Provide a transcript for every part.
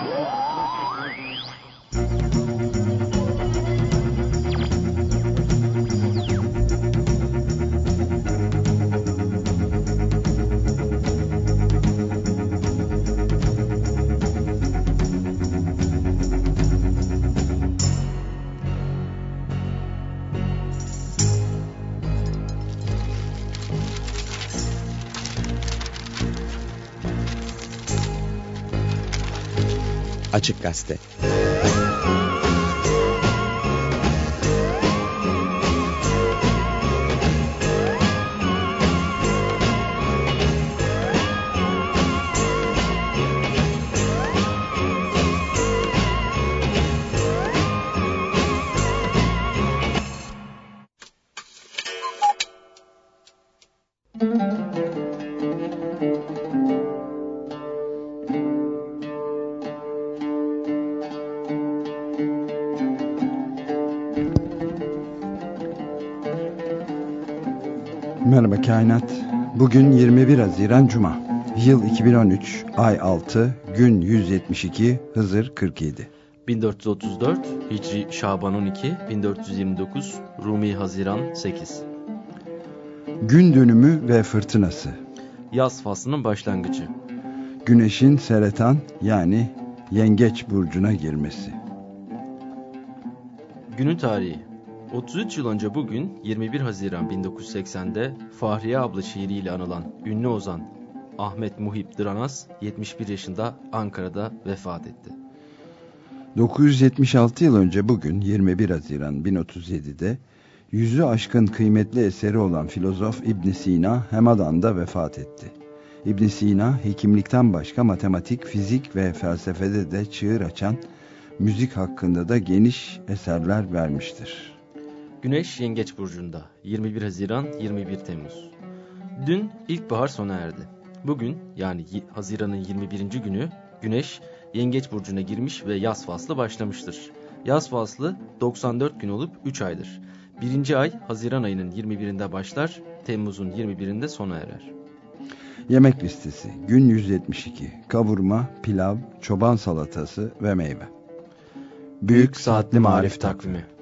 Yeah. Açık Gazete Kainat. Bugün 21 Haziran Cuma. Yıl 2013, ay 6, gün 172, Hızır 47. 1434, Hicri Şaban 12, 1429, Rumi Haziran 8. Gün dönümü ve fırtınası. Yaz faslının başlangıcı. Güneşin seretan yani yengeç burcuna girmesi. Günün tarihi 33 yıl önce bugün 21 Haziran 1980'de Fahriye abla şiiriyle anılan ünlü ozan Ahmet Muhip Dranas 71 yaşında Ankara'da vefat etti. 976 yıl önce bugün 21 Haziran 1037'de yüzü aşkın kıymetli eseri olan filozof İbn Sina Hemadan'da vefat etti. İbn Sina hekimlikten başka matematik, fizik ve felsefede de çığır açan müzik hakkında da geniş eserler vermiştir. Güneş Yengeç Burcu'nda 21 Haziran 21 Temmuz. Dün ilkbahar sona erdi. Bugün yani Haziran'ın 21. günü Güneş Yengeç Burcu'na girmiş ve yaz faslı başlamıştır. Yaz faslı 94 gün olup 3 aydır. Birinci ay Haziran ayının 21'inde başlar, Temmuz'un 21'inde sona erer. Yemek listesi gün 172 kavurma, pilav, çoban salatası ve meyve. Büyük Saatli Marif Takvimi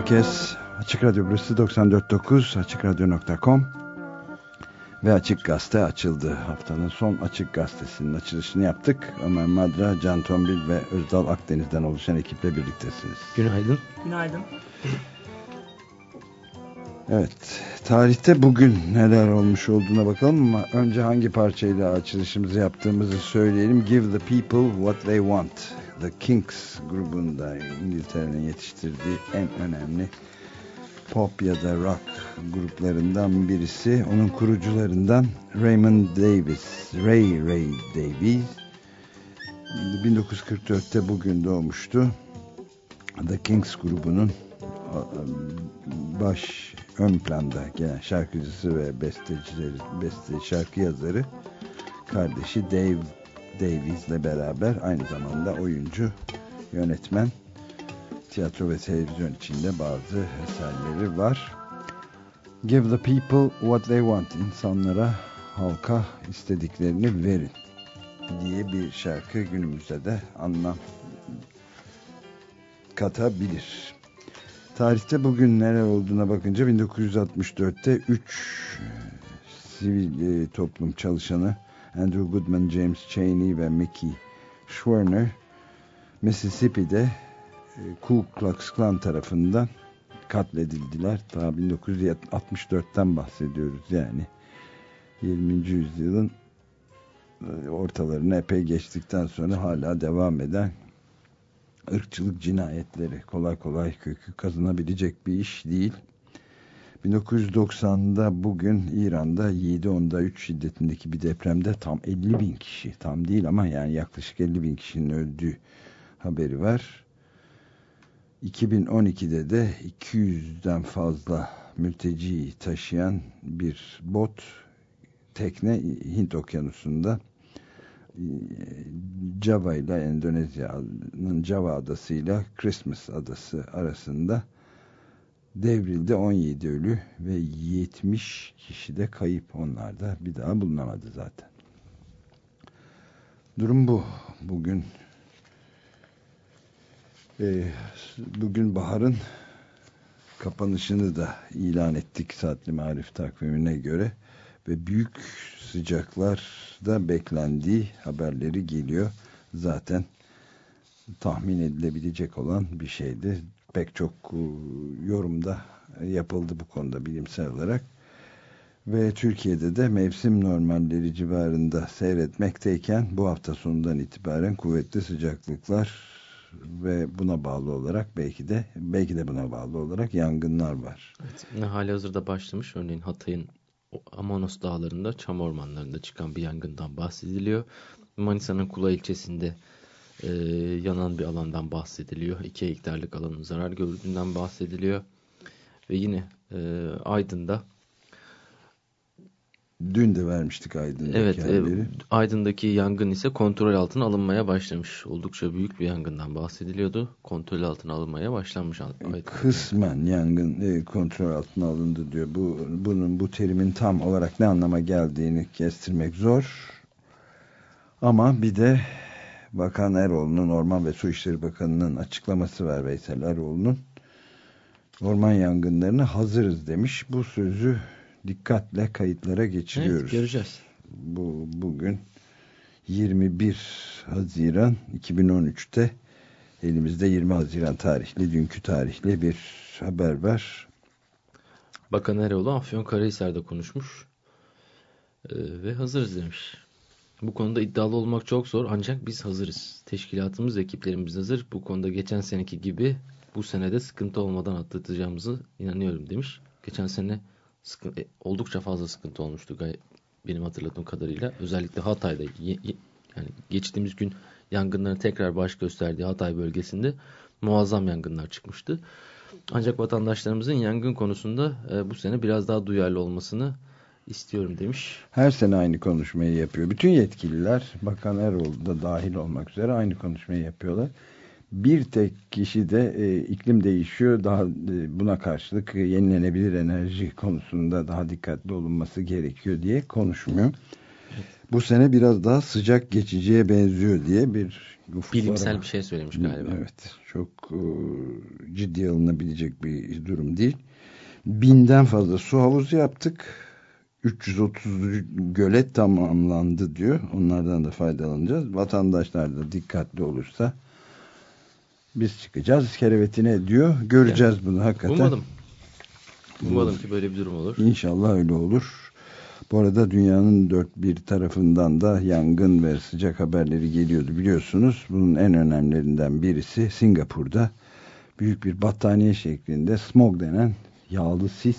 herkes. Açık Radyo burası 94.9 AçıkRadyo.com ve Açık Gazete açıldı. Haftanın son Açık Gazetesi'nin açılışını yaptık. Ömer Madra, Can Tombil ve Özdal Akdeniz'den oluşan ekiple birliktesiniz. Günaydın. Günaydın. Evet, tarihte bugün neler olmuş olduğuna bakalım ama önce hangi parçayla açılışımızı yaptığımızı söyleyelim. Give the people what they want. The Kings grubunda İngiltere'nin yetiştirdiği en önemli pop ya da rock gruplarından birisi. Onun kurucularından Raymond Davis, Ray Ray Davies. 1944'te bugün doğmuştu. The Kings grubunun baş ön planda gelen şarkıcısı ve bestecileri, beste şarkı yazarı kardeşi Dave Davies ile beraber aynı zamanda oyuncu, yönetmen, tiyatro ve televizyon içinde bazı eserleri var. Give the people what they want. İnsanlara, halka istediklerini verin diye bir şarkı günümüzde de anlam katabilir. Tarihte bugün neler olduğuna bakınca 1964'te 3 sivil e, toplum çalışanı Andrew Goodman, James Cheney ve Mickey Schwerner Mississippi'de e, Ku Klux Klan tarafından katledildiler. Ta 1964'ten bahsediyoruz yani. 20. yüzyılın e, ortalarını epey geçtikten sonra hala devam eden ırkçılık cinayetleri kolay kolay kökü kazanabilecek bir iş değil. 1990'da bugün İran'da 7.10'da 3 şiddetindeki bir depremde tam 50 bin kişi tam değil ama yani yaklaşık 50 bin kişinin öldüğü haberi var. 2012'de de 200'den fazla mülteci taşıyan bir bot tekne Hint okyanusunda Java ile Endonezya'nın Java adası ile Christmas adası arasında devrildi 17 ölü ve 70 kişi de kayıp onlar da bir daha bulunamadı zaten. Durum bu. Bugün e, bugün baharın kapanışını da ilan ettik saatli marif takvimine göre ve büyük sıcaklar da beklendiği haberleri geliyor. Zaten tahmin edilebilecek olan bir şeydi pek çok e, yorumda yapıldı bu konuda bilimsel olarak. Ve Türkiye'de de mevsim normalleri civarında seyretmekteyken bu hafta sonundan itibaren kuvvetli sıcaklıklar ve buna bağlı olarak belki de belki de buna bağlı olarak yangınlar var. Evet, hali hazırda başlamış. Örneğin Hatay'ın Amanos dağlarında, çam ormanlarında çıkan bir yangından bahsediliyor. Manisa'nın Kula ilçesinde e, yanan bir alandan bahsediliyor. 2 hektarlık alanın zarar gördüğünden bahsediliyor. Ve yine e, Aydın'da Dün de vermiştik Aydın'daki evet, e, Aydın'daki yangın ise kontrol altına alınmaya başlamış. Oldukça büyük bir yangından bahsediliyordu. Kontrol altına alınmaya başlanmış. Aydın'daki. Kısmen yangın e, kontrol altına alındı diyor. Bu Bunun bu terimin tam olarak ne anlama geldiğini kestirmek zor. Ama bir de Bakan Eroğlu'nun Orman ve Su İşleri Bakanı'nın açıklaması var Veysel Eroğlu'nun. Orman yangınlarına hazırız demiş. Bu sözü dikkatle kayıtlara geçiriyoruz. Evet, göreceğiz. Bu, bugün 21 Haziran 2013'te elimizde 20 Haziran tarihli, dünkü tarihli bir haber var. Bakan Eroğlu Afyonkarahisar'da konuşmuş ee, ve hazırız demiş. Bu konuda iddialı olmak çok zor ancak biz hazırız. Teşkilatımız, ekiplerimiz hazır. Bu konuda geçen seneki gibi bu senede sıkıntı olmadan atlatacağımızı inanıyorum demiş. Geçen sene sıkıntı, e, oldukça fazla sıkıntı olmuştu benim hatırladığım kadarıyla. Özellikle Hatay'da yani geçtiğimiz gün yangınların tekrar baş gösterdiği Hatay bölgesinde muazzam yangınlar çıkmıştı. Ancak vatandaşlarımızın yangın konusunda e, bu sene biraz daha duyarlı olmasını istiyorum demiş. Her sene aynı konuşmayı yapıyor. Bütün yetkililer Bakan Erol da dahil olmak üzere aynı konuşmayı yapıyorlar. Bir tek kişi de e, iklim değişiyor daha e, buna karşılık yenilenebilir enerji konusunda daha dikkatli olunması gerekiyor diye konuşmuyor. Evet. Bu sene biraz daha sıcak geçiciye benziyor diye bir bilimsel bir şey söylemiş galiba. Evet. Çok e, ciddi alınabilecek bir durum değil. Binden fazla su havuzu yaptık 330 gölet tamamlandı diyor. Onlardan da faydalanacağız. Vatandaşlar da dikkatli olursa biz çıkacağız kerevetine diyor. Göreceğiz yani, bunu hakikaten. Umadım. Umadım ki böyle bir durum olur. İnşallah öyle olur. Bu arada dünyanın dört bir tarafından da yangın ve sıcak haberleri geliyordu biliyorsunuz. Bunun en önemlilerinden birisi Singapur'da büyük bir battaniye şeklinde smog denen yağlı sis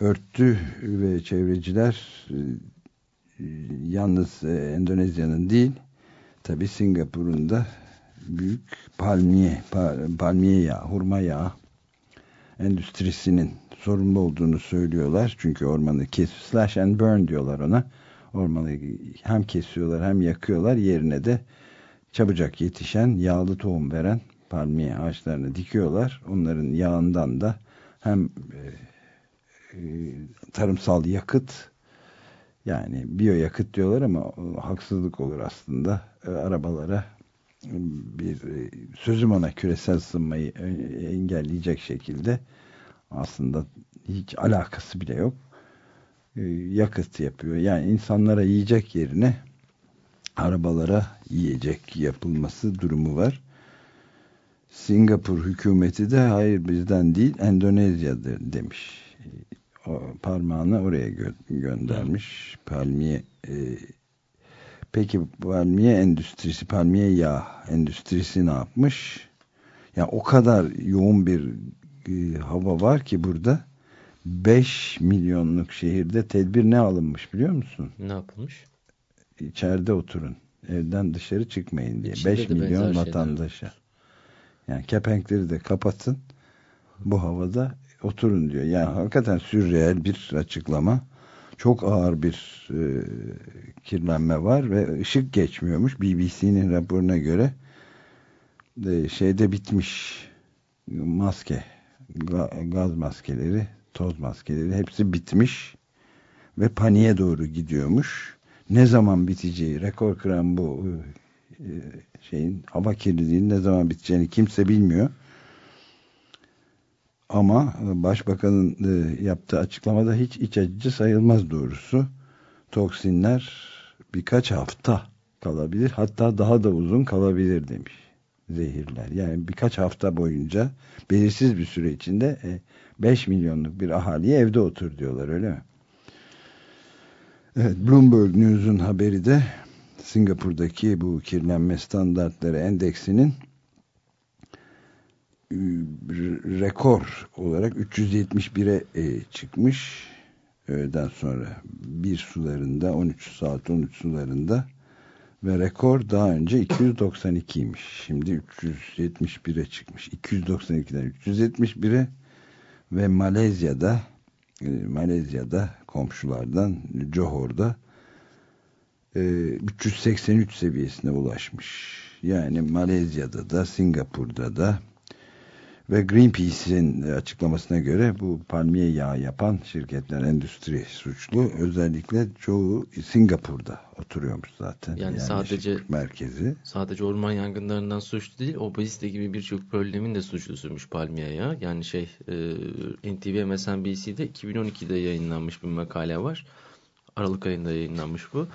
örttü ve çevreciler e, yalnız e, Endonezya'nın değil tabi Singapur'un da büyük palmiye palmiye yağı, hurma yağı endüstrisinin sorumlu olduğunu söylüyorlar. Çünkü ormanı kes, slash and burn diyorlar ona. Ormanı hem kesiyorlar hem yakıyorlar. Yerine de çabucak yetişen yağlı tohum veren palmiye ağaçlarını dikiyorlar. Onların yağından da hem e, e, tarımsal yakıt yani biyoyakıt diyorlar ama haksızlık olur aslında. E, arabalara bir e, sözüm ona küresel ısınmayı engelleyecek şekilde aslında hiç alakası bile yok. Yakıt yapıyor. Yani insanlara yiyecek yerine arabalara yiyecek yapılması durumu var. Singapur hükümeti de hayır bizden değil Endonezya'dır demiş o parmağını oraya gö göndermiş. Palmiye e, peki palmiye endüstrisi, palmiye yağ endüstrisi ne yapmış? Ya yani o kadar yoğun bir e, hava var ki burada 5 milyonluk şehirde tedbir ne alınmış biliyor musun? Ne yapılmış? İçeride oturun. Evden dışarı çıkmayın diye. İçinde 5 milyon vatandaşa. Yani kepenkleri de kapatın. Bu havada oturun diyor. Yani hakikaten sürreel bir açıklama. Çok ağır bir e, kirlenme var ve ışık geçmiyormuş. BBC'nin raporuna göre de şeyde bitmiş maske gaz maskeleri toz maskeleri hepsi bitmiş ve paniğe doğru gidiyormuş. Ne zaman biteceği rekor kıran bu e, şeyin hava kirliliğinin ne zaman biteceğini kimse bilmiyor. Ama başbakanın e, yaptığı açıklamada hiç iç acıcı sayılmaz doğrusu. Toksinler birkaç hafta kalabilir hatta daha da uzun kalabilir demiş zehirler. Yani birkaç hafta boyunca belirsiz bir süre içinde 5 e, milyonluk bir ahaliye evde otur diyorlar öyle mi? Evet Bloomberg News'un haberi de Singapur'daki bu kirlenme standartları endeksinin rekor olarak 371'e e, çıkmış öğleden sonra bir sularında 13 saat 13 sularında ve rekor daha önce 292'ymiş. Şimdi 371'e çıkmış. 292'den 371'e ve Malezya'da e, Malezya'da komşulardan Johor'da e, 383 seviyesine ulaşmış. Yani Malezya'da da Singapur'da da Ve Greenpeace'in açıklamasına göre bu palmiye yağı yapan şirketler endüstri suçlu. Özellikle çoğu Singapur'da oturuyormuş zaten. Yani, yani sadece merkezi. Sadece orman yangınlarından suçlu değil, obezite gibi birçok problemin de suçlusuymuş palmiye yağı. Yani şey e, NTV MSNBC'de 2012'de yayınlanmış bir makale var. Aralık ayında yayınlanmış bu.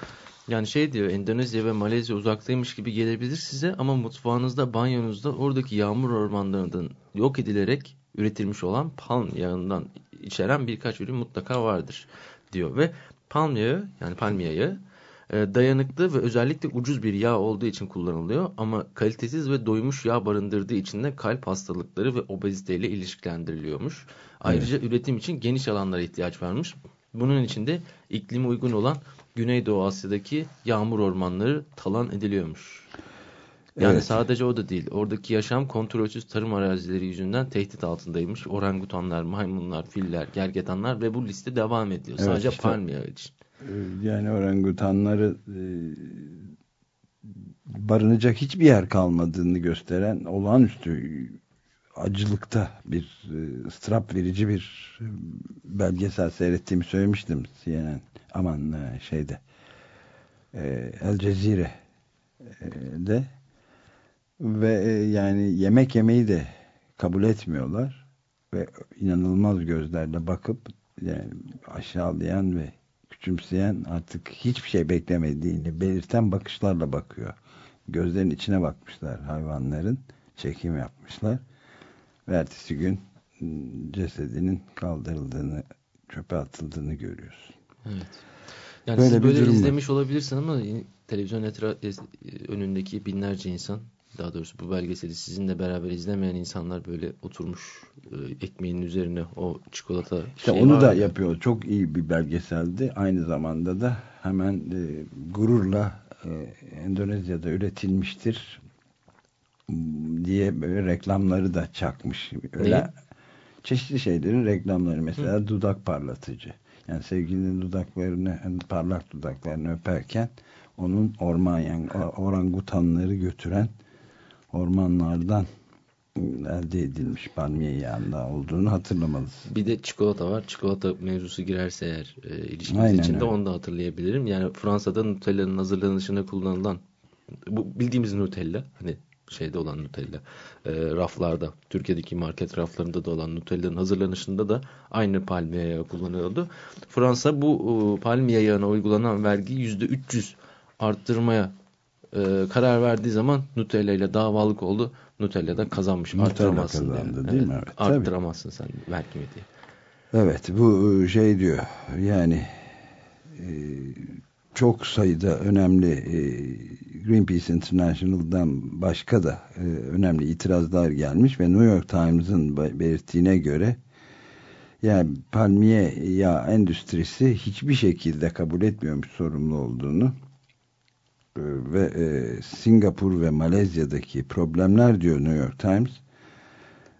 Yani şey diyor Endonezya ve Malezya uzaktaymış gibi gelebilir size ama mutfağınızda, banyonuzda oradaki yağmur ormanlarından yok edilerek üretilmiş olan palm yağından içeren birkaç ürün mutlaka vardır diyor. Ve palm yağı yani palmiye yağı e, dayanıklı ve özellikle ucuz bir yağ olduğu için kullanılıyor ama kalitesiz ve doymuş yağ barındırdığı için de kalp hastalıkları ve obeziteyle ilişkilendiriliyormuş. Ayrıca evet. üretim için geniş alanlara ihtiyaç varmış. Bunun için de iklime uygun olan Güneydoğu Asya'daki yağmur ormanları talan ediliyormuş. Yani evet. sadece o da değil. Oradaki yaşam kontrolsüz tarım arazileri yüzünden tehdit altındaymış. Orangutanlar, maymunlar, filler, gergedanlar ve bu liste devam ediyor. Evet, sadece işte, palmiye için. E, yani orangutanları e, barınacak hiçbir yer kalmadığını gösteren olağanüstü acılıkta bir e, strap verici bir belgesel seyrettiğimi söylemiştim CNN aman e, şeyde e, El Cezire'de ve e, yani yemek yemeyi de kabul etmiyorlar ve inanılmaz gözlerle bakıp yani aşağılayan ve küçümseyen artık hiçbir şey beklemediğini belirten bakışlarla bakıyor. Gözlerin içine bakmışlar hayvanların. Çekim yapmışlar. Ve ertesi gün cesedinin kaldırıldığını, çöpe atıldığını görüyoruz. Evet. Yani böyle siz böyle izlemiş var. olabilirsin ama televizyon etra önündeki binlerce insan daha doğrusu bu belgeseli sizinle beraber izlemeyen insanlar böyle oturmuş e, ekmeğin üzerine o çikolata işte şey onu da ya. yapıyor. Çok iyi bir belgeseldi. Aynı zamanda da hemen e, gururla e, Endonezya'da üretilmiştir diye böyle reklamları da çakmış. Öyle ne? çeşitli şeylerin reklamları mesela Hı. dudak parlatıcı. Yani sevgilinin dudaklarını, yani parlak dudaklarını öperken onun orman yani orangutanları götüren ormanlardan elde edilmiş palmiye yağında olduğunu hatırlamalısın. Bir de çikolata var. Çikolata mevzusu girerse eğer e, ilişkimiz Aynen içinde öyle. onu da hatırlayabilirim. Yani Fransa'da Nutella'nın hazırlanışına kullanılan bu bildiğimiz Nutella hani şeyde olan Nutella e, raflarda Türkiye'deki market raflarında da olan Nutella'nın hazırlanışında da aynı palmiye yağı kullanıyordu. Fransa bu e, palmiye yağına uygulanan vergi yüzde 300 arttırmaya e, karar verdiği zaman Nutella ile davalık oldu. Nutella da kazanmış. Nutella Arttıramazsın kazandı yani. değil mi? Evet, Arttıramazsın sen vergimi diye. Evet bu e, şey diyor yani e, çok sayıda önemli e, Greenpeace International'dan başka da e, önemli itirazlar gelmiş ve New York Times'ın belirttiğine göre yani palmiye yağ endüstrisi hiçbir şekilde kabul etmiyormuş sorumlu olduğunu e, ve e, Singapur ve Malezya'daki problemler diyor New York Times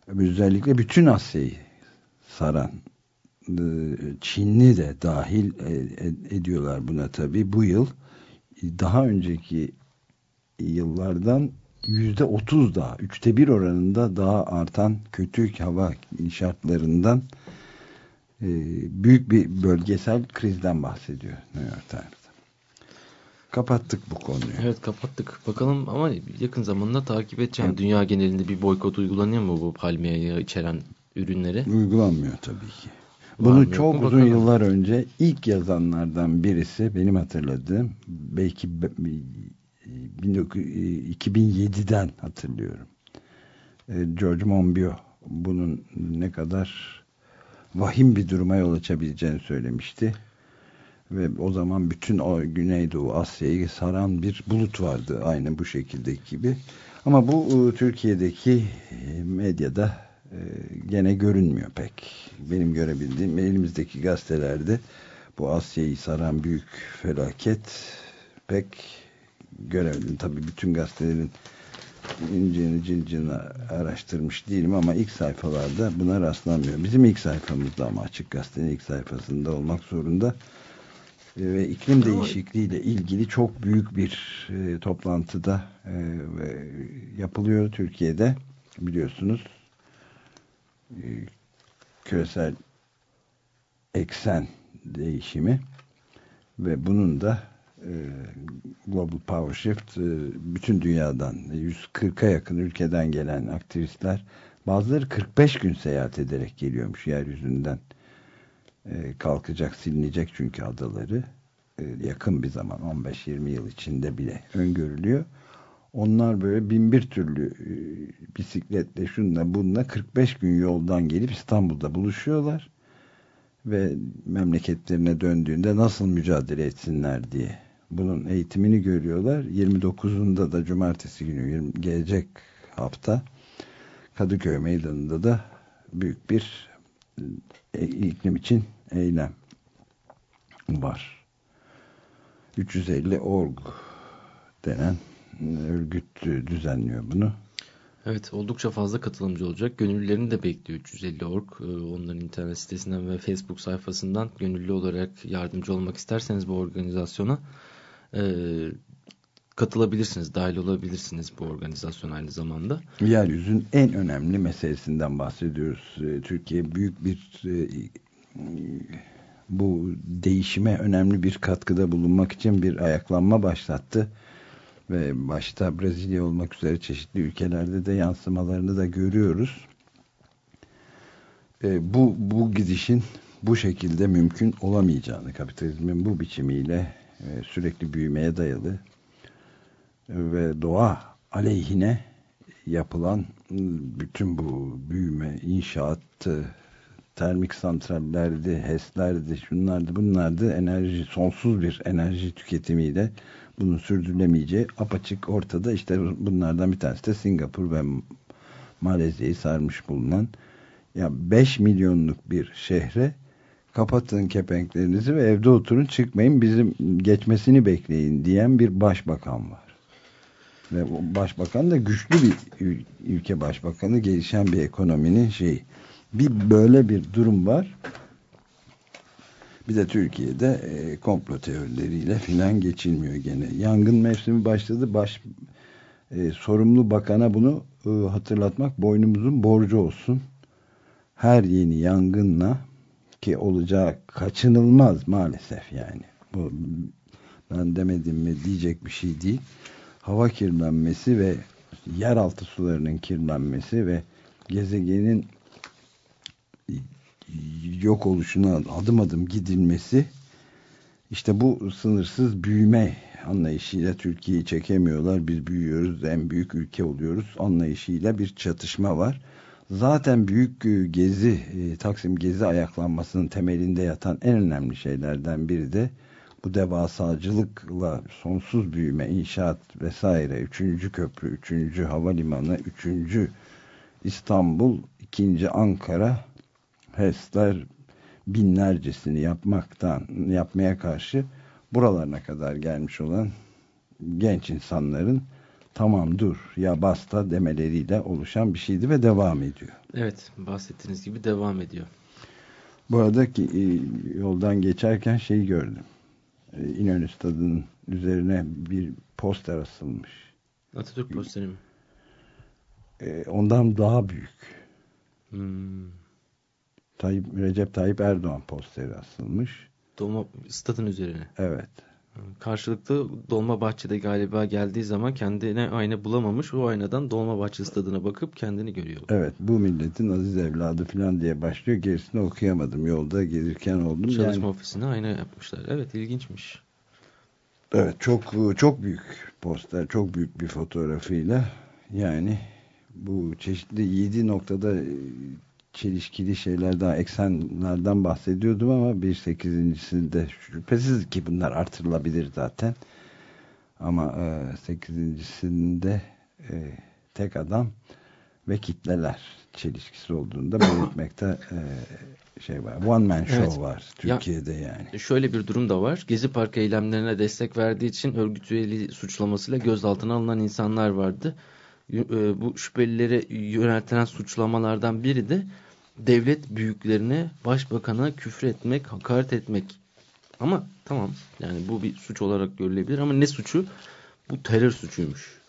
özellikle bütün Asya'yı saran e, Çinli de dahil e, ediyorlar buna tabi bu yıl daha önceki yıllardan yüzde otuz daha, üçte bir oranında daha artan kötü hava şartlarından e, büyük bir bölgesel krizden bahsediyor New York Times. Kapattık bu konuyu. Evet kapattık. Bakalım ama yakın zamanda takip edeceğim. Evet. Dünya genelinde bir boykot uygulanıyor mu bu palmiye yağı içeren ürünleri? Uygulanmıyor tabii ki. Bunu Var çok uzun bakalım. yıllar önce ilk yazanlardan birisi benim hatırladığım belki 2007'den hatırlıyorum. E, George Monbiot bunun ne kadar vahim bir duruma yol açabileceğini söylemişti. Ve o zaman bütün o Güneydoğu Asya'yı saran bir bulut vardı aynı bu şekildeki gibi. Ama bu e, Türkiye'deki e, medyada gene görünmüyor pek. Benim görebildiğim elimizdeki gazetelerde bu Asya'yı saran büyük felaket pek göremedim. Tabii bütün gazetelerin incini cilcini araştırmış değilim ama ilk sayfalarda buna rastlanmıyor. Bizim ilk sayfamızda ama Açık Gazete'nin ilk sayfasında olmak zorunda ve iklim değişikliğiyle ilgili çok büyük bir e, toplantıda e, yapılıyor Türkiye'de biliyorsunuz e, küresel eksen değişimi ve bunun da e, Global Power Shift e, bütün dünyadan 140'a yakın ülkeden gelen aktivistler bazıları 45 gün seyahat ederek geliyormuş yeryüzünden. E, kalkacak silinecek çünkü adaları. Yakın bir zaman 15-20 yıl içinde bile öngörülüyor. Onlar böyle bin bir türlü bisikletle şunla bununla 45 gün yoldan gelip İstanbul'da buluşuyorlar. Ve memleketlerine döndüğünde nasıl mücadele etsinler diye bunun eğitimini görüyorlar. 29'unda da cumartesi günü gelecek hafta Kadıköy Meydanı'nda da büyük bir e, iklim için eylem var. 350 org denen örgüt düzenliyor bunu. Evet oldukça fazla katılımcı olacak. Gönüllülerini de bekliyor 350 org. Ee, onların internet sitesinden ve Facebook sayfasından gönüllü olarak yardımcı olmak isterseniz bu organizasyona e, katılabilirsiniz, dahil olabilirsiniz bu organizasyon aynı zamanda. Yeryüzün en önemli meselesinden bahsediyoruz. Ee, Türkiye büyük bir e, bu değişime önemli bir katkıda bulunmak için bir ayaklanma başlattı. Ve başta Brezilya olmak üzere çeşitli ülkelerde de yansımalarını da görüyoruz. Ee, bu, bu gidişin bu şekilde mümkün olamayacağını, kapitalizmin bu biçimiyle sürekli büyümeye dayalı ve doğa aleyhine yapılan bütün bu büyüme, inşaat, termik santrallerdi, HES'lerdi, şunlardı, bunlardı enerji, sonsuz bir enerji tüketimiyle bunun sürdürülemeyeceği apaçık ortada. İşte bunlardan bir tanesi de Singapur ve Malezya'yı sarmış bulunan ya 5 milyonluk bir şehre kapatın kepenklerinizi ve evde oturun çıkmayın bizim geçmesini bekleyin diyen bir başbakan var. Ve başbakan da güçlü bir ülke başbakanı gelişen bir ekonominin şeyi. Bir böyle bir durum var. Bir de Türkiye'de e, komplo teorileriyle filan geçilmiyor gene. Yangın mevsimi başladı. Baş e, sorumlu bakana bunu e, hatırlatmak boynumuzun borcu olsun. Her yeni yangınla ki olacak kaçınılmaz maalesef yani. Bu ben demedim mi diyecek bir şey değil. Hava kirlenmesi ve yeraltı sularının kirlenmesi ve gezegenin yok oluşuna adım adım gidilmesi işte bu sınırsız büyüme anlayışıyla Türkiye'yi çekemiyorlar. Biz büyüyoruz, en büyük ülke oluyoruz anlayışıyla bir çatışma var. Zaten büyük e, gezi, e, Taksim gezi ayaklanmasının temelinde yatan en önemli şeylerden biri de bu devasacılıkla sonsuz büyüme, inşaat vesaire, üçüncü köprü, üçüncü havalimanı, üçüncü İstanbul, ikinci Ankara, HES'ler binlercesini yapmaktan yapmaya karşı buralarına kadar gelmiş olan genç insanların tamam dur ya basta demeleriyle oluşan bir şeydi ve devam ediyor. Evet bahsettiğiniz gibi devam ediyor. Bu arada ki, e, yoldan geçerken şeyi gördüm. E, İnönü Stadı'nın üzerine bir poster asılmış. Atatürk posteri mi? E, ondan daha büyük. Hmm. Tayyip, Recep Tayyip Erdoğan posteri asılmış. Dolma stadın üzerine. Evet. Karşılıklı Dolmabahçe'de galiba geldiği zaman kendine ayna bulamamış. O aynadan Dolmabahçe stadına bakıp kendini görüyor. Evet bu milletin aziz evladı falan diye başlıyor. Gerisini okuyamadım. Yolda gelirken oldum. Çalışma yani... ofisine ayna yapmışlar. Evet ilginçmiş. Evet çok çok büyük poster. Çok büyük bir fotoğrafıyla yani bu çeşitli yedi noktada çelişkili şeyler daha eksenlerden bahsediyordum ama bir sekizincisinde şüphesiz ki bunlar artırılabilir zaten ama e, sekizincisinde e, tek adam ve kitleler çelişkisi olduğunda belirtmekte e, şey var. One man show evet. var Türkiye'de ya, yani. Şöyle bir durum da var. Gezi Parkı eylemlerine destek verdiği için örgüt üyeliği suçlamasıyla gözaltına alınan insanlar vardı. E, bu şüphelileri yöneltilen suçlamalardan biri de devlet büyüklerine, başbakana küfür etmek, hakaret etmek. Ama tamam yani bu bir suç olarak görülebilir ama ne suçu? Bu terör suçuymuş.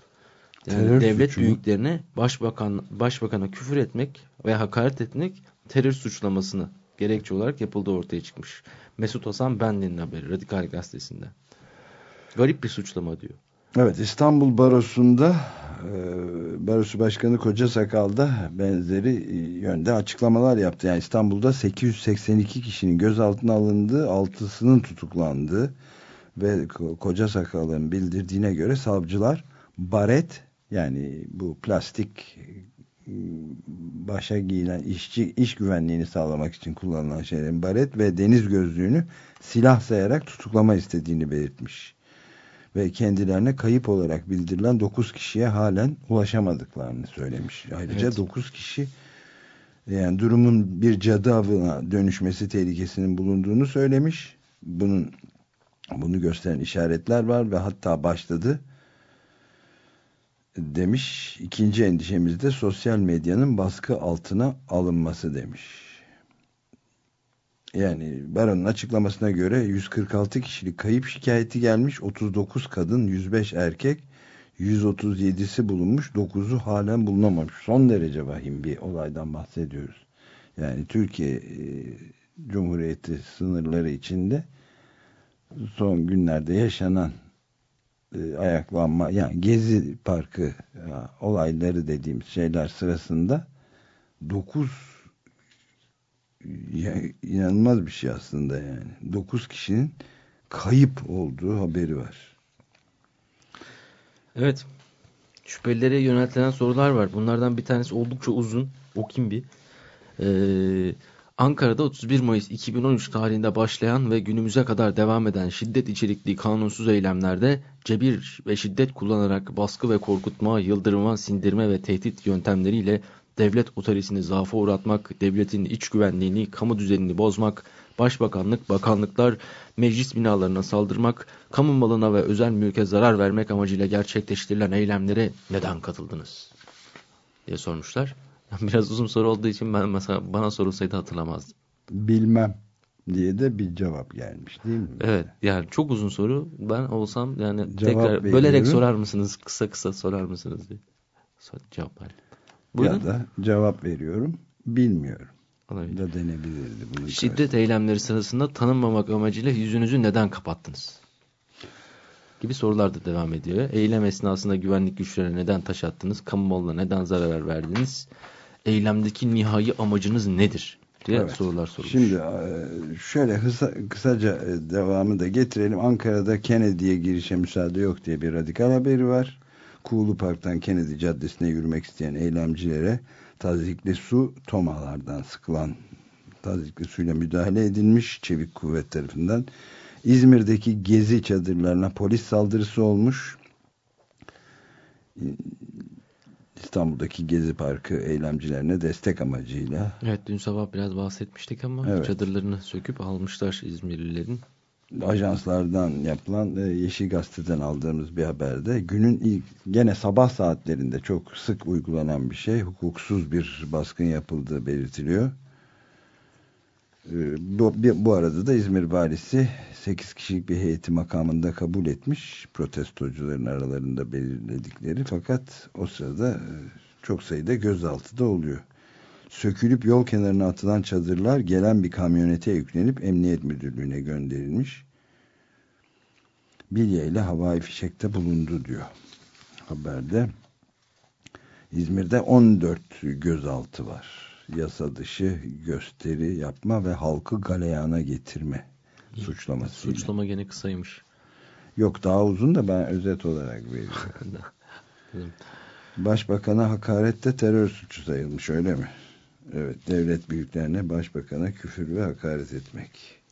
Yani terör devlet büyüklerine başbakan başbakana küfür etmek ve hakaret etmek terör suçlamasını gerekçe olarak yapıldığı ortaya çıkmış. Mesut Hasan Benli'nin haberi Radikal Gazetesi'nde. Garip bir suçlama diyor. Evet İstanbul Barosu'nda Barosu Başkanı Koca Sakal da benzeri yönde açıklamalar yaptı. Yani İstanbul'da 882 kişinin gözaltına alındığı, altısının tutuklandığı ve Koca Sakal'ın bildirdiğine göre savcılar baret yani bu plastik başa giyilen işçi iş güvenliğini sağlamak için kullanılan şeylerin baret ve deniz gözlüğünü silah sayarak tutuklama istediğini belirtmiş. Ve kendilerine kayıp olarak bildirilen 9 kişiye halen ulaşamadıklarını söylemiş. Ayrıca evet. 9 kişi yani durumun bir cadı avına dönüşmesi tehlikesinin bulunduğunu söylemiş. Bunun bunu gösteren işaretler var ve hatta başladı demiş. İkinci endişemiz de sosyal medyanın baskı altına alınması demiş. Yani Baron'un açıklamasına göre 146 kişilik kayıp şikayeti gelmiş. 39 kadın, 105 erkek, 137'si bulunmuş. 9'u halen bulunamamış. Son derece vahim bir olaydan bahsediyoruz. Yani Türkiye e, Cumhuriyeti sınırları içinde son günlerde yaşanan e, ayaklanma yani Gezi Parkı e, olayları dediğimiz şeyler sırasında 9 ya, inanılmaz bir şey aslında yani. 9 kişinin kayıp olduğu haberi var. Evet. Şüphelilere yöneltilen sorular var. Bunlardan bir tanesi oldukça uzun. Okuyayım bir. Ee, Ankara'da 31 Mayıs 2013 tarihinde başlayan ve günümüze kadar devam eden şiddet içerikli kanunsuz eylemlerde cebir ve şiddet kullanarak baskı ve korkutma, yıldırma, sindirme ve tehdit yöntemleriyle devlet otoritesini zaafa uğratmak, devletin iç güvenliğini, kamu düzenini bozmak, başbakanlık, bakanlıklar, meclis binalarına saldırmak, kamu malına ve özel mülke zarar vermek amacıyla gerçekleştirilen eylemlere neden katıldınız? diye sormuşlar. Biraz uzun soru olduğu için ben mesela bana sorulsaydı hatırlamazdım. Bilmem diye de bir cevap gelmiş değil mi? Evet yani çok uzun soru. Ben olsam yani cevap tekrar veriyorum. bölerek sorar mısınız? Kısa kısa sorar mısınız diye. Cevap ver. Buyurun. Ya da cevap veriyorum. Bilmiyorum. Olabilir. Da denebilirdi. Bunun Şiddet karşı. eylemleri sırasında tanınmamak amacıyla yüzünüzü neden kapattınız? gibi sorular da devam ediyor. Eylem esnasında güvenlik güçlerine neden taş attınız? Kamu malına neden zarar verdiniz? eylemdeki nihai amacınız nedir? diye evet. sorular sorulmuş. Şimdi e, şöyle hısa, kısaca e, devamı da getirelim. Ankara'da Kennedy'ye girişe müsaade yok diye bir radikal haberi var. Kuğulu Park'tan Kennedy Caddesi'ne yürümek isteyen eylemcilere tazikli su tomalardan sıkılan tazikli suyla müdahale edilmiş çevik kuvvet tarafından. İzmir'deki gezi çadırlarına polis saldırısı olmuş. İstanbul'daki Gezi Parkı eylemcilerine destek amacıyla. Evet dün sabah biraz bahsetmiştik ama evet. çadırlarını söküp almışlar İzmirlilerin. Ajanslardan yapılan e, Yeşil Gazete'den aldığımız bir haberde günün ilk gene sabah saatlerinde çok sık uygulanan bir şey hukuksuz bir baskın yapıldığı belirtiliyor. Ee, bu, bu arada da İzmir valisi 8 kişilik bir heyeti makamında kabul etmiş protestocuların aralarında belirledikleri fakat o sırada e, çok sayıda gözaltı da oluyor. Sökülüp yol kenarına atılan çadırlar gelen bir kamyonete yüklenip emniyet müdürlüğüne gönderilmiş. Bilye ile havai fişekte bulundu diyor haberde. İzmir'de 14 gözaltı var yasa dışı gösteri yapma ve halkı galeyana getirme suçlaması. Suçlama gene kısaymış. Yok daha uzun da ben özet olarak veriyorum. Başbakana hakarette terör suçu sayılmış öyle mi? Evet devlet büyüklerine başbakana küfür ve hakaret etmek.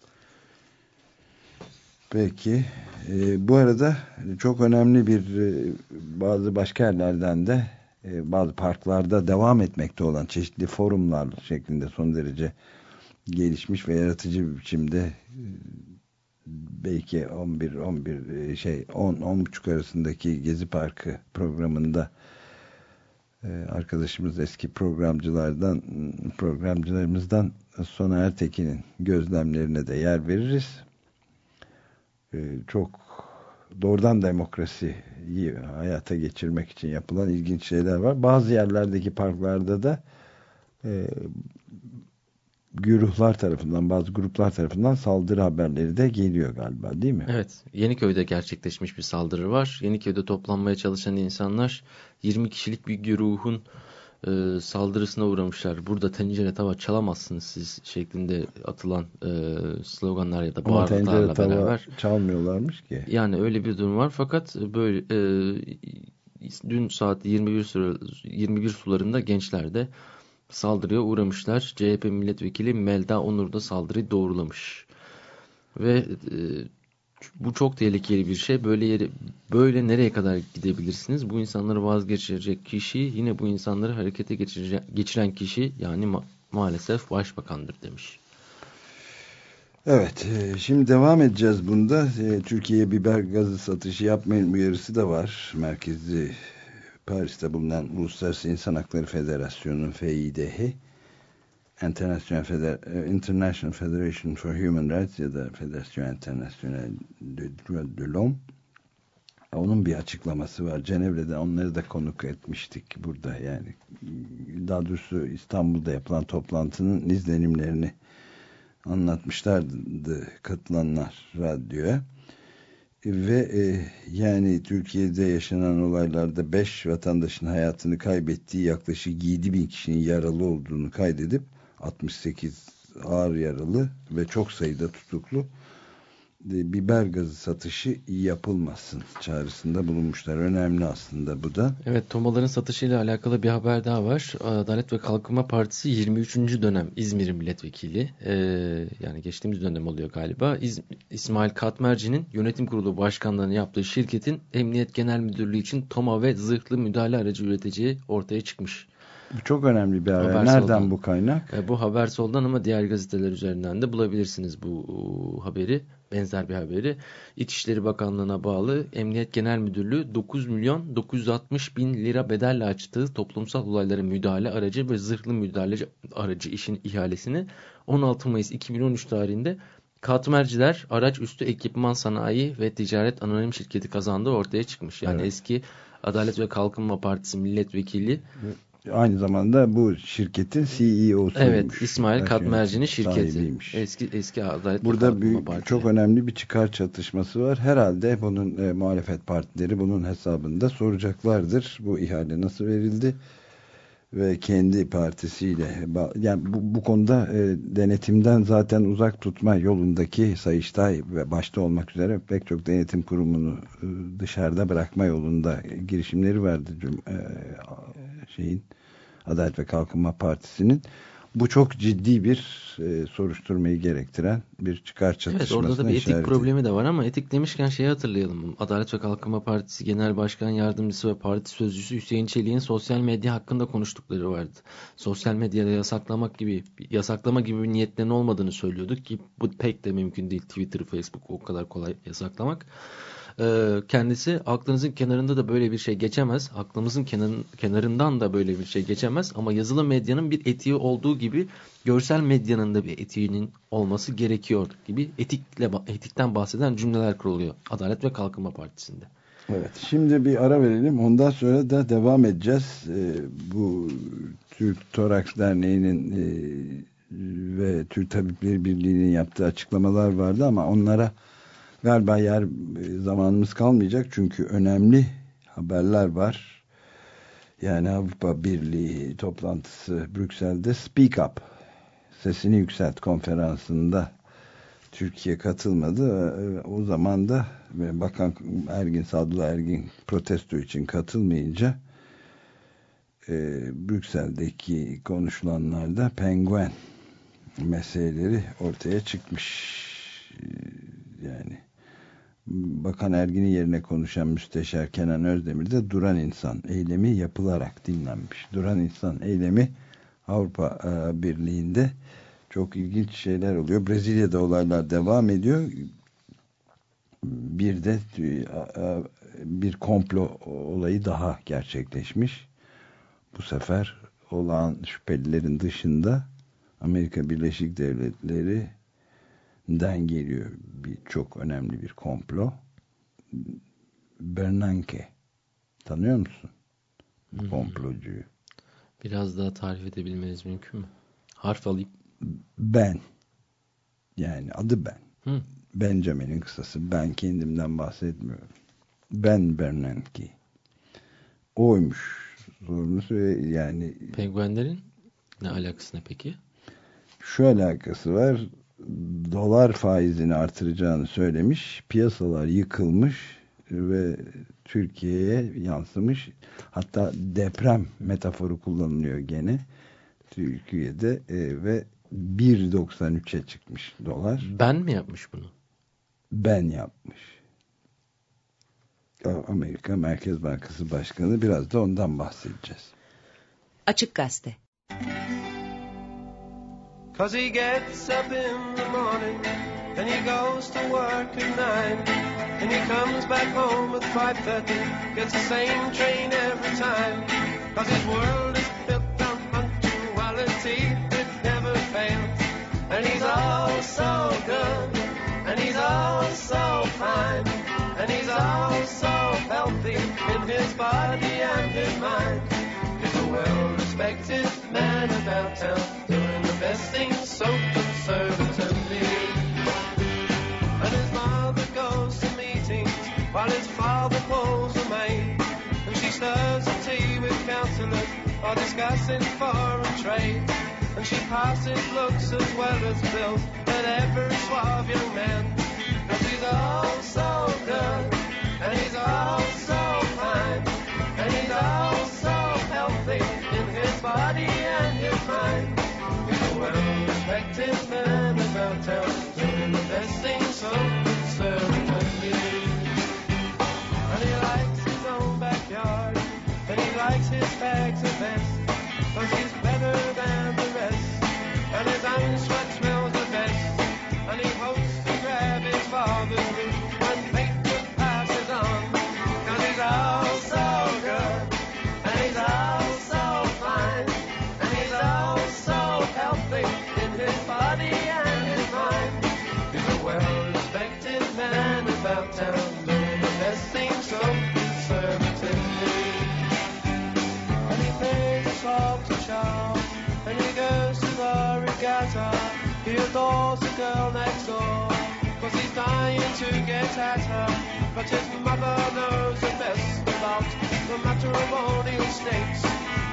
Peki e, bu arada çok önemli bir e, bazı başka yerlerden de e, bazı parklarda devam etmekte olan çeşitli forumlar şeklinde son derece gelişmiş ve yaratıcı bir biçimde e, belki 11 11 e, şey 10 10 buçuk arasındaki Gezi Parkı programında arkadaşımız eski programcılardan programcılarımızdan Sona Ertekin'in gözlemlerine de yer veririz. Çok doğrudan demokrasiyi hayata geçirmek için yapılan ilginç şeyler var. Bazı yerlerdeki parklarda da e, güruhlar tarafından, bazı gruplar tarafından saldırı haberleri de geliyor galiba değil mi? Evet, Yeniköy'de gerçekleşmiş bir saldırı var. Yeniköy'de toplanmaya çalışan insanlar 20 kişilik bir güruhun e, saldırısına uğramışlar. Burada tencere tava çalamazsınız siz şeklinde atılan e, sloganlar ya da tava beraber. çalmıyorlarmış ki. Yani öyle bir durum var fakat böyle e, dün saat 21 süre, 21 sularında gençler de saldırıya uğramışlar. CHP milletvekili Melda Onur da saldırıyı doğrulamış. Ve e, bu çok tehlikeli bir şey. Böyle yere, böyle nereye kadar gidebilirsiniz? Bu insanları vazgeçirecek kişi yine bu insanları harekete geçiren kişi yani ma maalesef başbakandır demiş. Evet e, şimdi devam edeceğiz bunda. E, Türkiye'ye biber gazı satışı yapmayın uyarısı da var. Merkezi Paris'te bulunan Uluslararası İnsan Hakları Federasyonu FIDH International, Feder e, International Federation for Human Rights ya da Federasyon International de Droit de l'Homme onun bir açıklaması var. Cenevre'de onları da konuk etmiştik burada yani. Daha doğrusu İstanbul'da yapılan toplantının izlenimlerini anlatmışlardı katılanlar radyoya. Ve e, yani Türkiye'de yaşanan olaylarda 5 vatandaşın hayatını kaybettiği yaklaşık 7 bin kişinin yaralı olduğunu kaydedip 68 ağır yaralı ve çok sayıda tutuklu e, biber gazı satışı yapılmasın çağrısında bulunmuşlar. Önemli aslında bu da. Evet tomaların satışıyla alakalı bir haber daha var. Adalet ve Kalkınma Partisi 23. dönem İzmir milletvekili ee, yani geçtiğimiz dönem oluyor galiba. İz, İsmail Katmerci'nin yönetim kurulu başkanlığını yaptığı şirketin Emniyet Genel Müdürlüğü için toma ve zırhlı müdahale aracı üreteceği ortaya çıkmış. Bu çok önemli bir haber. haber Nereden bu kaynak? E, bu haber soldan ama diğer gazeteler üzerinden de bulabilirsiniz bu haberi. Benzer bir haberi. İçişleri Bakanlığı'na bağlı Emniyet Genel Müdürlüğü 9 milyon 960 bin lira bedelle açtığı toplumsal olaylara müdahale aracı ve zırhlı müdahale aracı işin ihalesini 16 Mayıs 2013 tarihinde Katmerciler Araç Üstü Ekipman Sanayi ve Ticaret Anonim Şirketi kazandığı ortaya çıkmış. Yani evet. eski Adalet ve Kalkınma Partisi milletvekili aynı zamanda bu şirketin CEO'suymuş. Evet, İsmail Katmerci'nin şirketi. Sahibiymiş. Eski eski Adalet Burada büyük, Partisi. çok önemli bir çıkar çatışması var. Herhalde bunun e, muhalefet partileri bunun hesabında soracaklardır. Bu ihale nasıl verildi? ve kendi partisiyle yani bu, bu konuda e, denetimden zaten uzak tutma yolundaki Sayıştay ve başta olmak üzere pek çok denetim kurumunu e, dışarıda bırakma yolunda girişimleri vardı e, şeyin Adalet ve Kalkınma Partisi'nin bu çok ciddi bir e, soruşturmayı gerektiren bir çıkar çatışmasına Evet orada da bir etik işareti. problemi de var ama etik demişken şeyi hatırlayalım. Adalet ve Kalkınma Partisi Genel Başkan Yardımcısı ve Parti Sözcüsü Hüseyin Çelik'in sosyal medya hakkında konuştukları vardı. Sosyal medyada yasaklamak gibi yasaklama gibi bir niyetlerin olmadığını söylüyorduk ki bu pek de mümkün değil. Twitter, Facebook o kadar kolay yasaklamak. Ee, kendisi aklınızın kenarında da böyle bir şey geçemez. Aklımızın kenarın, kenarından da böyle bir şey geçemez. Ama yazılı medyanın bir etiği olduğu gibi görsel medyanın da bir etiğinin olması gerekiyor gibi etikle etikten bahseden cümleler kuruluyor. Adalet ve Kalkınma Partisi'nde. Evet şimdi bir ara verelim ondan sonra da devam edeceğiz. Ee, bu Türk Toraks Derneği'nin e, ve Türk Tabipleri Birliği'nin yaptığı açıklamalar vardı ama onlara Galiba yer e, zamanımız kalmayacak çünkü önemli haberler var. Yani Avrupa Birliği toplantısı Brüksel'de Speak Up sesini yükselt konferansında Türkiye katılmadı. E, o zaman da Bakan Ergin Sadullah Ergin protesto için katılmayınca e, Brüksel'deki konuşulanlarda penguen meseleleri ortaya çıkmış. E, yani Bakan Ergin'in yerine konuşan Müsteşar Kenan Özdemir de duran insan eylemi yapılarak dinlenmiş. Duran insan eylemi Avrupa e, Birliği'nde çok ilginç şeyler oluyor. Brezilya'da olaylar devam ediyor. Bir de e, bir komplo olayı daha gerçekleşmiş. Bu sefer olağan şüphelilerin dışında Amerika Birleşik Devletleri den geliyor bir çok önemli bir komplo Bernanke. Tanıyor musun? Hmm. Komplocuyu. Biraz daha tarif edebilmeniz mümkün mü? Harf alayım. Ben. Yani adı ben. Hı. Benjamin'in kısası. Ben kendimden bahsetmiyorum. Ben Bernanke. Oymuş. Söyle yani. Penguenlerin ne alakası ne peki? Şu alakası var. Dolar faizini artıracağını söylemiş. Piyasalar yıkılmış ve Türkiye'ye yansımış. Hatta deprem metaforu kullanılıyor gene. Türkiye'de e, ve 1.93'e çıkmış dolar. Ben mi yapmış bunu? Ben yapmış. Amerika Merkez Bankası Başkanı biraz da ondan bahsedeceğiz. Açık Gazete Cause he gets up in the morning and he goes to work at nine and he comes back home at 5.30 gets the same train every time Cause his world is built on punctuality it never fails and he's all so good and he's all so fine and he's all so healthy in his body and his mind. He's a well-respected man about town, doing the things so conservatively. And his mother goes to meetings while his father pulls a maid. And she stirs the tea with councillors while discussing foreign trade. And she passes looks as well as bills at every suave young man. Cause he's all so good, and he's all so fine, and he's all so healthy in his body and his mind. Well-respected man about town, doing the best thing so conservatively. And he likes his own backyard, and he likes his bags the best, cause he's better than the rest, and his own sweat smells And he Charles, and he goes to the regatta. He adores the girl next door, cause he's dying to get at her. But his mother knows the best about the matrimonial stakes,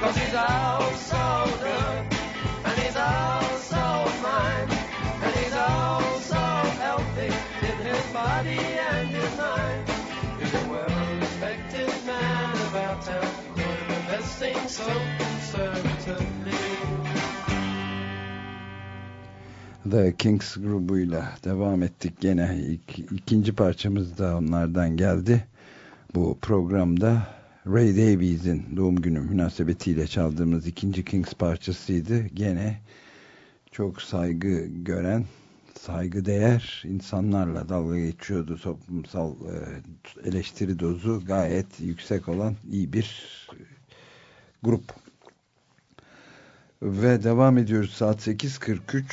cause he's all so good, and he's all so and he's all so healthy in his body and his mind. He's a well-respected man about town, doing the best thing so conservatively. The Kings grubuyla devam ettik gene İk, ikinci parçamız da onlardan geldi bu programda Ray Davies'in doğum günü münasebetiyle çaldığımız ikinci Kings parçasıydı gene çok saygı gören saygı değer insanlarla dalga geçiyordu toplumsal e, eleştiri dozu gayet yüksek olan iyi bir grup. Ve devam ediyoruz saat 8.43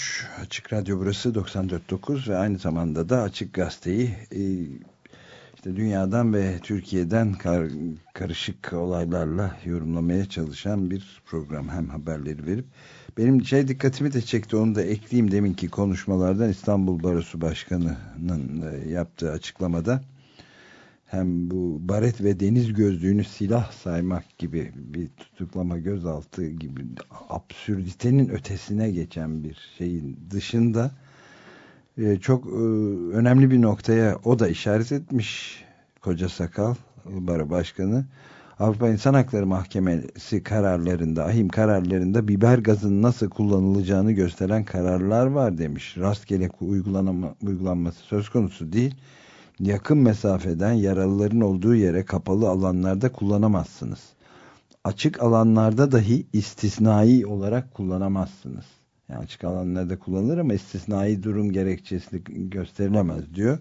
Açık Radyo burası 94.9 ve aynı zamanda da Açık Gazete'yi e, işte dünyadan ve Türkiye'den kar, karışık olaylarla yorumlamaya çalışan bir program. Hem haberleri verip benim şey dikkatimi de çekti onu da ekleyeyim deminki konuşmalardan. İstanbul Barosu Başkanı'nın e, yaptığı açıklamada hem bu baret ve deniz gözlüğünü silah saymak gibi bir tutuklama gözaltı gibi absürditenin ötesine geçen bir şeyin dışında e, çok e, önemli bir noktaya o da işaret etmiş koca sakal baro başkanı Avrupa İnsan Hakları Mahkemesi kararlarında ahim kararlarında biber gazının nasıl kullanılacağını gösteren kararlar var demiş rastgele uygulanması söz konusu değil yakın mesafeden yaralıların olduğu yere kapalı alanlarda kullanamazsınız. Açık alanlarda dahi istisnai olarak kullanamazsınız. Yani açık alanlarda kullanılır ama istisnai durum gerekçesi gösterilemez diyor.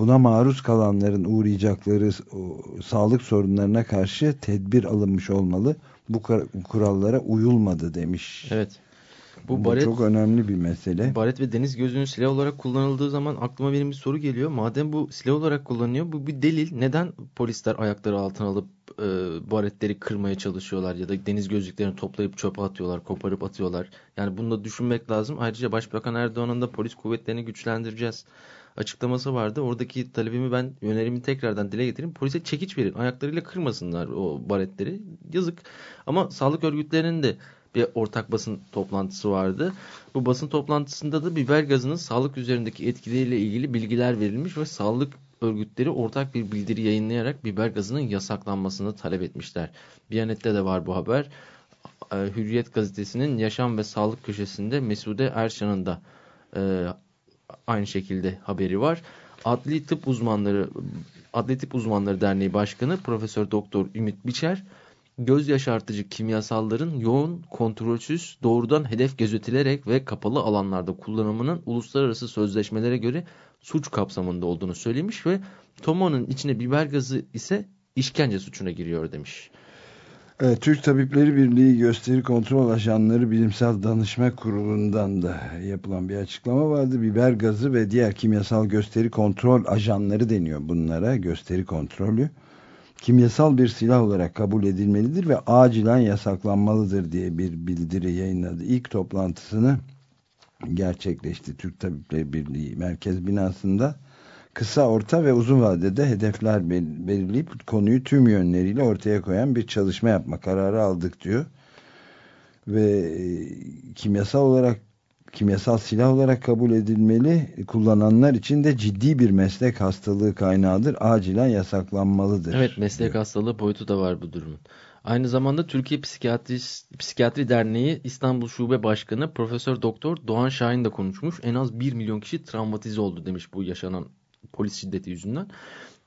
Buna maruz kalanların uğrayacakları sağlık sorunlarına karşı tedbir alınmış olmalı. Bu kurallara uyulmadı demiş. Evet. Bu, Bu baret, çok önemli bir mesele. Baret ve deniz gözünün silah olarak kullanıldığı zaman aklıma benim bir soru geliyor. Madem bu silah olarak kullanıyor bu bir delil. Neden polisler ayakları altına alıp e, baretleri kırmaya çalışıyorlar ya da deniz gözlüklerini toplayıp çöpe atıyorlar, koparıp atıyorlar. Yani bunu da düşünmek lazım. Ayrıca Başbakan Erdoğan'ın da polis kuvvetlerini güçlendireceğiz açıklaması vardı. Oradaki talebimi ben önerimi tekrardan dile getireyim. Polise çekiç verin. Ayaklarıyla kırmasınlar o baretleri. Yazık. Ama sağlık örgütlerinin de bir ortak basın toplantısı vardı. Bu basın toplantısında da biber gazının sağlık üzerindeki etkileriyle ilgili bilgiler verilmiş ve sağlık örgütleri ortak bir bildiri yayınlayarak biber gazının yasaklanmasını talep etmişler. Biyanet'te de var bu haber. Ee, Hürriyet gazetesinin yaşam ve sağlık köşesinde Mesude Erşan'ın da e, aynı şekilde haberi var. Adli Tıp Uzmanları Adli Tıp Uzmanları Derneği Başkanı Profesör Doktor Ümit Biçer göz yaşartıcı kimyasalların yoğun, kontrolsüz, doğrudan hedef gözetilerek ve kapalı alanlarda kullanımının uluslararası sözleşmelere göre suç kapsamında olduğunu söylemiş ve Tomo'nun içine biber gazı ise işkence suçuna giriyor demiş. Evet, Türk Tabipleri Birliği Gösteri Kontrol Ajanları Bilimsel Danışma Kurulu'ndan da yapılan bir açıklama vardı. Biber gazı ve diğer kimyasal gösteri kontrol ajanları deniyor bunlara. Gösteri kontrolü kimyasal bir silah olarak kabul edilmelidir ve acilen yasaklanmalıdır diye bir bildiri yayınladı. İlk toplantısını gerçekleşti Türk Tabipleri Birliği Merkez Binası'nda kısa, orta ve uzun vadede hedefler belirleyip konuyu tüm yönleriyle ortaya koyan bir çalışma yapma kararı aldık diyor. Ve e, kimyasal olarak kimyasal silah olarak kabul edilmeli, kullananlar için de ciddi bir meslek hastalığı kaynağıdır, acilen yasaklanmalıdır. Evet, meslek diyor. hastalığı boyutu da var bu durumun. Aynı zamanda Türkiye Psikiyatri, Psikiyatri Derneği İstanbul Şube Başkanı Profesör Doktor Doğan Şahin de konuşmuş. En az 1 milyon kişi travmatize oldu demiş bu yaşanan polis şiddeti yüzünden.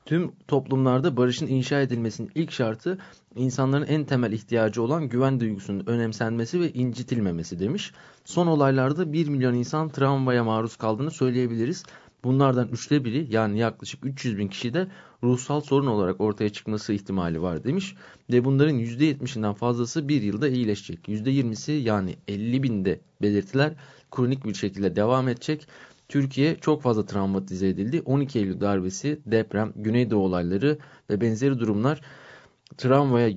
Tüm toplumlarda barışın inşa edilmesinin ilk şartı insanların en temel ihtiyacı olan güven duygusunun önemsenmesi ve incitilmemesi demiş. Son olaylarda 1 milyon insan travmaya maruz kaldığını söyleyebiliriz. Bunlardan üçte biri yani yaklaşık 300 bin kişi de ruhsal sorun olarak ortaya çıkması ihtimali var demiş. Ve bunların %70'inden fazlası bir yılda iyileşecek. %20'si yani 50 binde belirtiler kronik bir şekilde devam edecek. Türkiye çok fazla travmatize edildi. 12 Eylül darbesi, deprem, Güneydoğu olayları ve benzeri durumlar travmaya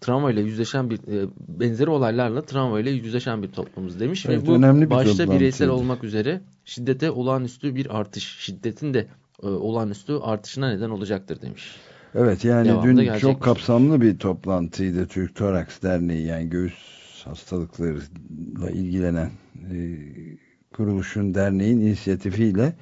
travmayla yüzleşen bir e, benzeri olaylarla travmayla yüzleşen bir toplumuz demiş evet, ve bu önemli bir başta bireysel olmak üzere şiddete olağanüstü bir artış, şiddetin de e, olağanüstü artışına neden olacaktır demiş. Evet yani Devamında dün çok kapsamlı bir toplantıydı Türk Toraks Derneği yani göğüs hastalıklarıyla ilgilenen e, kuruluşun derneğin inisiyatifiyle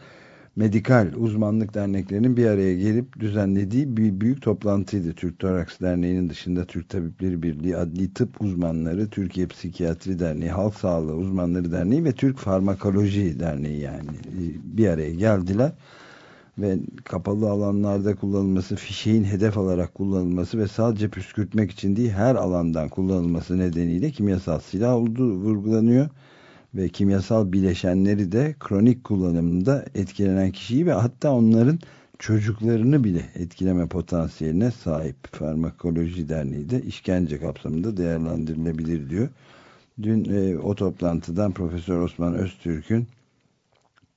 medikal uzmanlık derneklerinin bir araya gelip düzenlediği bir büyük toplantıydı. Türk Toraks Derneği'nin dışında Türk Tabipleri Birliği, Adli Tıp Uzmanları, Türkiye Psikiyatri Derneği, Halk Sağlığı Uzmanları Derneği ve Türk Farmakoloji Derneği yani bir araya geldiler. Ve kapalı alanlarda kullanılması, fişeğin hedef alarak kullanılması ve sadece püskürtmek için değil her alandan kullanılması nedeniyle kimyasal silah olduğu vurgulanıyor ve kimyasal bileşenleri de kronik kullanımında etkilenen kişiyi ve hatta onların çocuklarını bile etkileme potansiyeline sahip Farmakoloji Derneği de işkence kapsamında değerlendirilebilir diyor. Dün e, o toplantıdan Profesör Osman Öztürk'ün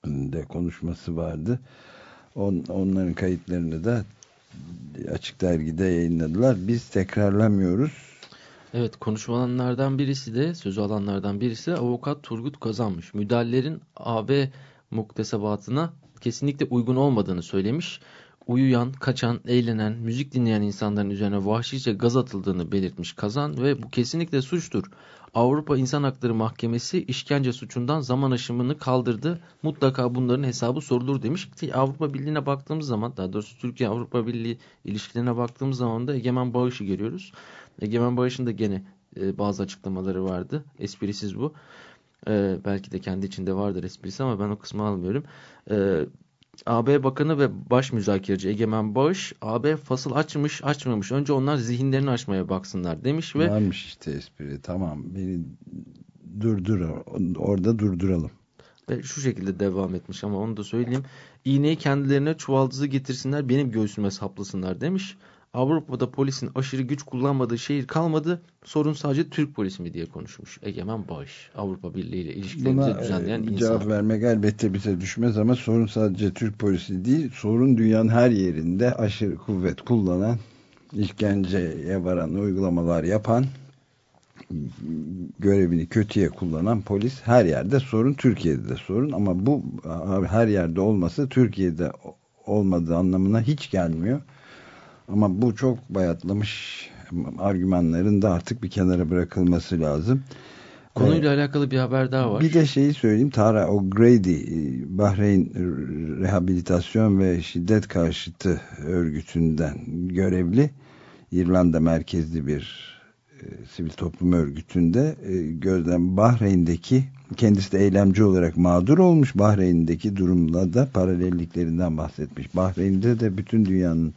de konuşması vardı. On, onların kayıtlarını da açık dergide yayınladılar. Biz tekrarlamıyoruz Evet konuşmalardan birisi de sözü alanlardan birisi avukat Turgut Kazanmış. Müdahalerin AB muktesebatına kesinlikle uygun olmadığını söylemiş. Uyuyan, kaçan, eğlenen, müzik dinleyen insanların üzerine vahşice gaz atıldığını belirtmiş Kazan ve bu kesinlikle suçtur. Avrupa İnsan Hakları Mahkemesi işkence suçundan zaman aşımını kaldırdı. Mutlaka bunların hesabı sorulur demiş. Avrupa Birliği'ne baktığımız zaman daha doğrusu Türkiye Avrupa Birliği ilişkilerine baktığımız zaman da egemen bağışı görüyoruz. Egemen Bağış'ın da gene e, bazı açıklamaları vardı. Esprisiz bu. E, belki de kendi içinde vardır esprisi ama ben o kısmı almıyorum. E, AB Bakanı ve Baş Müzakereci Egemen Bağış AB fasıl açmış açmamış. Önce onlar zihinlerini açmaya baksınlar demiş ve varmış işte espri. Tamam beni durdur orada durduralım. Ve şu şekilde devam etmiş ama onu da söyleyeyim. İğneyi kendilerine çuvaldızı getirsinler benim göğsüme saplasınlar demiş Avrupa'da polisin aşırı güç kullanmadığı şehir kalmadı. Sorun sadece Türk polisi mi diye konuşmuş. Egemen Bağış. Avrupa Birliği ile ilişkilerimizi Buna düzenleyen e, insan. cevap vermek elbette bize düşmez ama sorun sadece Türk polisi değil. Sorun dünyanın her yerinde aşırı kuvvet kullanan, işkenceye varan uygulamalar yapan, görevini kötüye kullanan polis her yerde sorun. Türkiye'de de sorun ama bu her yerde olması Türkiye'de olmadığı anlamına hiç gelmiyor. Ama bu çok bayatlamış argümanların da artık bir kenara bırakılması lazım. Konuyla ee, alakalı bir haber daha var. Bir de şeyi söyleyeyim. Tara O'Grady, Bahreyn Rehabilitasyon ve Şiddet Karşıtı Örgütü'nden görevli. İrlanda merkezli bir e, sivil toplum örgütünde e, gözlem Bahreyn'deki kendisi de eylemci olarak mağdur olmuş. Bahreyn'deki durumla da paralelliklerinden bahsetmiş. Bahreyn'de de bütün dünyanın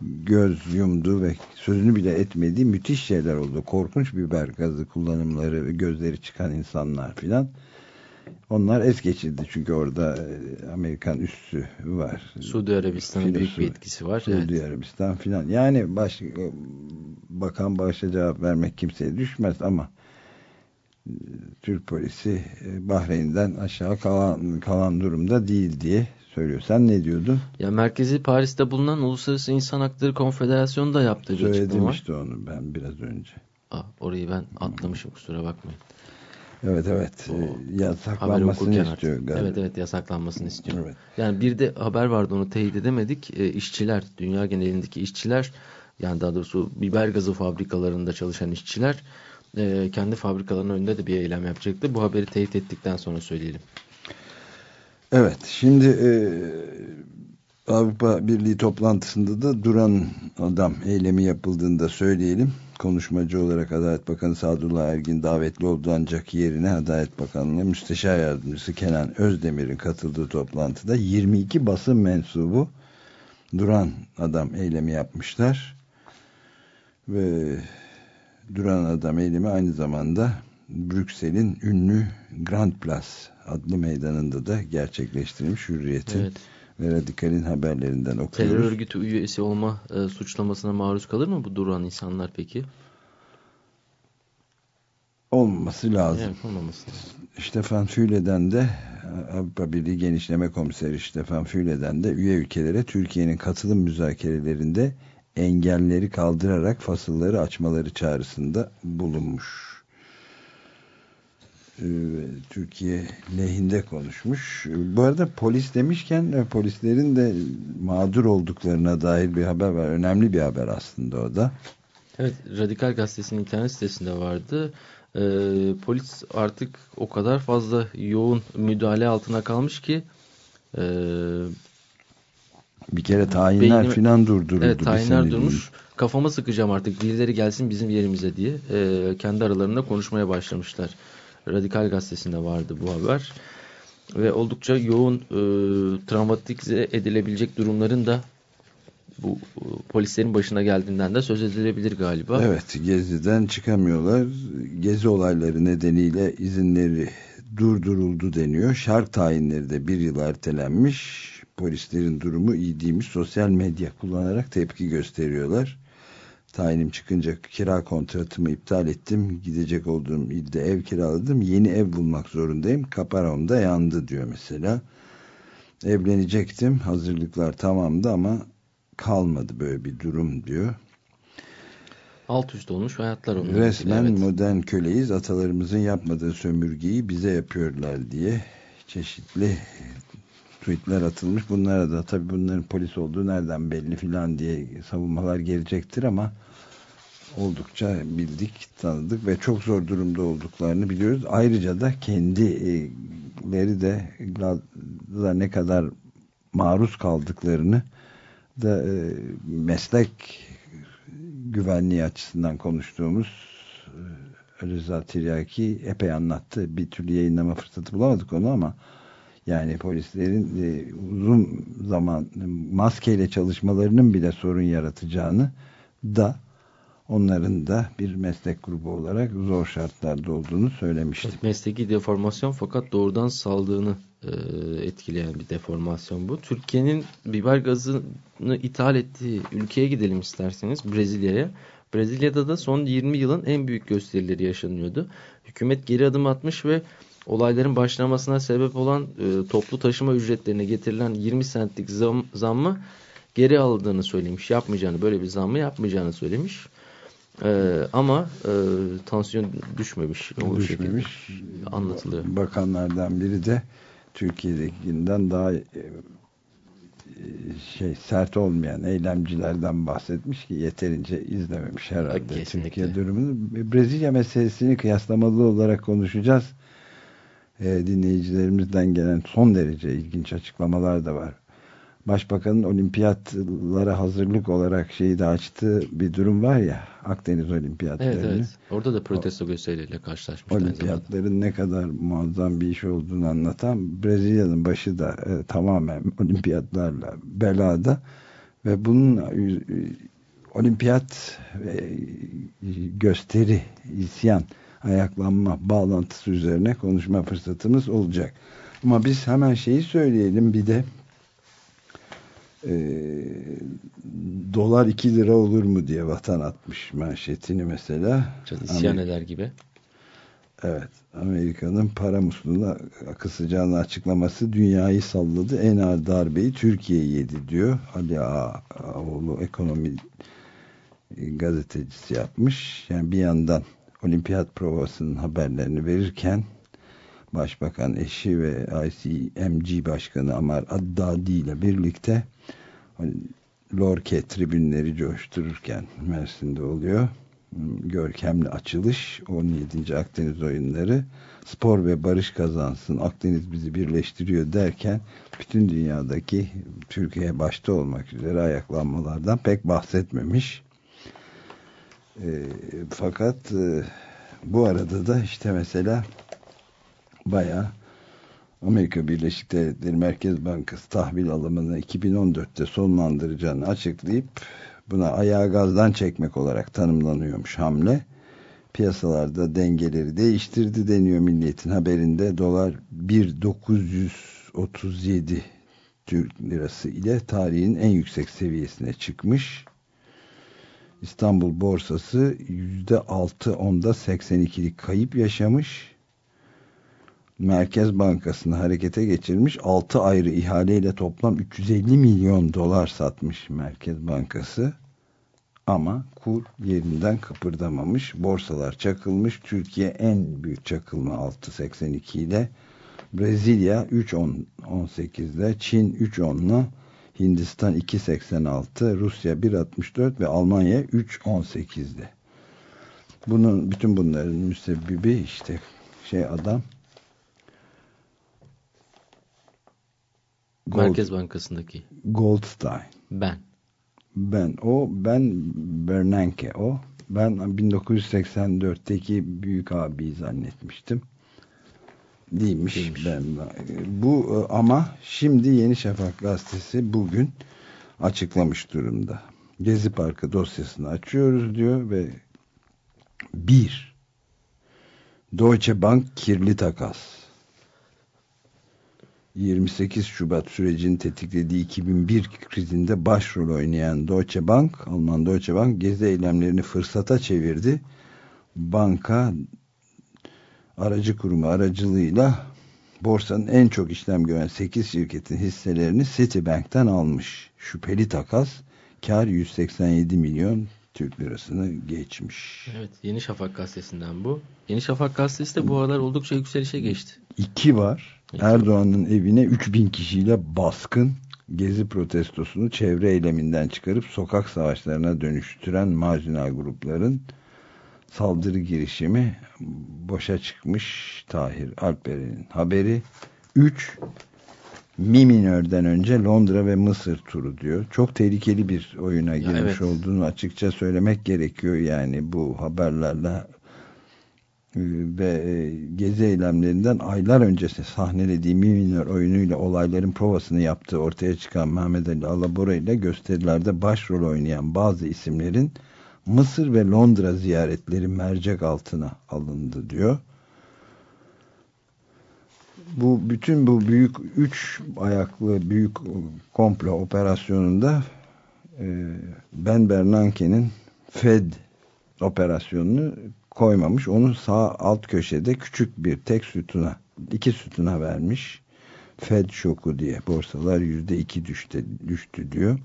göz yumdu ve sözünü bile etmediği müthiş şeyler oldu. Korkunç biber gazı kullanımları gözleri çıkan insanlar filan. Onlar es geçildi çünkü orada e, Amerikan üssü var. Suudi Arabistan'ın büyük bir etkisi var. Suudi evet. Arabistan filan. Yani baş, bakan başa cevap vermek kimseye düşmez ama e, Türk polisi e, Bahreyn'den aşağı kalan, kalan durumda değil diye söylüyor. Sen ne diyordun? Ya merkezi Paris'te bulunan Uluslararası İnsan Hakları Konfederasyonu da yaptığı bir işte onu ben biraz önce. Aa, orayı ben atlamışım kusura bakmayın. Evet evet. O, ee, yasaklanmasını istiyor galiba. Evet evet yasaklanmasını istiyor. Evet. Yani bir de haber vardı onu teyit edemedik. E, işçiler, dünya genelindeki işçiler yani daha doğrusu biber gazı fabrikalarında çalışan işçiler e, kendi fabrikalarının önünde de bir eylem yapacaktı. Bu haberi teyit ettikten sonra söyleyelim. Evet şimdi e, Avrupa Birliği toplantısında da duran adam eylemi yapıldığında söyleyelim. Konuşmacı olarak Adalet Bakanı Sadullah Ergin davetli oldu ancak yerine Adalet Bakanlığı Müsteşar Yardımcısı Kenan Özdemir'in katıldığı toplantıda 22 basın mensubu duran adam eylemi yapmışlar. Ve duran adam eylemi aynı zamanda Brüksel'in ünlü Grand Place adlı meydanında da gerçekleştirilmiş hürriyetin evet. ve radikalin haberlerinden okuyoruz. Terör örgütü üyesi olma e, suçlamasına maruz kalır mı bu duran insanlar peki? Olmaması lazım. Evet, olmaması lazım. Stefan Füle'den de Avrupa Birliği Genişleme Komiseri Stefan Füle'den de üye ülkelere Türkiye'nin katılım müzakerelerinde engelleri kaldırarak fasılları açmaları çağrısında bulunmuş. Ee, Türkiye lehinde konuşmuş. Bu arada polis demişken e, polislerin de mağdur olduklarına dair bir haber var. Önemli bir haber aslında o da. Evet, Radikal Gazetesi'nin internet sitesinde vardı. Ee, polis artık o kadar fazla yoğun müdahale altına kalmış ki e, bir kere tayinler beynime, falan durduruldu. Evet tayinler durmuş. Değil. Kafama sıkacağım artık birileri gelsin bizim yerimize diye e, kendi aralarında konuşmaya başlamışlar. Radikal Gazetesi'nde vardı bu haber. Ve oldukça yoğun e, travmatize edilebilecek durumların da bu e, polislerin başına geldiğinden de söz edilebilir galiba. Evet Gezi'den çıkamıyorlar. Gezi olayları nedeniyle izinleri durduruldu deniyor. Şark tayinleri de bir yıl ertelenmiş. Polislerin durumu iyi değilmiş. Sosyal medya kullanarak tepki gösteriyorlar tayinim çıkınca kira kontratımı iptal ettim. Gidecek olduğum ilde ev kiraladım. Yeni ev bulmak zorundayım. Kaparamda yandı diyor mesela. Evlenecektim. Hazırlıklar tamamdı ama kalmadı böyle bir durum diyor. Alt üst olmuş hayatlar onlar. Resmen evet. modern köleyiz. Atalarımızın yapmadığı sömürgeyi bize yapıyorlar diye çeşitli tweetler atılmış. Bunlara da tabii bunların polis olduğu nereden belli filan diye savunmalar gelecektir ama oldukça bildik, tanıdık ve çok zor durumda olduklarını biliyoruz. Ayrıca da kendileri de ne kadar maruz kaldıklarını da e, meslek güvenliği açısından konuştuğumuz e, Rıza Tiryaki epey anlattı. Bir türlü yayınlama fırsatı bulamadık onu ama yani polislerin e, uzun zaman maskeyle çalışmalarının bile sorun yaratacağını da onların da bir meslek grubu olarak zor şartlarda olduğunu söylemiştim. Mesleki deformasyon fakat doğrudan saldığını e, etkileyen bir deformasyon bu. Türkiye'nin biber gazını ithal ettiği ülkeye gidelim isterseniz Brezilya'ya. Brezilya'da da son 20 yılın en büyük gösterileri yaşanıyordu. Hükümet geri adım atmış ve olayların başlamasına sebep olan e, toplu taşıma ücretlerine getirilen 20 centlik zam, zammı geri aldığını söylemiş. Yapmayacağını, böyle bir zammı yapmayacağını söylemiş. Ee, ama e, tansiyon düşmemiş. O düşmemiş. Anlatılıyor. Bakanlardan biri de Türkiye'dekinden daha e, şey sert olmayan eylemcilerden bahsetmiş ki yeterince izlememiş herhalde Kesinlikle. Türkiye durumunu. Brezilya meselesini kıyaslamalı olarak konuşacağız. Ee, dinleyicilerimizden gelen son derece ilginç açıklamalar da var. Başbakanın olimpiyatlara hazırlık olarak şeyi de açtığı bir durum var ya Akdeniz olimpiyatlarını. Evet evet. Orada da protesto gösterileriyle karşılaşmış. Olimpiyatların ne kadar muazzam bir iş olduğunu anlatan Brezilya'nın başı da e, tamamen olimpiyatlarla belada ve bunun e, olimpiyat e, gösteri, isyan, ayaklanma bağlantısı üzerine konuşma fırsatımız olacak. Ama biz hemen şeyi söyleyelim bir de e, dolar 2 lira olur mu diye vatan atmış manşetini mesela. Çok isyan eder gibi. Evet. Amerika'nın para musluğuna kısacağını açıklaması dünyayı salladı. En ağır darbeyi Türkiye yedi diyor. Ali Ağoğlu ekonomi gazetecisi yapmış. Yani bir yandan olimpiyat provasının haberlerini verirken Başbakan eşi ve ICMG Başkanı Amar Addadi ile birlikte hani, Lorke tribünleri coştururken Mersin'de oluyor. Görkemli açılış 17. Akdeniz oyunları spor ve barış kazansın Akdeniz bizi birleştiriyor derken bütün dünyadaki Türkiye başta olmak üzere ayaklanmalardan pek bahsetmemiş. E, fakat e, bu arada da işte mesela bayağı Amerika Birleşik Devletleri Merkez Bankası tahvil alımını 2014'te sonlandıracağını açıklayıp buna ayağı gazdan çekmek olarak tanımlanıyormuş hamle. Piyasalarda dengeleri değiştirdi deniyor Milliyet'in haberinde. Dolar 1.937 Türk lirası ile tarihin en yüksek seviyesine çıkmış. İstanbul borsası %6 onda 82'lik kayıp yaşamış. Merkez Bankası'nı harekete geçirmiş 6 ayrı ihaleyle toplam 350 milyon dolar satmış Merkez Bankası. Ama kur yerinden kıpırdamamış borsalar çakılmış. Türkiye en büyük çakılma 6.82 ile Brezilya 3.18 ile Çin 3.10 ile Hindistan 2.86 Rusya 1.64 ve Almanya 3.18'de bunun bütün bunların müsebbibi işte şey adam Gold, Merkez Bankası'ndaki. Goldstein. Ben. Ben. O ben Bernanke o. Ben 1984'teki büyük abi zannetmiştim. Değilmiş. Değilmiş. Ben, bu ama şimdi Yeni Şafak gazetesi bugün açıklamış durumda. Gezi Parkı dosyasını açıyoruz diyor ve bir Deutsche Bank kirli takas 28 Şubat sürecini tetiklediği 2001 krizinde başrol oynayan Deutsche Bank, Alman Deutsche Bank gezi eylemlerini fırsata çevirdi. Banka aracı kurumu aracılığıyla borsanın en çok işlem gören 8 şirketin hisselerini Citibank'ten almış. Şüpheli takas kar 187 milyon Türk lirasını geçmiş. Evet Yeni Şafak gazetesinden bu. Yeni Şafak gazetesi de bu aralar oldukça yükselişe geçti. İki var. Erdoğan'ın evine 3000 kişiyle baskın gezi protestosunu çevre eyleminden çıkarıp sokak savaşlarına dönüştüren marjinal grupların saldırı girişimi boşa çıkmış Tahir Alper'in haberi 3 Mi minörden önce Londra ve Mısır turu diyor. Çok tehlikeli bir oyuna girmiş evet. olduğunu açıkça söylemek gerekiyor yani bu haberlerle ve e, gezi eylemlerinden aylar öncesi sahnelediği Miminör oyunuyla olayların provasını yaptığı ortaya çıkan Mehmet Ali Alabora ile gösterilerde başrol oynayan bazı isimlerin Mısır ve Londra ziyaretleri mercek altına alındı diyor. bu bütün bu büyük üç ayaklı büyük komplo operasyonunda e, Ben Bernanke'nin Fed operasyonunu koymamış. Onu sağ alt köşede küçük bir tek sütuna, iki sütuna vermiş. Fed şoku diye borsalar yüzde iki düştü, düştü diyor.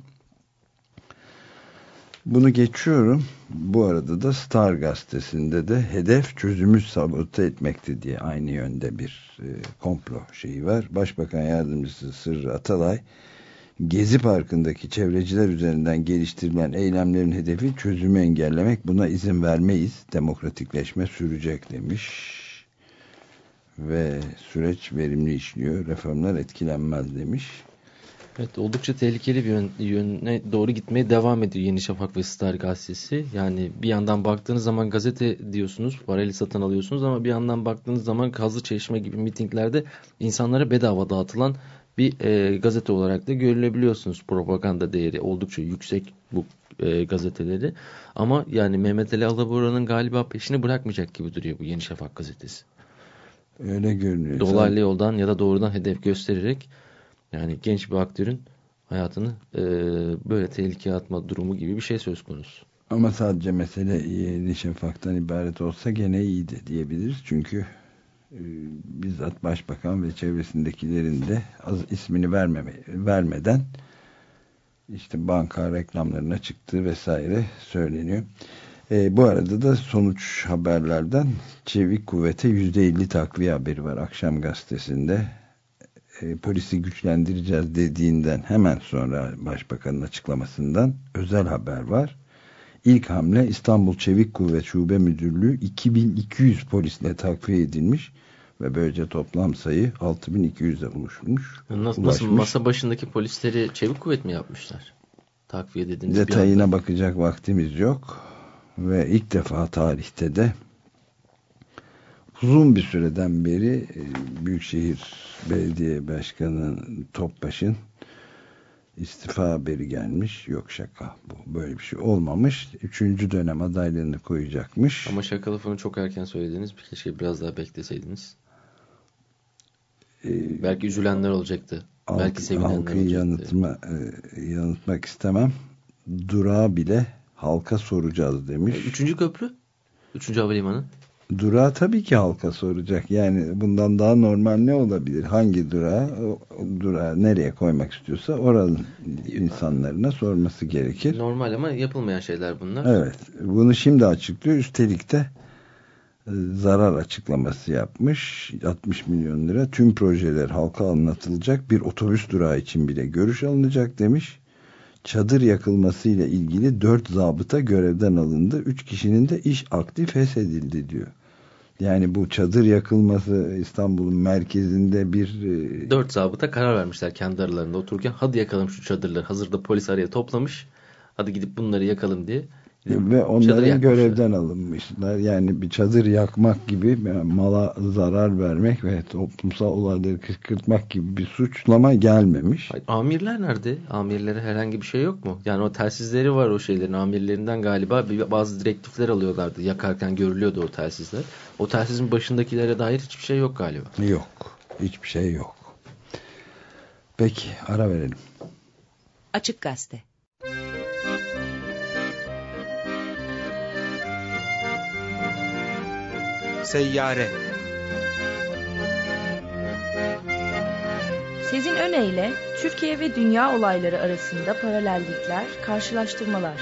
Bunu geçiyorum. Bu arada da Star gazetesinde de hedef çözümü sabote etmekti diye aynı yönde bir e, komplo şeyi var. Başbakan Yardımcısı Sırrı Atalay Gezi Parkı'ndaki çevreciler üzerinden geliştirilen eylemlerin hedefi çözümü engellemek. Buna izin vermeyiz. Demokratikleşme sürecek demiş. Ve süreç verimli işliyor. Reformlar etkilenmez demiş. Evet oldukça tehlikeli bir yön, yöne doğru gitmeye devam ediyor Yeni Şafak ve Star gazetesi. Yani bir yandan baktığınız zaman gazete diyorsunuz, parayla satın alıyorsunuz ama bir yandan baktığınız zaman Kazlı Çeşme gibi mitinglerde insanlara bedava dağıtılan bir e, gazete olarak da görülebiliyorsunuz. Propaganda değeri oldukça yüksek bu e, gazeteleri. Ama yani Mehmet Ali Alabora'nın galiba peşini bırakmayacak gibi duruyor bu Yeni Şafak gazetesi. Öyle görünüyor. Dolaylı yoldan ya da doğrudan hedef göstererek yani genç bir aktörün hayatını e, böyle tehlikeye atma durumu gibi bir şey söz konusu. Ama sadece mesele Yeni Şafak'tan ibaret olsa gene iyiydi diyebiliriz. Çünkü bizzat başbakan ve çevresindekilerin de az ismini vermeme, vermeden işte banka reklamlarına çıktığı vesaire söyleniyor. E, bu arada da sonuç haberlerden Çevik Kuvvet'e %50 takviye haberi var akşam gazetesinde. E, polisi güçlendireceğiz dediğinden hemen sonra başbakanın açıklamasından özel haber var. İlk hamle İstanbul Çevik Kuvvet Şube Müdürlüğü 2200 polisle takviye edilmiş ve böylece toplam sayı 6200'e ulaşmış. Nasıl, nasıl masa başındaki polisleri çevik kuvvet mi yapmışlar? Takviye dediğiniz Detayına bakacak vaktimiz yok. Ve ilk defa tarihte de uzun bir süreden beri e, Büyükşehir Belediye Başkanı Topbaş'ın istifa haberi gelmiş. Yok şaka. Bu böyle bir şey olmamış. Üçüncü dönem adaylığını koyacakmış. Ama şaka lafını çok erken söylediniz. Bir keşke biraz daha bekleseydiniz. Ee, Belki üzülenler olacaktı. Halk, Belki sevinenler halkı olacaktı. Yanıtma, e, yanıtmak istemem. Durağı bile halka soracağız demiş. E, üçüncü köprü? Üçüncü havalimanı? Durağı tabii ki halka soracak. Yani bundan daha normal ne olabilir? Hangi durağı, durağı nereye koymak istiyorsa oranın insanlarına sorması gerekir. Normal ama yapılmayan şeyler bunlar. Evet. Bunu şimdi açıklıyor. Üstelik de e, zarar açıklaması yapmış. 60 milyon lira. Tüm projeler halka anlatılacak. Bir otobüs durağı için bile görüş alınacak demiş çadır yakılmasıyla ilgili 4 zabıta görevden alındı. 3 kişinin de iş aktif feshedildi diyor. Yani bu çadır yakılması İstanbul'un merkezinde bir... E, Dört zabıta karar vermişler kendi aralarında otururken. Hadi yakalım şu çadırları. Hazırda polis araya toplamış. Hadi gidip bunları yakalım diye. Ve onların görevden alınmışlar. Yani bir çadır yakmak gibi mala zarar vermek ve toplumsal olayları kışkırtmak gibi bir suçlama gelmemiş. Amirler nerede? Amirlere herhangi bir şey yok mu? Yani o telsizleri var o şeylerin. Amirlerinden galiba bazı direktifler alıyorlardı. Yakarken görülüyordu o telsizler. O telsizin başındakilere dair hiçbir şey yok galiba. Yok. Hiçbir şey yok. Peki ara verelim. Açık Gazete Seyyare Sezin Öne Türkiye ve dünya olayları arasında paralellikler, karşılaştırmalar.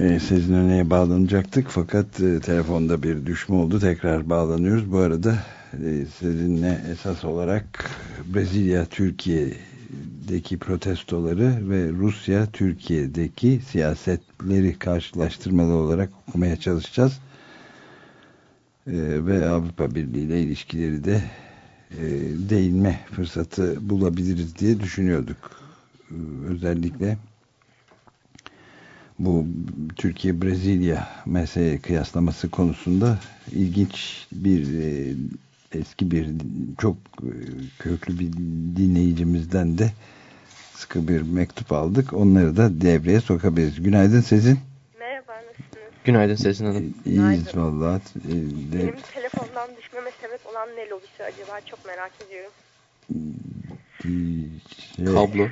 E, Sezin Öne'ye bağlanacaktık fakat e, telefonda bir düşme oldu. Tekrar bağlanıyoruz. Bu arada e, Sezin'le esas olarak Brezilya, Türkiye'deki protestoları ve Rusya, Türkiye'deki siyasetleri karşılaştırmalı olarak okumaya çalışacağız. Ve Avrupa Birliği ile ilişkileri de e, değinme fırsatı bulabiliriz diye düşünüyorduk. Özellikle bu Türkiye-Brezilya mesele kıyaslaması konusunda ilginç bir e, eski bir çok e, köklü bir dinleyicimizden de sıkı bir mektup aldık. Onları da devreye sokabiliriz. Günaydın Sezin. Merhaba nasılsınız? Günaydın Sezin Hanım. İyiyiz valla. E, Benim telefondan düşmeme sebep olan ne lobisi acaba çok merak ediyorum. Şey, Kablo.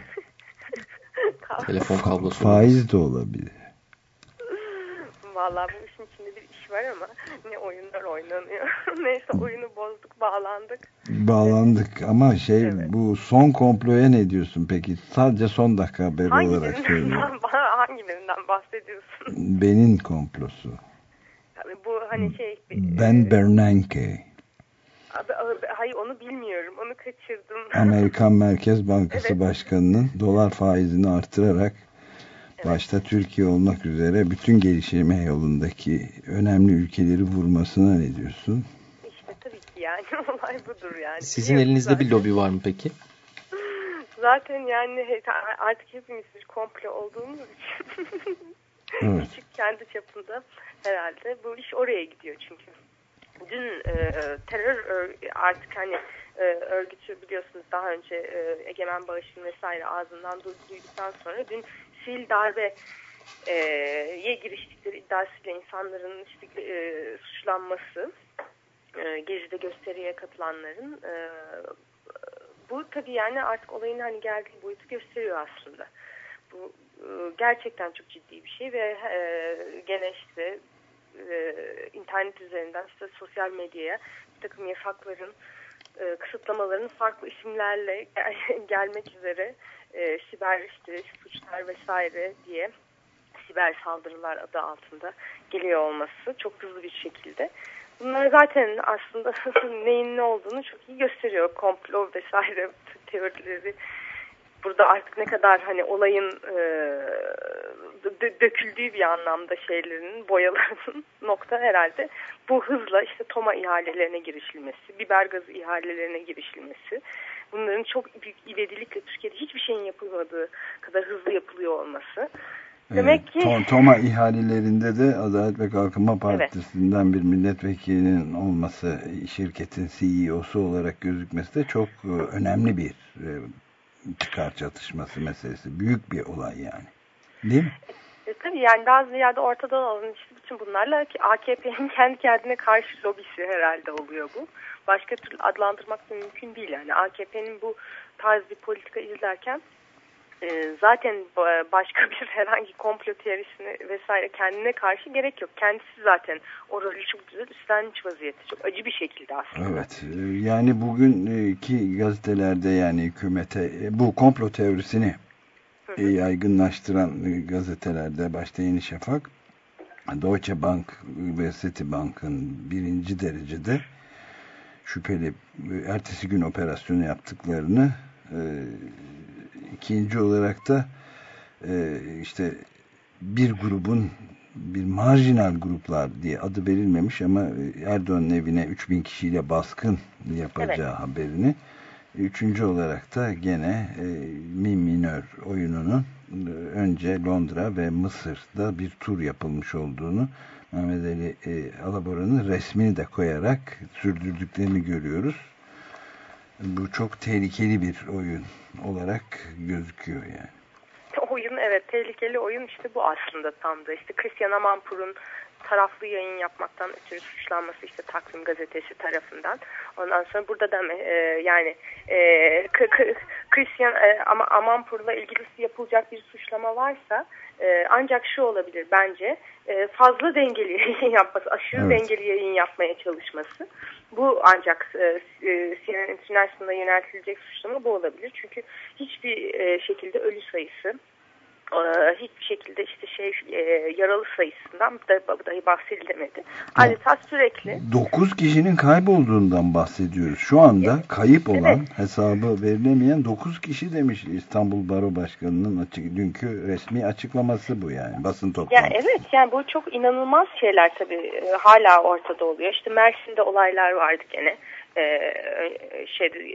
Telefon kablosu. Faiz de olabilir. Vallahi bu işin içinde bir iş var ama ne oyunlar oynanıyor. Neyse oyunu bozduk bağlandık. Bağlandık ama şey Evet. bu son komploya ne diyorsun peki? Sadece son dakika haberi olarak söylüyorum. Hangilerinden, bahsediyorsun? Benin komplosu. Tabii bu hani şey... Ben Bernanke. Abi, abi, hayır onu bilmiyorum. Onu kaçırdım. Amerikan Merkez Bankası Evet. Başkanı'nın dolar faizini artırarak başta Türkiye olmak üzere bütün gelişme yolundaki önemli ülkeleri vurmasına ne diyorsun? İşte tabii ki yani olay budur yani. Sizin Biliyorsun elinizde bir zaten. lobi var mı peki? Zaten yani artık hepimiz bir komplo olduğumuz için Evet. küçük kendi çapında herhalde bu iş oraya gidiyor çünkü. Dün e, terör ör- artık hani e, örgütü biliyorsunuz daha önce e, Egemen Bağış'ın vesaire ağzından du- duyduktan sonra dün sil darbe e, ye giriştikleri iddiasıyla insanların işte, e, suçlanması e, Gezi'de gösteriye katılanların e, bu tabii yani artık olayın hani geldiği boyutu gösteriyor aslında. Bu e, gerçekten çok ciddi bir şey ve e, gene işte e, internet üzerinden işte sosyal medyaya bir takım yasakların e, kısıtlamaların farklı isimlerle gel- gelmek üzere e, siber işte suçlar vesaire diye siber saldırılar adı altında geliyor olması çok hızlı bir şekilde. Bunlar zaten aslında neyin ne olduğunu çok iyi gösteriyor. Komplo vesaire teorileri burada artık ne kadar hani olayın e, dö- döküldüğü bir anlamda şeylerin, boyalarının nokta herhalde bu hızla işte Toma ihalelerine girişilmesi, biber gazı ihalelerine girişilmesi, bunların çok büyük ivedilikle Türkiye'de hiçbir şeyin yapılmadığı kadar hızlı yapılıyor olması. Demek Evet, ki To- Toma ihalelerinde de Adalet ve Kalkınma Partisi'nden bir milletvekilinin olması, şirketin CEO'su olarak gözükmesi de çok e, önemli bir e, çıkar çatışması meselesi. Büyük bir olay yani. Değil mi? E, tabii yani daha ziyade ortadan alınan işte bütün bunlarla ki AKP'nin kendi kendine karşı lobisi herhalde oluyor bu. Başka türlü adlandırmak da mümkün değil yani. AKP'nin bu tarz bir politika izlerken e, zaten ba- başka bir herhangi komplo teorisine vesaire kendine karşı gerek yok. Kendisi zaten o rolü çok güzel üstlenmiş vaziyette. Çok acı bir şekilde aslında. Evet. e, Yani bugünkü gazetelerde yani hükümete e, bu komplo teorisini yaygınlaştıran gazetelerde başta Yeni Şafak, Deutsche Bank ve Citibank'ın birinci derecede şüpheli ertesi gün operasyonu yaptıklarını e, ikinci olarak da e, işte bir grubun bir marjinal gruplar diye adı verilmemiş ama Erdoğan'ın evine 3000 kişiyle baskın yapacağı haberini üçüncü olarak da gene e, mi minör oyununun e, önce Londra ve Mısır'da bir tur yapılmış olduğunu Mehmet Ali e, Alabora'nın resmini de koyarak sürdürdüklerini görüyoruz. Bu çok tehlikeli bir oyun olarak gözüküyor yani. Oyun evet tehlikeli oyun işte bu aslında tam da işte Christian Amanpour'un taraflı yayın yapmaktan ötürü suçlanması işte Takvim Gazetesi tarafından. Ondan sonra burada da e, yani e, Christian e, ama Amanpour'la ilgili yapılacak bir suçlama varsa e, ancak şu olabilir bence e, fazla dengeli yayın yapması, aşırı Evet. dengeli yayın yapmaya çalışması. Bu ancak e, e, CNN International'a yöneltilecek suçlama bu olabilir. Çünkü hiçbir e, şekilde ölü sayısı hiçbir şekilde işte şey e, yaralı sayısından da, dahi bahsedilemedi. Adeta sürekli 9 kişinin kaybolduğundan bahsediyoruz. Şu anda kayıp olan hesabı verilemeyen 9 kişi demiş İstanbul Baro Başkanı'nın açık, dünkü resmi açıklaması bu yani basın Yani toplantısı. evet yani bu çok inanılmaz şeyler tabii e, hala ortada oluyor. İşte Mersin'de olaylar vardı gene e,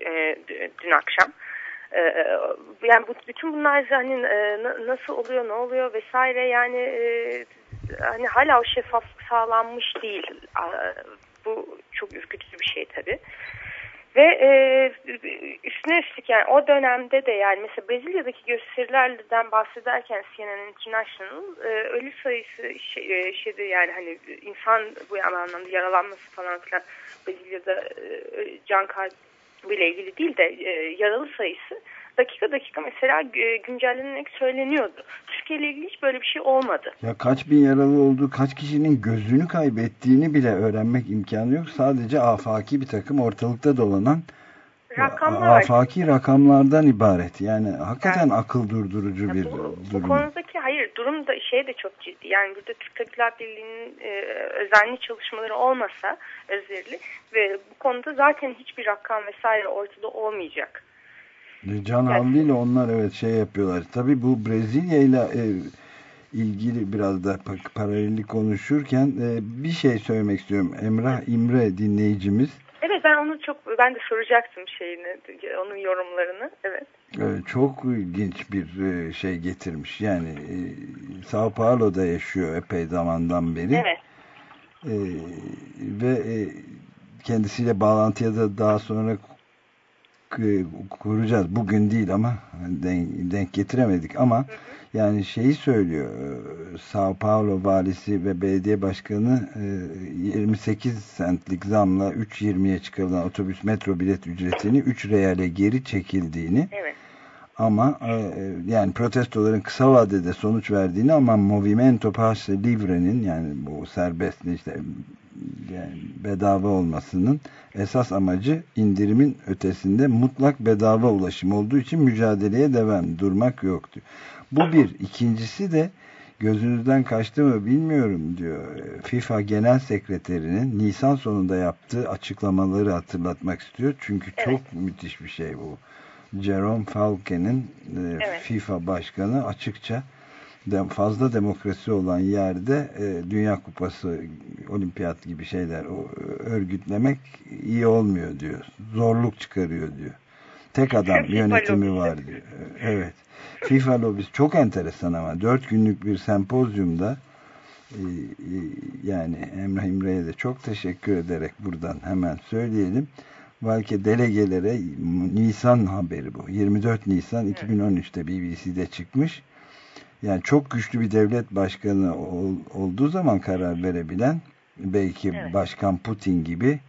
e, d- dün akşam. E, yani bu, bütün bunlar hani e, nasıl oluyor, ne oluyor vesaire yani e, hani hala o şeffaflık sağlanmış değil. Bu çok ürkütücü bir şey tabii. Ve e, üstüne üstlük yani o dönemde de yani mesela Brezilya'daki gösterilerden bahsederken CNN International e, ölü sayısı şey, e, şeyde yani hani insan bu anlamda yaralanması falan filan Brezilya'da e, can kaybı ile ilgili değil de e, yaralı sayısı dakika dakika mesela e, güncellenerek söyleniyordu. Türkiye ile ilgili hiç böyle bir şey olmadı. Ya kaç bin yaralı olduğu, kaç kişinin gözünü kaybettiğini bile öğrenmek imkanı yok. Sadece afaki bir takım ortalıkta dolanan Rakamlar afaki rakamlardan ibaret. Yani hakikaten yani, akıl durdurucu bir bu, durum. Bu konudaki hayır durum da şey de çok ciddi. Yani burada Türk Tabipler Birliği'nin e, özenli çalışmaları olmasa özverili ve bu konuda zaten hiçbir rakam vesaire ortada olmayacak. Can havliyle onlar evet şey yapıyorlar. Tabii bu Brezilya ile e, ilgili biraz da paralellik konuşurken e, bir şey söylemek istiyorum. Emrah İmre dinleyicimiz. Evet ben onu çok ben de soracaktım şeyini onun yorumlarını. Evet. Evet, çok ilginç bir e, şey getirmiş. Yani e, Sao Paulo'da yaşıyor epey zamandan beri. Evet. E, ve e, kendisiyle bağlantıya da daha sonra kuracağız. Bugün değil ama denk, denk getiremedik ama hı hı. Yani şeyi söylüyor Sao Paulo valisi ve belediye başkanı 28 centlik zamla 3.20'ye çıkarılan otobüs metro bilet ücretini 3 reale geri çekildiğini evet. ama yani protestoların kısa vadede sonuç verdiğini ama Movimento Passe Libre'nin yani bu serbest işte yani bedava olmasının esas amacı indirimin ötesinde mutlak bedava ulaşım olduğu için mücadeleye devam durmak yok diyor. Bu bir. ikincisi de gözünüzden kaçtı mı bilmiyorum diyor. FIFA Genel Sekreterinin Nisan sonunda yaptığı açıklamaları hatırlatmak istiyor. Çünkü evet. çok müthiş bir şey bu. Jerome Falke'nin e, evet. FIFA Başkanı açıkça fazla demokrasi olan yerde e, Dünya Kupası, olimpiyat gibi şeyler örgütlemek iyi olmuyor diyor. Zorluk çıkarıyor diyor. Tek adam yönetimi var diyor. Evet. FIFA lobisi çok enteresan ama dört günlük bir sempozyumda e, e, yani Emrah İmre'ye de çok teşekkür ederek buradan hemen söyleyelim. Belki delegelere Nisan haberi bu. 24 Nisan 2013'te BBC'de çıkmış yani çok güçlü bir devlet başkanı ol, olduğu zaman karar verebilen belki evet. Başkan Putin gibi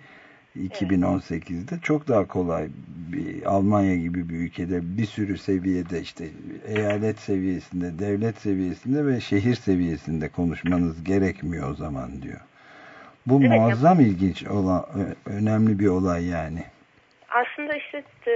2018'de çok daha kolay bir Almanya gibi bir ülkede bir sürü seviyede işte eyalet seviyesinde, devlet seviyesinde ve şehir seviyesinde konuşmanız gerekmiyor o zaman diyor. Bu evet, muazzam ilginç olan önemli bir olay yani aslında işte e,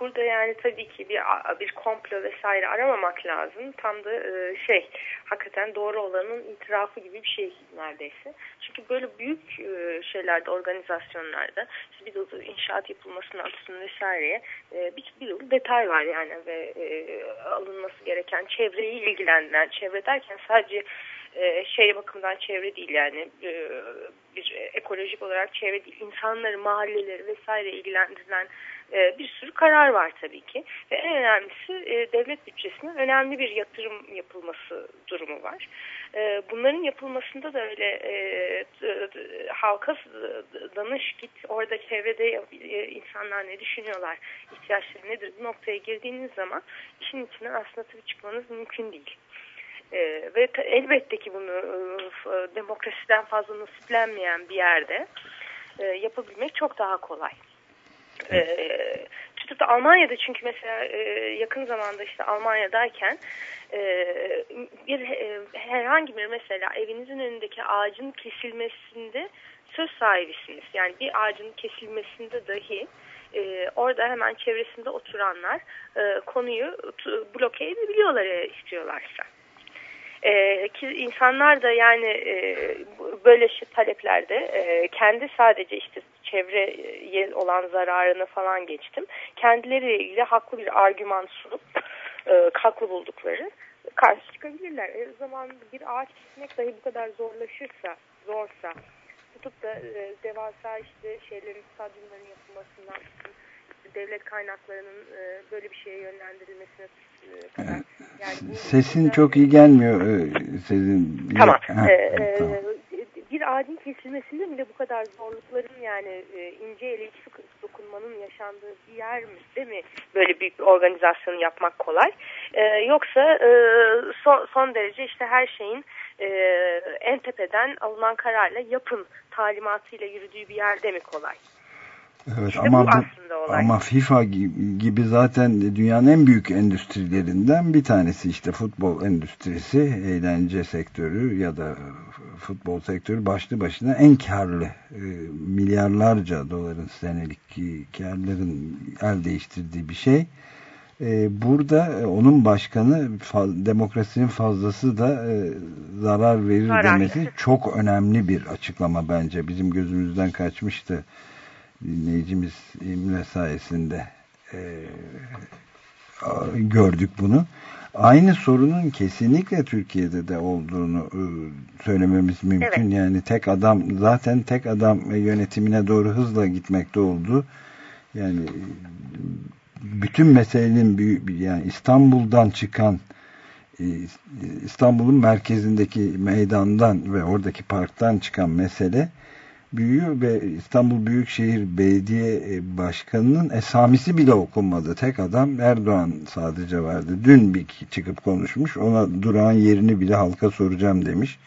burada yani tabii ki bir bir komplo vesaire aramamak lazım. Tam da e, şey hakikaten doğru olanın itirafı gibi bir şey neredeyse. Çünkü böyle büyük e, şeylerde organizasyonlarda işte bir dolu inşaat yapılmasından tutun vesaireye e, bir, bir dolu detay var yani ve e, alınması gereken çevreyi ilgilendiren çevre derken sadece e, şey bakımdan çevre değil yani e, bir ekolojik olarak çevre insanları mahalleleri vesaire ilgilendiren e, bir sürü karar var tabii ki ve en önemlisi devlet bütçesinin önemli bir yatırım yapılması durumu var. bunların yapılmasında da öyle halka danış git orada çevrede insanlar ne düşünüyorlar ihtiyaçları nedir bu noktaya girdiğiniz zaman işin içinden aslında tabii çıkmanız mümkün değil. E, ve elbette ki bunu e, demokrasiden fazla nasiplenmeyen bir yerde e, yapabilmek çok daha kolay. E, tutup da Almanya'da çünkü mesela e, yakın zamanda işte Almanya'dayken e, bir e, herhangi bir mesela evinizin önündeki ağacın kesilmesinde söz sahibisiniz. Yani bir ağacın kesilmesinde dahi e, orada hemen çevresinde oturanlar e, konuyu bloke edebiliyorlar istiyorlarsa. E, ki insanlar da yani e, böyle şey, taleplerde e, kendi sadece işte çevreye olan zararını falan geçtim. Kendileriyle ilgili haklı bir argüman sunup e, haklı buldukları karşı çıkabilirler. E, zaman bir ağaç kesmek dahi bu kadar zorlaşırsa, zorsa tutup da e, devasa işte şeylerin, stadyumların yapılmasından devlet kaynaklarının e, böyle bir şeye yönlendirilmesine e, kadar. Yani Sesin çok iyi gelmiyor e, sizin. Tamam. Ha, ee, tamam. Bir ağacın kesilmesinde bile bu kadar zorlukların yani e, ince ele hiç dokunmanın yaşandığı bir yer mi değil mi? Böyle büyük bir organizasyonu yapmak kolay. Ee, yoksa e, son, son derece işte her şeyin e, en tepeden alınan kararla yapın talimatıyla yürüdüğü bir yerde mi kolay? Evet işte ama bu, olay. ama FIFA gibi zaten dünyanın en büyük endüstrilerinden bir tanesi işte futbol endüstrisi, eğlence sektörü ya da futbol sektörü başlı başına en karlı e, milyarlarca doların senelik karların el değiştirdiği bir şey. E, burada e, onun başkanı demokrasinin fazlası da e, zarar verir zarar. demesi çok önemli bir açıklama bence. Bizim gözümüzden kaçmıştı dinleyicimiz İmre sayesinde e, gördük bunu. Aynı sorunun kesinlikle Türkiye'de de olduğunu e, söylememiz mümkün. Evet. Yani tek adam zaten tek adam yönetimine doğru hızla gitmekte oldu. Yani bütün meselenin büyük yani İstanbul'dan çıkan e, İstanbul'un merkezindeki meydandan ve oradaki parktan çıkan mesele büyüyor ve İstanbul Büyükşehir Belediye e, Başkanı'nın esamisi bile okunmadı. Tek adam Erdoğan sadece vardı. Dün bir çıkıp konuşmuş. Ona durağın yerini bile halka soracağım demiş.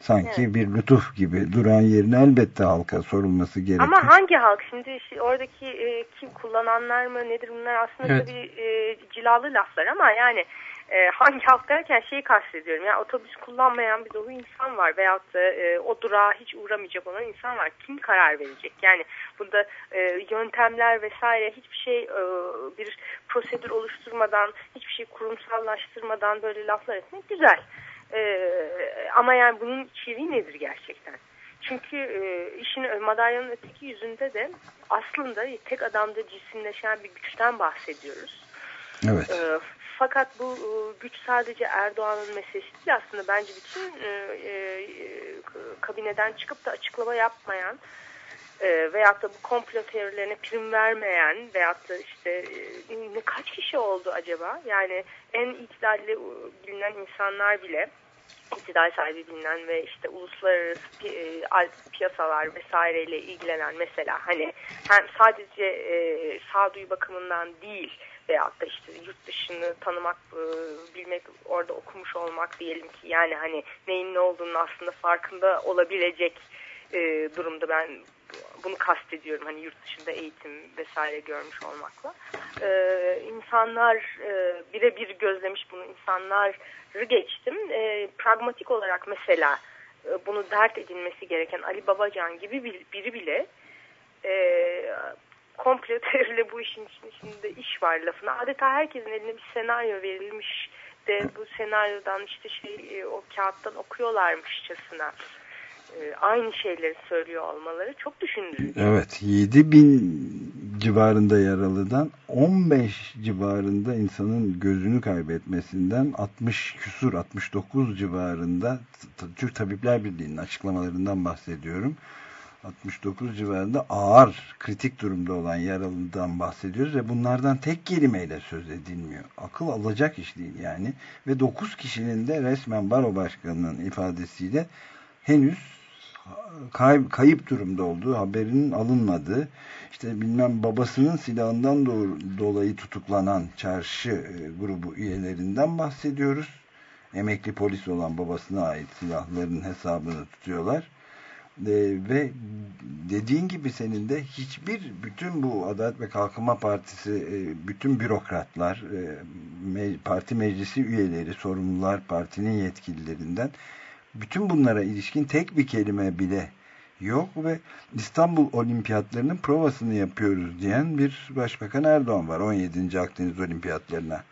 Sanki evet. bir lütuf gibi. Durağın yerini elbette halka sorulması gerekiyor. Ama hangi halk? Şimdi oradaki e, kim kullananlar mı nedir bunlar aslında evet. tabii e, cilalı laflar ama yani e, hangi halk derken şeyi kastediyorum. Yani otobüs kullanmayan bir dolu insan var veyahut da e, o durağa hiç uğramayacak olan insan var. Kim karar verecek? Yani bunda e, yöntemler vesaire hiçbir şey e, bir prosedür oluşturmadan, hiçbir şey kurumsallaştırmadan böyle laflar etmek güzel. E, ama yani bunun içeriği nedir gerçekten? Çünkü e, işin madalyonun öteki yüzünde de aslında tek adamda cisimleşen bir güçten bahsediyoruz. Evet. E, fakat bu e, güç sadece Erdoğan'ın meselesi değil aslında bence bütün e, e, kabineden çıkıp da açıklama yapmayan e, veyahut da bu komplo teorilerine prim vermeyen veyahut da işte e, kaç kişi oldu acaba? Yani en iktidalli bilinen insanlar bile iktidar sahibi bilinen ve işte uluslararası pi e, piyasalar vesaireyle ilgilenen mesela hani hem sadece e, sağduyu bakımından değil veyahut da işte yurt dışını tanımak, e, bilmek, orada okumuş olmak diyelim ki yani hani neyin ne olduğunu aslında farkında olabilecek e, durumda ben bunu kastediyorum hani yurt dışında eğitim vesaire görmüş olmakla. E, insanlar e, birebir gözlemiş bunu insanları geçtim. E, pragmatik olarak mesela e, bunu dert edilmesi gereken Ali Babacan gibi bir, biri bile e, komplo teoriyle bu işin içinde iş var lafına. Adeta herkesin eline bir senaryo verilmiş de bu senaryodan işte şey e, o kağıttan okuyorlarmışçasına e, aynı şeyleri söylüyor olmaları çok düşündürücü. Evet 7 bin civarında yaralıdan 15 civarında insanın gözünü kaybetmesinden 60 küsur 69 civarında Türk Tabipler Birliği'nin açıklamalarından bahsediyorum 69 civarında ağır kritik durumda olan yaralıdan bahsediyoruz ve bunlardan tek kelimeyle söz edilmiyor. Akıl alacak iş değil yani. Ve 9 kişinin de resmen baro başkanının ifadesiyle henüz kay kayıp durumda olduğu haberinin alınmadığı işte bilmem babasının silahından dolayı tutuklanan çarşı e, grubu üyelerinden bahsediyoruz. Emekli polis olan babasına ait silahların hesabını tutuyorlar ve dediğin gibi senin de hiçbir bütün bu Adalet ve Kalkınma Partisi e, bütün bürokratlar e, parti meclisi üyeleri sorumlular partinin yetkililerinden bütün bunlara ilişkin tek bir kelime bile yok ve İstanbul Olimpiyatlarının provasını yapıyoruz diyen bir Başbakan Erdoğan var 17. Akdeniz Olimpiyatlarına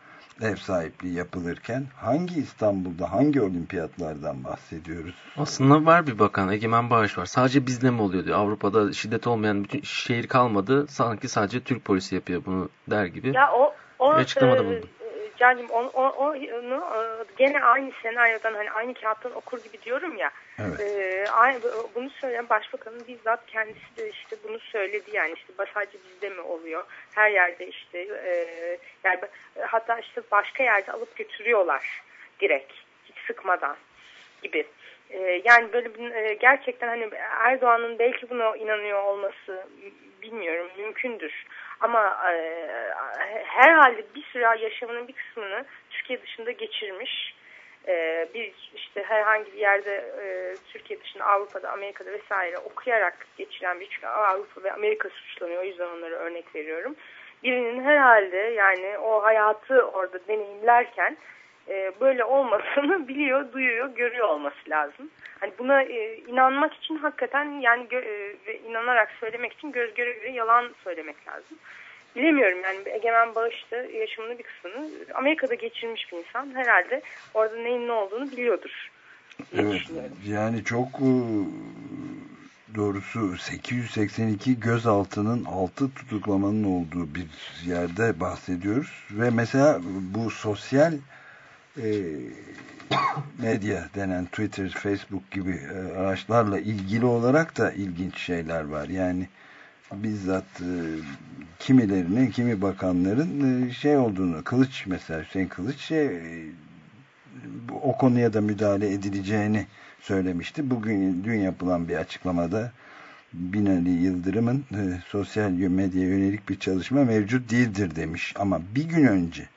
ev sahipliği yapılırken hangi İstanbul'da hangi olimpiyatlardan bahsediyoruz? Aslında var bir bakan Egemen Bağış var. Sadece bizde mi oluyor diyor. Avrupa'da şiddet olmayan bütün şehir kalmadı. Sanki sadece Türk polisi yapıyor bunu der gibi. Ya o, o açıklamada e, bulundu. Yani onu, onu e, gene aynı senaryodan hani aynı kağıttan okur gibi diyorum ya. Evet. E, aynı, bunu söyleyen başbakanın bizzat kendisi de işte bunu söyledi yani işte sadece bizde mi oluyor? Her yerde işte e, yani hatta işte başka yerde alıp götürüyorlar direkt hiç sıkmadan gibi. E, yani böyle bir, e, gerçekten hani Erdoğan'ın belki buna inanıyor olması bilmiyorum mümkündür. Ama e, herhalde bir süre yaşamının bir kısmını Türkiye dışında geçirmiş. E, bir işte herhangi bir yerde e, Türkiye dışında Avrupa'da, Amerika'da vesaire okuyarak geçiren bir çünkü Avrupa ve Amerika suçlanıyor. O yüzden onlara örnek veriyorum. Birinin herhalde yani o hayatı orada deneyimlerken e, böyle olmasını biliyor, duyuyor, görüyor olması lazım. Hani buna e, inanmak için hakikaten yani e, ve inanarak söylemek için göz göre göre yalan söylemek lazım. Bilemiyorum yani Egemen Bağış'ta yaşamının bir kısmını Amerika'da geçirmiş bir insan herhalde orada neyin ne olduğunu biliyordur. Evet yani çok e, doğrusu 882 gözaltının 6 tutuklamanın olduğu bir yerde bahsediyoruz ve mesela bu sosyal e, medya denen Twitter, Facebook gibi e, araçlarla ilgili olarak da ilginç şeyler var. Yani bizzat e, kimilerinin, kimi bakanların e, şey olduğunu, Kılıç mesela Hüseyin Kılıç şey, e, o konuya da müdahale edileceğini söylemişti. Bugün dün yapılan bir açıklamada Binali Yıldırım'ın e, sosyal medyaya yönelik bir çalışma mevcut değildir demiş. Ama bir gün önce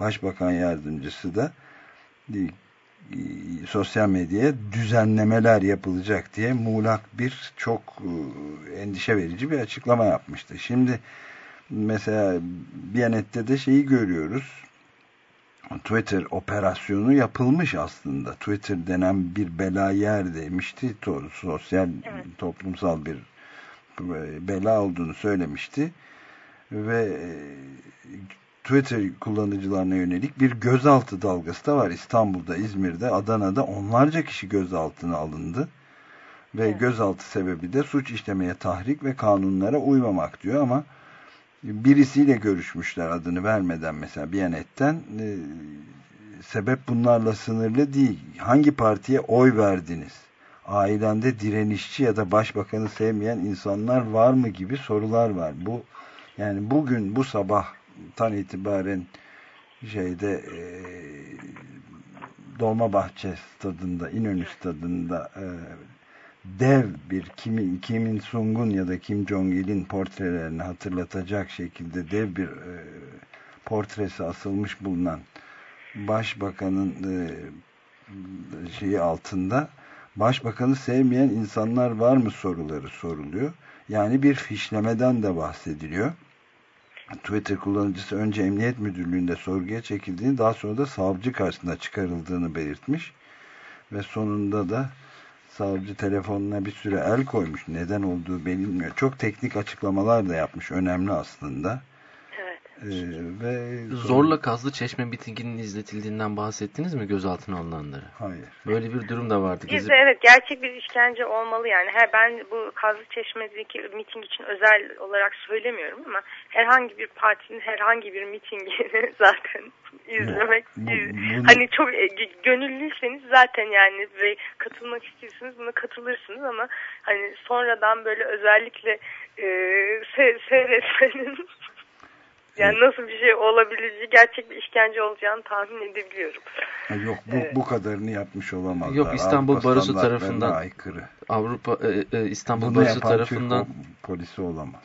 Başbakan Yardımcısı da e, sosyal medyaya düzenlemeler yapılacak diye muğlak bir çok e, endişe verici bir açıklama yapmıştı. Şimdi mesela Biyanet'te de şeyi görüyoruz. Twitter operasyonu yapılmış aslında. Twitter denen bir bela yer demişti. Sosyal, evet. toplumsal bir e, bela olduğunu söylemişti. Ve Twitter kullanıcılarına yönelik bir gözaltı dalgası da var. İstanbul'da, İzmir'de, Adana'da onlarca kişi gözaltına alındı. Ve evet. gözaltı sebebi de suç işlemeye tahrik ve kanunlara uymamak diyor ama birisiyle görüşmüşler adını vermeden mesela Biyanet'ten e, sebep bunlarla sınırlı değil. Hangi partiye oy verdiniz? Ailende direnişçi ya da başbakanı sevmeyen insanlar var mı gibi sorular var. Bu yani bugün bu sabah tan itibaren şeyde e, Dolmabahçe stadında, İnönü stadında e, dev bir Kim, Kim Il Sung'un ya da Kim Jong-il'in portrelerini hatırlatacak şekilde dev bir e, portresi asılmış bulunan başbakanın e, şeyi altında başbakanı sevmeyen insanlar var mı soruları soruluyor. Yani bir fişlemeden de bahsediliyor. Twitter kullanıcısı önce Emniyet Müdürlüğü'nde sorguya çekildiğini daha sonra da savcı karşısında çıkarıldığını belirtmiş. Ve sonunda da savcı telefonuna bir süre el koymuş. Neden olduğu bilinmiyor. Çok teknik açıklamalar da yapmış. Önemli aslında. Ee, ve Zorla Kazlı Çeşme mitinginin izletildiğinden bahsettiniz mi gözaltına alınanları? Hayır. Böyle bir durum da vardı. Biz de evet gerçek bir işkence olmalı yani. Her, ben bu Kazlı Çeşme'deki miting için özel olarak söylemiyorum ama herhangi bir partinin herhangi bir mitingini zaten izlemek bu, bu, hani çok e, gönüllüyseniz zaten yani ve katılmak istiyorsunuz buna katılırsınız ama hani sonradan böyle özellikle e, se seyretmenin yani nasıl bir şey olabileceği, gerçek bir işkence olacağını tahmin edebiliyorum. Yok bu, evet. bu kadarını yapmış olamazlar. Yok İstanbul Avrupa Barosu tarafından aykırı. Avrupa e, e, İstanbul Bunu Barosu tarafından Türk polisi olamaz.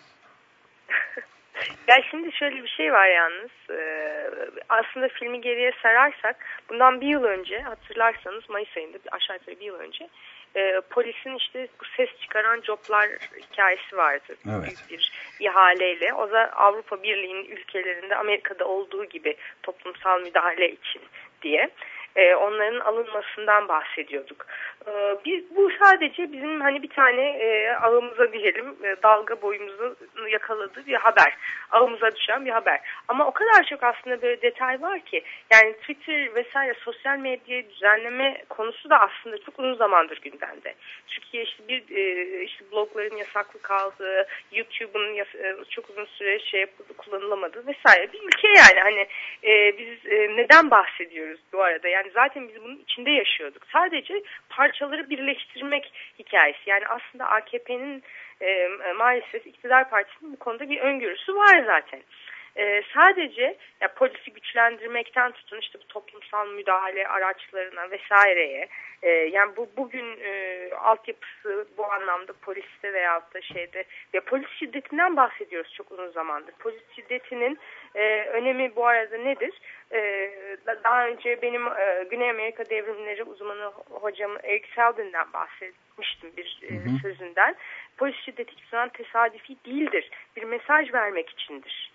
ya şimdi şöyle bir şey var yalnız. Ee, aslında filmi geriye sararsak bundan bir yıl önce hatırlarsanız Mayıs ayında aşağı yukarı bir yıl önce e, polisin işte bu ses çıkaran coplar hikayesi vardı. Evet. Büyük bir ihaleyle. O da Avrupa Birliği'nin ülkelerinde Amerika'da olduğu gibi toplumsal müdahale için diye. E, onların alınmasından bahsediyorduk. Ee, biz bu sadece bizim hani bir tane e, ağımıza diyelim e, dalga boyumuzu yakaladığı bir haber. Ağımıza düşen bir haber. Ama o kadar çok aslında böyle detay var ki yani Twitter vesaire sosyal medya düzenleme konusu da aslında çok uzun zamandır gündemde. Türkiye işte bir e, işte blogların yasaklı kaldığı, YouTube'un e, çok uzun süre şey yapıldı, kullanılamadığı vesaire bir ülke yani hani e, biz e, neden bahsediyoruz bu arada? Yani zaten biz bunun içinde yaşıyorduk. Sadece parçaları birleştirmek hikayesi. Yani aslında AKP'nin e, maalesef iktidar partisinin bu konuda bir öngörüsü var zaten. E, sadece ya, polisi güçlendirmekten tutun işte bu toplumsal müdahale araçlarına vesaireye e, yani bu bugün e, altyapısı bu anlamda poliste veyahut da şeyde ve polis şiddetinden bahsediyoruz çok uzun zamandır. Polis şiddetinin e, önemi bu arada nedir? E, daha önce benim e, Güney Amerika devrimleri uzmanı hocam Eric Seldin'den bahsetmiştim bir e, hı hı. sözünden. Polis şiddeti hiçbir zaman tesadüfi değildir. Bir mesaj vermek içindir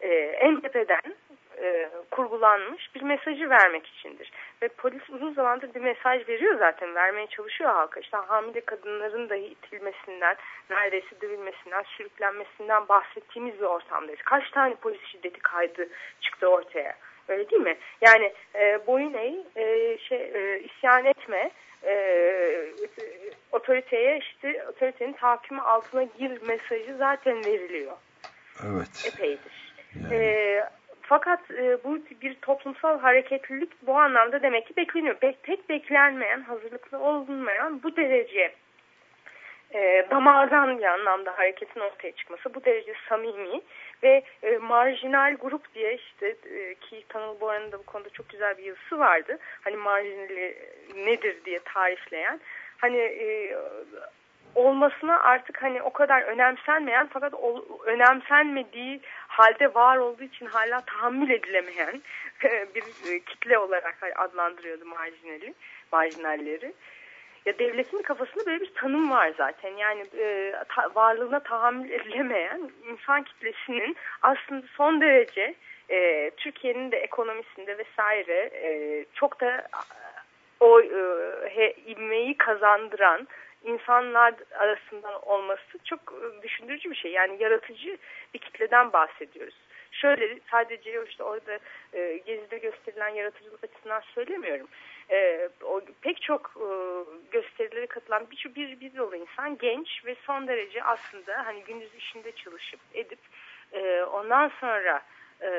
e, en tepeden e, kurgulanmış bir mesajı vermek içindir. Ve polis uzun zamandır bir mesaj veriyor zaten, vermeye çalışıyor halka. İşte hamile kadınların dahi itilmesinden, neredeyse dövülmesinden, sürüklenmesinden bahsettiğimiz bir ortamdayız. Kaç tane polis şiddeti kaydı çıktı ortaya. Öyle değil mi? Yani e, boyun eğ, e, şey, e, isyan etme, e, otoriteye işte otoritenin tahakkümü altına gir mesajı zaten veriliyor. Evet. Epeydir. Yani. E, fakat e, bu bir toplumsal hareketlilik bu anlamda demek ki bekleniyor. Be pek beklenmeyen, hazırlıklı olunmayan bu derece e, damardan bir anlamda hareketin ortaya çıkması bu derece samimi ve e, marjinal grup diye işte e, ki Tanıl Boran'ın da bu konuda çok güzel bir yazısı vardı. Hani marjinali nedir diye tarifleyen. Hani e, olmasına artık hani o kadar önemsenmeyen fakat o, önemsenmediği halde var olduğu için hala tahammül edilemeyen bir e, kitle olarak adlandırıyordu marjinali, marjinalleri. Ya devletin kafasında böyle bir tanım var zaten. Yani e, ta, varlığına tahammül edilemeyen insan kitlesinin aslında son derece e, Türkiye'nin de ekonomisinde vesaire e, çok da o e, he, ivmeyi kazandıran insanlar arasından olması çok ıı, düşündürücü bir şey. Yani yaratıcı bir kitleden bahsediyoruz. Şöyle sadece işte orada e, gezide gösterilen yaratıcılık açısından söylemiyorum. E, o pek çok e, gösterilere katılan bir, bir, bir dolu insan genç ve son derece aslında hani gündüz işinde çalışıp edip e, ondan sonra e,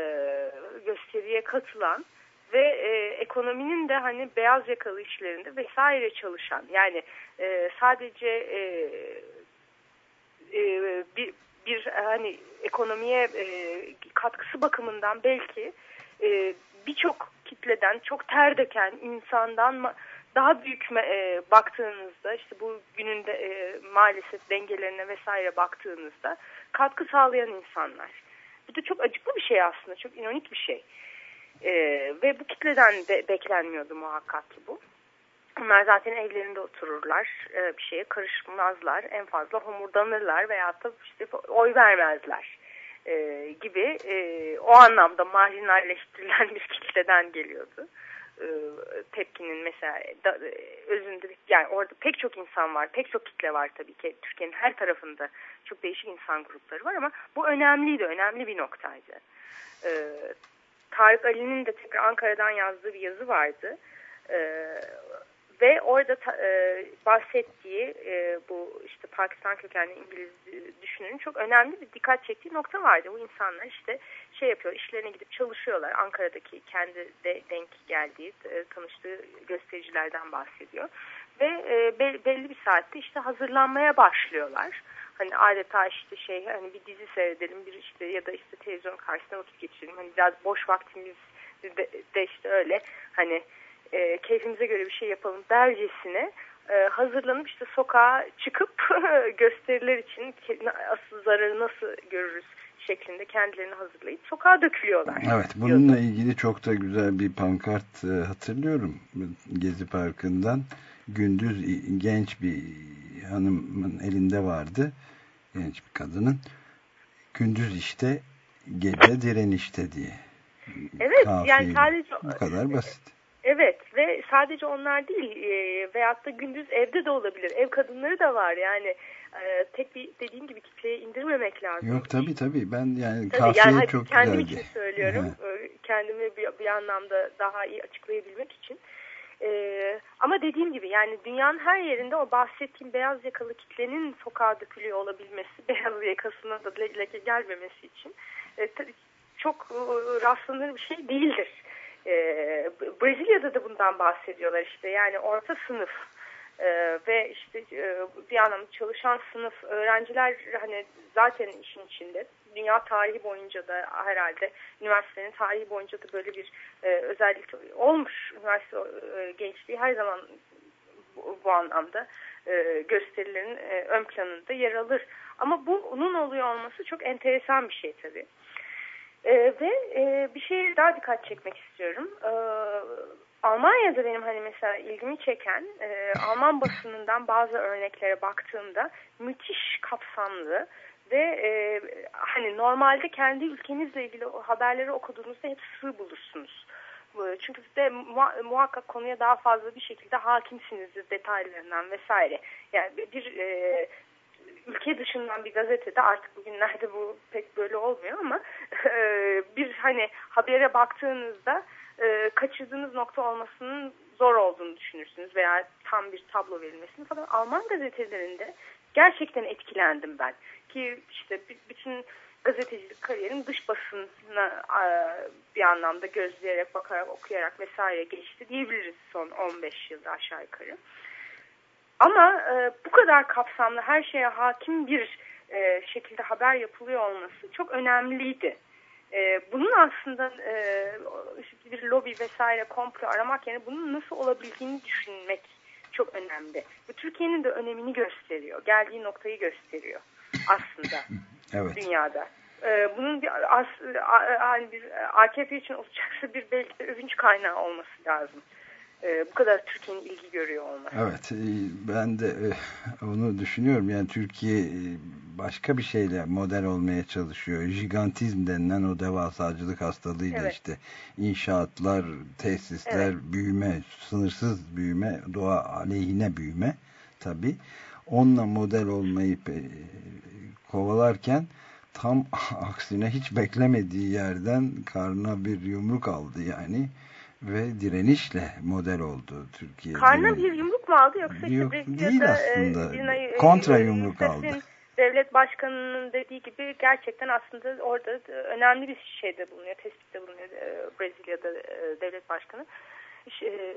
gösteriye katılan ve e, ekonominin de hani beyaz yakalı işlerinde vesaire çalışan yani e, sadece e, e, bir, bir hani ekonomiye e, katkısı bakımından belki e, birçok kitleden çok ter döken insandan daha büyük e, baktığınızda işte bu günün de, e, maalesef dengelerine vesaire baktığınızda katkı sağlayan insanlar. Bu da çok acıklı bir şey aslında çok ironik bir şey. E, ve bu kitleden de beklenmiyordu muhakkak ki bu. Onlar zaten evlerinde otururlar, e, bir şeye karışmazlar, en fazla homurdanırlar veya da işte oy vermezler e, gibi e, o anlamda marjinalleştirilen bir kitleden geliyordu. E, tepkinin mesela da, e, özünde yani orada pek çok insan var, pek çok kitle var tabii ki Türkiye'nin her tarafında çok değişik insan grupları var ama bu önemliydi, önemli bir noktaydı. E, Tarık Ali'nin de tekrar Ankara'dan yazdığı bir yazı vardı. E, ve orada ta, e, bahsettiği e, bu işte Pakistan kökenli İngiliz düşünürün çok önemli bir dikkat çektiği nokta vardı. Bu insanlar işte şey yapıyor, işlerine gidip çalışıyorlar. Ankara'daki kendi de denk geldiği, e, tanıştığı göstericilerden bahsediyor. Ve e, belli bir saatte işte hazırlanmaya başlıyorlar hani adeta işte şey hani bir dizi seyredelim bir işte ya da işte televizyon karşısında oturup geçirelim. Hani biraz boş vaktimiz de, de işte öyle. Hani e, keyfimize göre bir şey yapalım dercesine e, hazırlanıp işte sokağa çıkıp gösteriler için asıl zararı nasıl görürüz şeklinde kendilerini hazırlayıp sokağa dökülüyorlar. Evet bununla ilgili çok da güzel bir pankart e, hatırlıyorum. Gezi Parkı'ndan gündüz genç bir hanımın elinde vardı genç bir kadının gündüz işte gece direnişte diye. Evet Kafiye. yani sadece bu kadar basit. Evet ve sadece onlar değil e, veyahut da gündüz evde de olabilir. Ev kadınları da var yani e, tek bir dediğim gibi kitleye indirmemek lazım. Yok tabii tabii ben yani Tabii, kafiye yani çok kendim güzeldi. için söylüyorum. E, Kendimi bir, bir anlamda daha iyi açıklayabilmek için. E, ama dediğim gibi yani dünyanın her yerinde o bahsettiğim beyaz yakalı kitlenin sokağa dökülüyor olabilmesi, beyaz yakasına da le- leke gelmemesi için e, çok e, rastlanır bir şey değildir. E, Brezilya'da da bundan bahsediyorlar işte yani orta sınıf e, ve işte e, bir anlamda çalışan sınıf öğrenciler hani zaten işin içinde dünya tarihi boyunca da herhalde üniversitenin tarihi boyunca da böyle bir e, özellik olmuş üniversite e, gençliği her zaman bu, bu anlamda e, gösterilerin e, ön planında yer alır ama bunun oluyor olması çok enteresan bir şey tabii. E, ve e, bir şeye daha dikkat çekmek istiyorum. E, Almanya'da benim hani mesela ilgimi çeken e, Alman basınından bazı örneklere baktığımda müthiş kapsamlı ve e, hani normalde kendi ülkenizle ilgili haberleri okuduğunuzda hep sığ bulursunuz. Çünkü siz de muha- muhakkak konuya daha fazla bir şekilde hakimsinizdir detaylarından vesaire. Yani bir e, ülke dışından bir gazetede artık bugünlerde bu pek böyle olmuyor ama e, bir hani habere baktığınızda e, kaçırdığınız nokta olmasının zor olduğunu düşünürsünüz veya tam bir tablo verilmesini falan. Alman gazetelerinde gerçekten etkilendim ben. Ki işte bütün gazetecilik kariyerim dış basına bir anlamda gözleyerek, bakarak, okuyarak vesaire geçti diyebiliriz son 15 yılda aşağı yukarı. Ama e, bu kadar kapsamlı her şeye hakim bir e, şekilde haber yapılıyor olması çok önemliydi. E, bunun aslında e, bir lobi vesaire komplo aramak yerine bunun nasıl olabildiğini düşünmek çok önemli. Bu Türkiye'nin de önemini gösteriyor. Geldiği noktayı gösteriyor aslında Evet. dünyada. E, bunun bir as, hani bir AKP için olacaksa bir belki de övünç kaynağı olması lazım. E, bu kadar Türkiye'nin ilgi görüyor olması. Evet, e, ben de e, onu düşünüyorum. Yani Türkiye e, başka bir şeyle model olmaya çalışıyor. Jigantizm denilen o devasacılık hastalığıyla Evet. işte inşaatlar, tesisler, Evet. büyüme, sınırsız büyüme, doğa aleyhine büyüme tabii. Onunla model olmayı e, kovalarken tam aksine hiç beklemediği yerden karnına bir yumruk aldı yani ve direnişle model oldu Türkiye. Karnına bir yumruk mu aldı yoksa işte Yok, Brezilya'da, değil e, aslında. Dina- Kontra e, yumruk aldı. Devlet başkanının dediği gibi gerçekten aslında orada e, önemli bir şeyde bulunuyor, tespitte bulunuyor e, Brezilya'da e, devlet başkanı. E,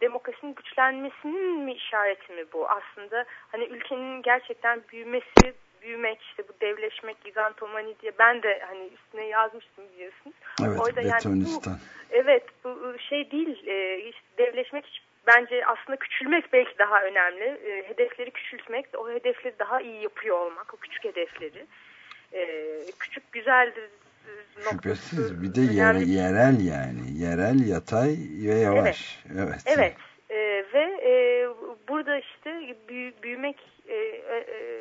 Demokrasinin güçlenmesinin mi işareti mi bu? Aslında hani ülkenin gerçekten büyümesi, büyümek işte bu devleşmek, gigantomani diye ben de hani üstüne yazmıştım biliyorsunuz. Evet, Orada yani bu-. Evet bu şey değil e, işte devleşmek hiç- bence aslında küçülmek belki daha önemli. E, hedefleri küçültmek, o hedefleri daha iyi yapıyor olmak, o küçük hedefleri. E, küçük güzeldir noktası Şüphesiz bir de şey. yerel yani. Yerel, yatay ve yavaş. Evet. Evet e, ve e, burada işte büyü- büyümek e, e, e,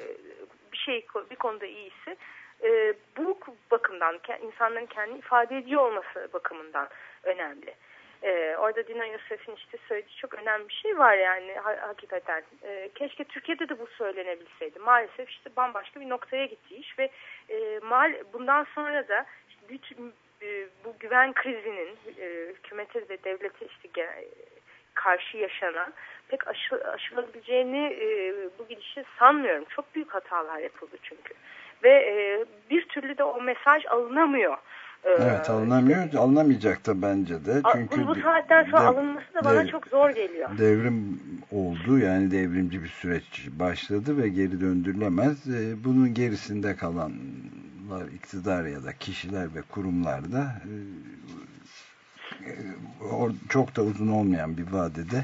şey bir konuda iyisi e, bu bakımdan insanların kendini ifade ediyor olması bakımından önemli. E, orada Dina Yusuf'un işte söylediği çok önemli bir şey var yani ha- hakikaten. E, keşke Türkiye'de de bu söylenebilseydi. Maalesef işte bambaşka bir noktaya gitti iş ve e, mal bundan sonra da işte bütün e, bu güven krizinin e, hükümete ve devlete işte karşı yaşanan pek aşı, aşılabileceğini e, bu gidişe sanmıyorum. Çok büyük hatalar yapıldı çünkü. Ve e, bir türlü de o mesaj alınamıyor. E, Evet alınamıyor. Alınamayacak da bence de. Çünkü bu saatten sonra de- alınması da bana de- çok zor geliyor. devrim oldu yani devrimci bir süreç başladı ve geri döndürülemez. Ee, Bunun gerisinde kalanlar iktidar ya da kişiler ve kurumlarda e, e, çok da uzun olmayan bir vadede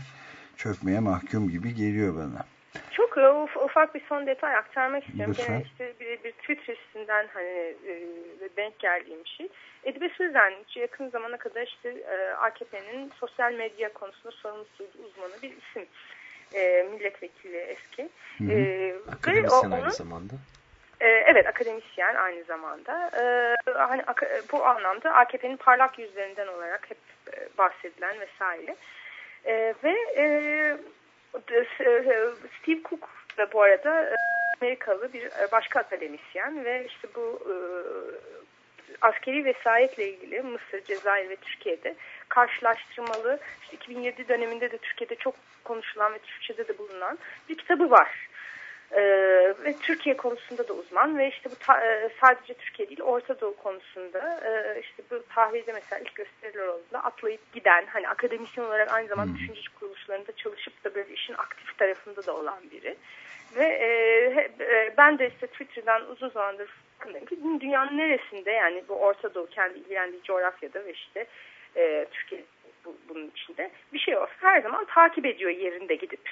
çökmeye mahkum gibi geliyor bana. Çok e, uf- ufak bir son detay aktarmak istiyorum. Lütfen. Gene işte bir, bir Twitter üstünden hani e, denk geldiğim bir şey. Edibe Sözen yakın zamana kadar işte e, AKP'nin sosyal medya konusunda sorumlu uzmanı bir isim. E, milletvekili eski. Hı hı. E, Akademisyen onun aynı zamanda. E, evet akademisyen aynı zamanda. E, hani bu anlamda AKP'nin parlak yüzlerinden olarak hep e, bahsedilen vesaire. E, ve Steve Cook da bu arada e, Amerikalı bir e, başka akademisyen ve işte bu e, askeri vesayetle ilgili Mısır, Cezayir ve Türkiye'de karşılaştırmalı işte 2007 döneminde de Türkiye'de çok konuşulan ve Türkçe'de de bulunan bir kitabı var. Ee, ve Türkiye konusunda da uzman ve işte bu e, sadece Türkiye değil Orta Doğu konusunda e, işte bu tahvilde mesela ilk gösteriler olduğunda atlayıp giden hani akademisyen olarak aynı zamanda hmm. düşünce kuruluşlarında çalışıp da böyle işin aktif tarafında da olan biri. Ve e, e, ben de işte Twitter'dan uzun zamandır farkındayım ki dünyanın neresinde yani bu Orta Doğu kendi ilgilendiği coğrafyada ve işte e, Türkiye bu, bunun içinde bir şey olsa her zaman takip ediyor yerinde gidip.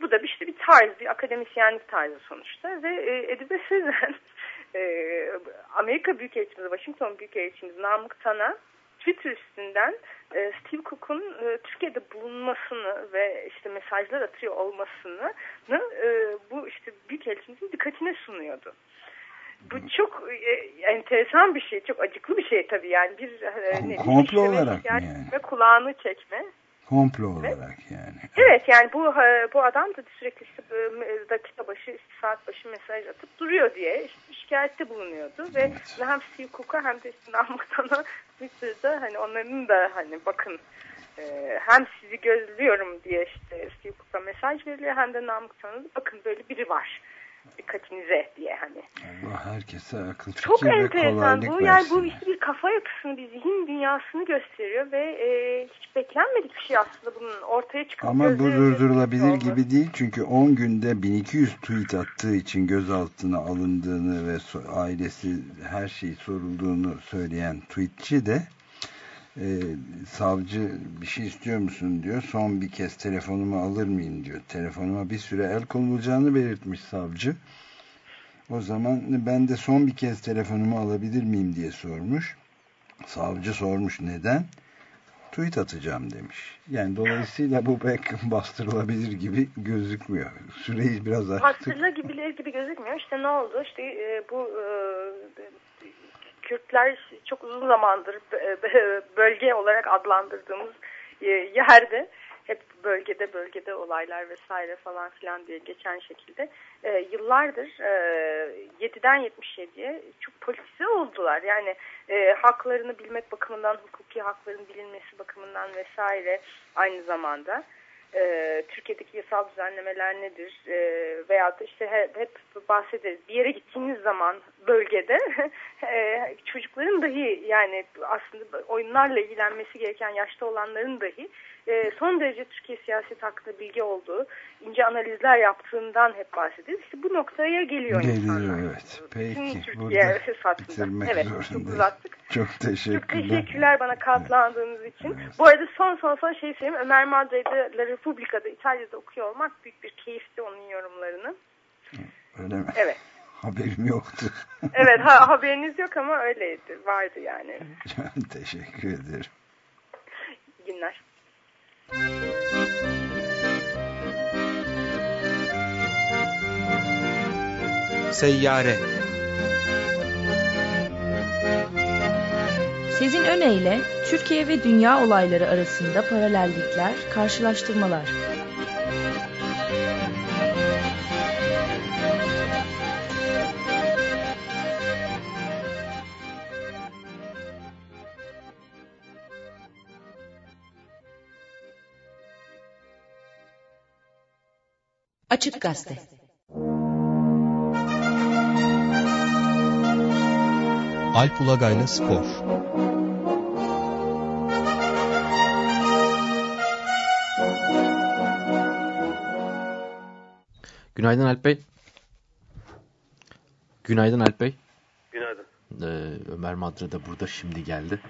Bu da işte bir tarz, bir akademisyenlik tarzı sonuçta ve e, Edibe Sezen e, Amerika Büyükelçimiz, Washington Büyükelçimiz Namık Tan'a Twitter üstünden e, Steve Cook'un e, Türkiye'de bulunmasını ve işte mesajlar atıyor olmasını e, bu işte Büyükelçimizin dikkatine sunuyordu. Bu çok e, enteresan bir şey, çok acıklı bir şey tabii yani bir e, ne, komplo olarak yani. ve kulağını çekme. Komplo olarak yani. Evet yani bu bu adam da sürekli işte dakika başı saat başı mesaj atıp duruyor diye işte şikayette bulunuyordu ve evet. hem Cook'a hem de işte Namık Tan'a Twitter'da hani onların da hani bakın e, hem sizi gözlüyorum diye işte Cook'a mesaj veriliyor hem de Namık Tan'a bakın böyle biri var dikkatinize diye hani. Allah herkese akıl fikir Çok ve enteresan bu. Versin. Yani bu işte bir kafa yapısını, bir zihin dünyasını gösteriyor ve e, hiç beklenmedik bir şey aslında bunun ortaya çıkan. Ama bu durdurulabilir gibi değil çünkü 10 günde 1200 tweet attığı için gözaltına alındığını ve ailesi her şeyi sorulduğunu söyleyen tweetçi de e, savcı bir şey istiyor musun diyor. Son bir kez telefonumu alır mıyım diyor. Telefonuma bir süre el konulacağını belirtmiş savcı. O zaman ben de son bir kez telefonumu alabilir miyim diye sormuş. Savcı sormuş neden? Tweet atacağım demiş. Yani dolayısıyla bu pek bastırılabilir gibi gözükmüyor. Süreyi biraz açtık. Bastırılabilir gibi gözükmüyor. İşte ne oldu? İşte e, bu e, Kürtler çok uzun zamandır bölge olarak adlandırdığımız e, yerde hep bölgede bölgede olaylar vesaire falan filan diye geçen şekilde e, yıllardır e, 7'den 77'ye çok politize oldular. Yani e, haklarını bilmek bakımından, hukuki hakların bilinmesi bakımından vesaire aynı zamanda e, Türkiye'deki yasal düzenlemeler nedir e, veya da işte hep, hep bahsederiz. Bir yere gittiğiniz zaman bölgede e, çocukların dahi yani aslında oyunlarla ilgilenmesi gereken yaşta olanların dahi e, son derece Türkiye siyaset hakkında bilgi olduğu, ince analizler yaptığından hep bahsediyoruz. İşte bu noktaya geliyor, geliyor insanlar. evet. Peki. Türkiye bitirmek evet, zorundayız. Çok uzattık. Çok teşekkürler. Çok teşekkürler bana katlandığınız için. Evet. Bu arada son son son şey söyleyeyim. Ömer Madre'de La Repubblica'da İtalya'da okuyor olmak büyük bir keyifti onun yorumlarını. Öyle mi? Evet. Haberim yoktu. evet ha, haberiniz yok ama öyleydi. Vardı yani. Teşekkür ederim. İyi günler. Seyyare Sizin öneyle Türkiye ve dünya olayları arasında paralellikler, karşılaştırmalar. Açık Gazete Alp Ulagay'la Spor Günaydın Alp Bey. Günaydın Alp Bey. Günaydın. Ee, Ömer Madra da burada şimdi geldi.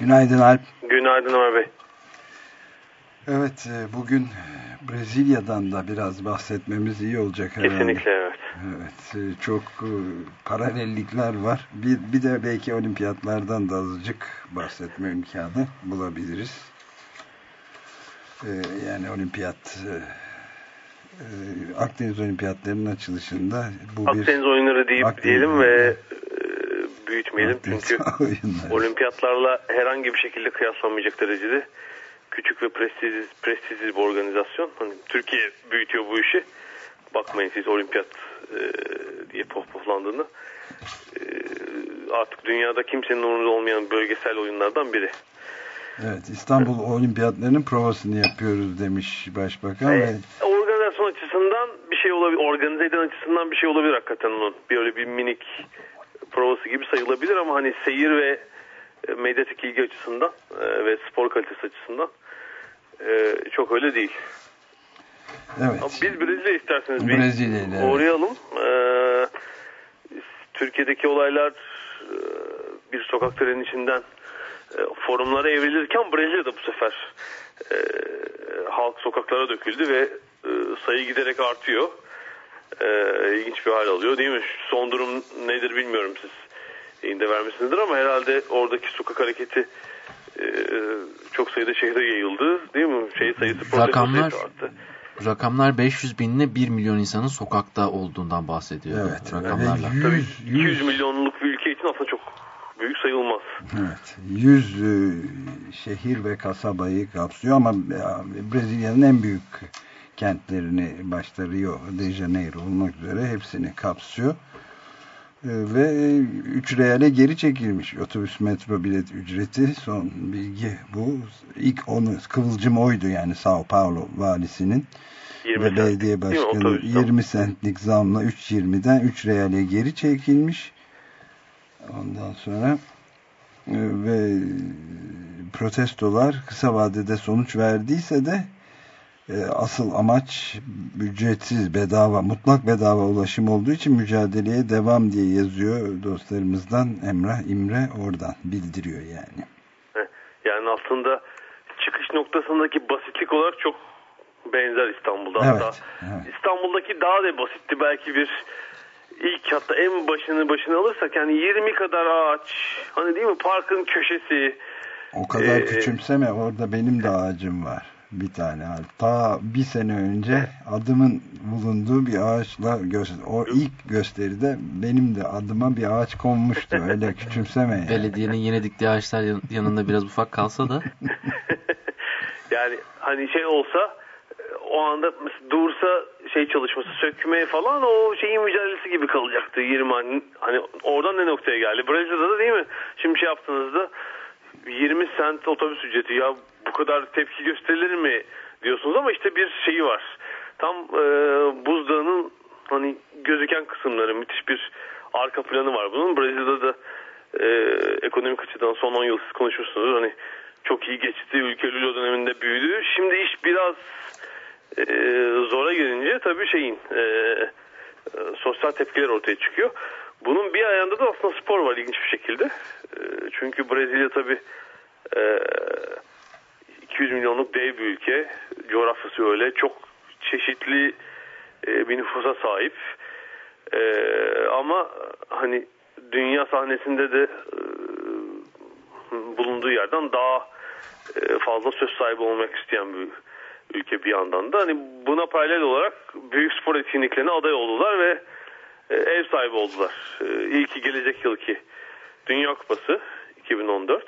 Günaydın Alp. Günaydın Ömer Bey. Evet e, bugün Brezilya'dan da biraz bahsetmemiz iyi olacak herhalde. Kesinlikle evet. Evet e, çok e, paralellikler var. Bir, bir de belki olimpiyatlardan da azıcık bahsetme imkanı bulabiliriz. Yani olimpiyat Akdeniz Olimpiyatlarının açılışında bu bir Akdeniz oyunları deyip Akdeniz diyelim ve oyunları. büyütmeyelim. Akdeniz Çünkü oyunları. olimpiyatlarla herhangi bir şekilde kıyaslanmayacak derecede küçük ve prestijsiz, prestijsiz bir organizasyon. Hani Türkiye büyütüyor bu işi. Bakmayın siz olimpiyat e, diye pohpohlandığını. E, artık dünyada kimsenin umurunda olmayan bölgesel oyunlardan biri. Evet İstanbul Olimpiyatlarının provasını yapıyoruz demiş başbakan E, ve organizasyon açısından bir şey olabilir. Organize eden açısından bir şey olabilir hakikaten onun. Böyle bir minik provası gibi sayılabilir ama hani seyir ve e, medyatik ilgi açısından e, ve spor kalitesi açısından e, çok öyle değil. Ama evet Biz Brezilya isterseniz bir Brezilya'yla, evet. uğrayalım. Ee, Türkiye'deki olaylar e, bir sokak trenin içinden e, forumlara evrilirken Brezilya'da bu sefer e, halk sokaklara döküldü ve e, sayı giderek artıyor. E, ilginç bir hal alıyor değil mi? Son durum nedir bilmiyorum siz yayında vermişsinizdir ama herhalde oradaki sokak hareketi e, çok sayıda şehre yayıldı değil mi? Şey sayısı Rakamlar- arttı. Rakamlar 500 binle 1 milyon insanın sokakta olduğundan bahsediyor. evet Rakamlarla. ve Tabii 100, 200 100 milyonluk bir ülke için aslında çok büyük sayılmaz. Evet, 100 e, şehir ve kasabayı kapsıyor ama e, Brezilya'nın en büyük kentlerini başta Rio de Janeiro olmak üzere hepsini kapsıyor. E, Ve 3 reale geri çekilmiş otobüs metro bilet ücreti son bilgi bu. İlk onu kıvılcım oydu yani Sao Paulo valisinin 20 ve belediye başkanı Otobüsten. 20 centlik zamla 3.20'den 3 reale geri çekilmiş. Ondan sonra e, ve protestolar kısa vadede sonuç verdiyse de e, asıl amaç ücretsiz, bedava, mutlak bedava ulaşım olduğu için mücadeleye devam diye yazıyor dostlarımızdan Emrah İmre oradan bildiriyor yani. Yani aslında çıkış noktasındaki basitlik olarak çok benzer İstanbul'da. Evet, Hatta evet. İstanbul'daki daha da basitti belki bir ilk hatta en başını başına alırsak yani 20 kadar ağaç hani değil mi parkın köşesi O kadar Ee, küçümseme orada benim de ağacım var. Bir tane. Hatta bir sene önce adımın bulunduğu bir ağaçla gö- o ilk gösteride benim de adıma bir ağaç konmuştu. Öyle küçümseme yani. Belediyenin yeni diktiği ağaçlar yan- yanında biraz ufak kalsa da. Yani hani şey olsa o anda dursa şey çalışması sökme falan o şeyin mücadelesi gibi kalacaktı 20 hani, hani oradan ne noktaya geldi? Brezilya'da da değil mi? Şimdi şey yaptığınızda 20 sent otobüs ücreti ya bu kadar tepki gösterilir mi diyorsunuz ama işte bir şeyi var. Tam e, buzdağının hani gözüken kısımları müthiş bir arka planı var bunun. Brezilya'da da e, ekonomik açıdan son 10 yıl siz konuşursunuz hani çok iyi geçti ülke Lula döneminde büyüdü. Şimdi iş biraz e, zora gelince tabii şeyin e, e, sosyal tepkiler ortaya çıkıyor. Bunun bir ayağında da aslında spor var ilginç bir şekilde. E, çünkü Brezilya tabii e, 200 milyonluk dev bir ülke. Coğrafyası öyle. Çok çeşitli e, bir nüfusa sahip. E, ama hani dünya sahnesinde de e, bulunduğu yerden daha e, fazla söz sahibi olmak isteyen bir ülke bir yandan da. Hani buna paralel olarak büyük spor etkinliklerine aday oldular ve e, ev sahibi oldular. E, İlki gelecek yılki Dünya Kupası 2014.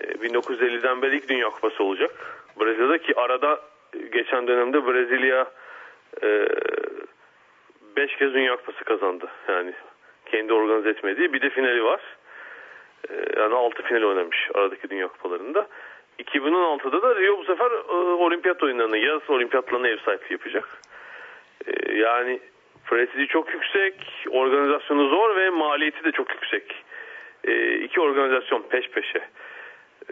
E, 1950'den beri ilk Dünya Kupası olacak. Brezilya'daki arada e, geçen dönemde Brezilya 5 kez Dünya Kupası kazandı. Yani kendi organize etmediği bir de finali var. E, yani 6 final oynamış aradaki Dünya Kupalarında. 2016'da da Rio bu sefer e, olimpiyat oyunlarına, yaz olimpiyatlarına ev sahipliği yapacak. E, yani prestiji çok yüksek, organizasyonu zor ve maliyeti de çok yüksek. E, iki organizasyon peş peşe.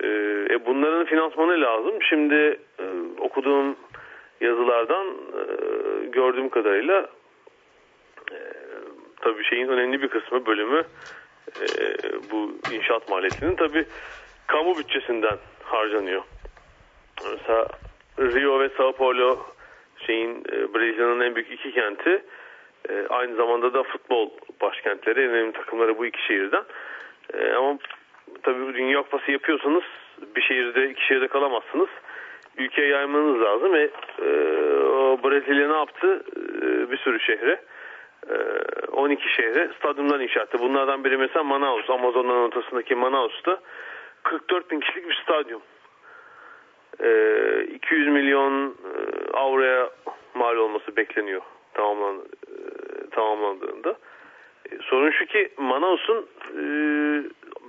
E, e, bunların finansmanı lazım. Şimdi e, okuduğum yazılardan e, gördüğüm kadarıyla e, tabii şeyin önemli bir kısmı bölümü e, bu inşaat maliyetinin tabii kamu bütçesinden harcanıyor. Mesela Rio ve Sao Paulo şeyin e, Brezilya'nın en büyük iki kenti e, aynı zamanda da futbol başkentleri en önemli takımları bu iki şehirden. E, ama tabii Dünya Kupası yapıyorsanız bir şehirde iki şehirde kalamazsınız. ülkeye yaymanız lazım ve e, Brezilya ne yaptı? E, bir sürü şehre. E, 12 şehre stadyumlar inşa etti. Bunlardan biri mesela Manaus. Amazon'un ortasındaki Manaus'ta 44 bin kişilik bir stadyum. E, 200 milyon e, avroya mal olması bekleniyor tamamlan, e, tamamlandığında. E, sorun şu ki Manaus'un e,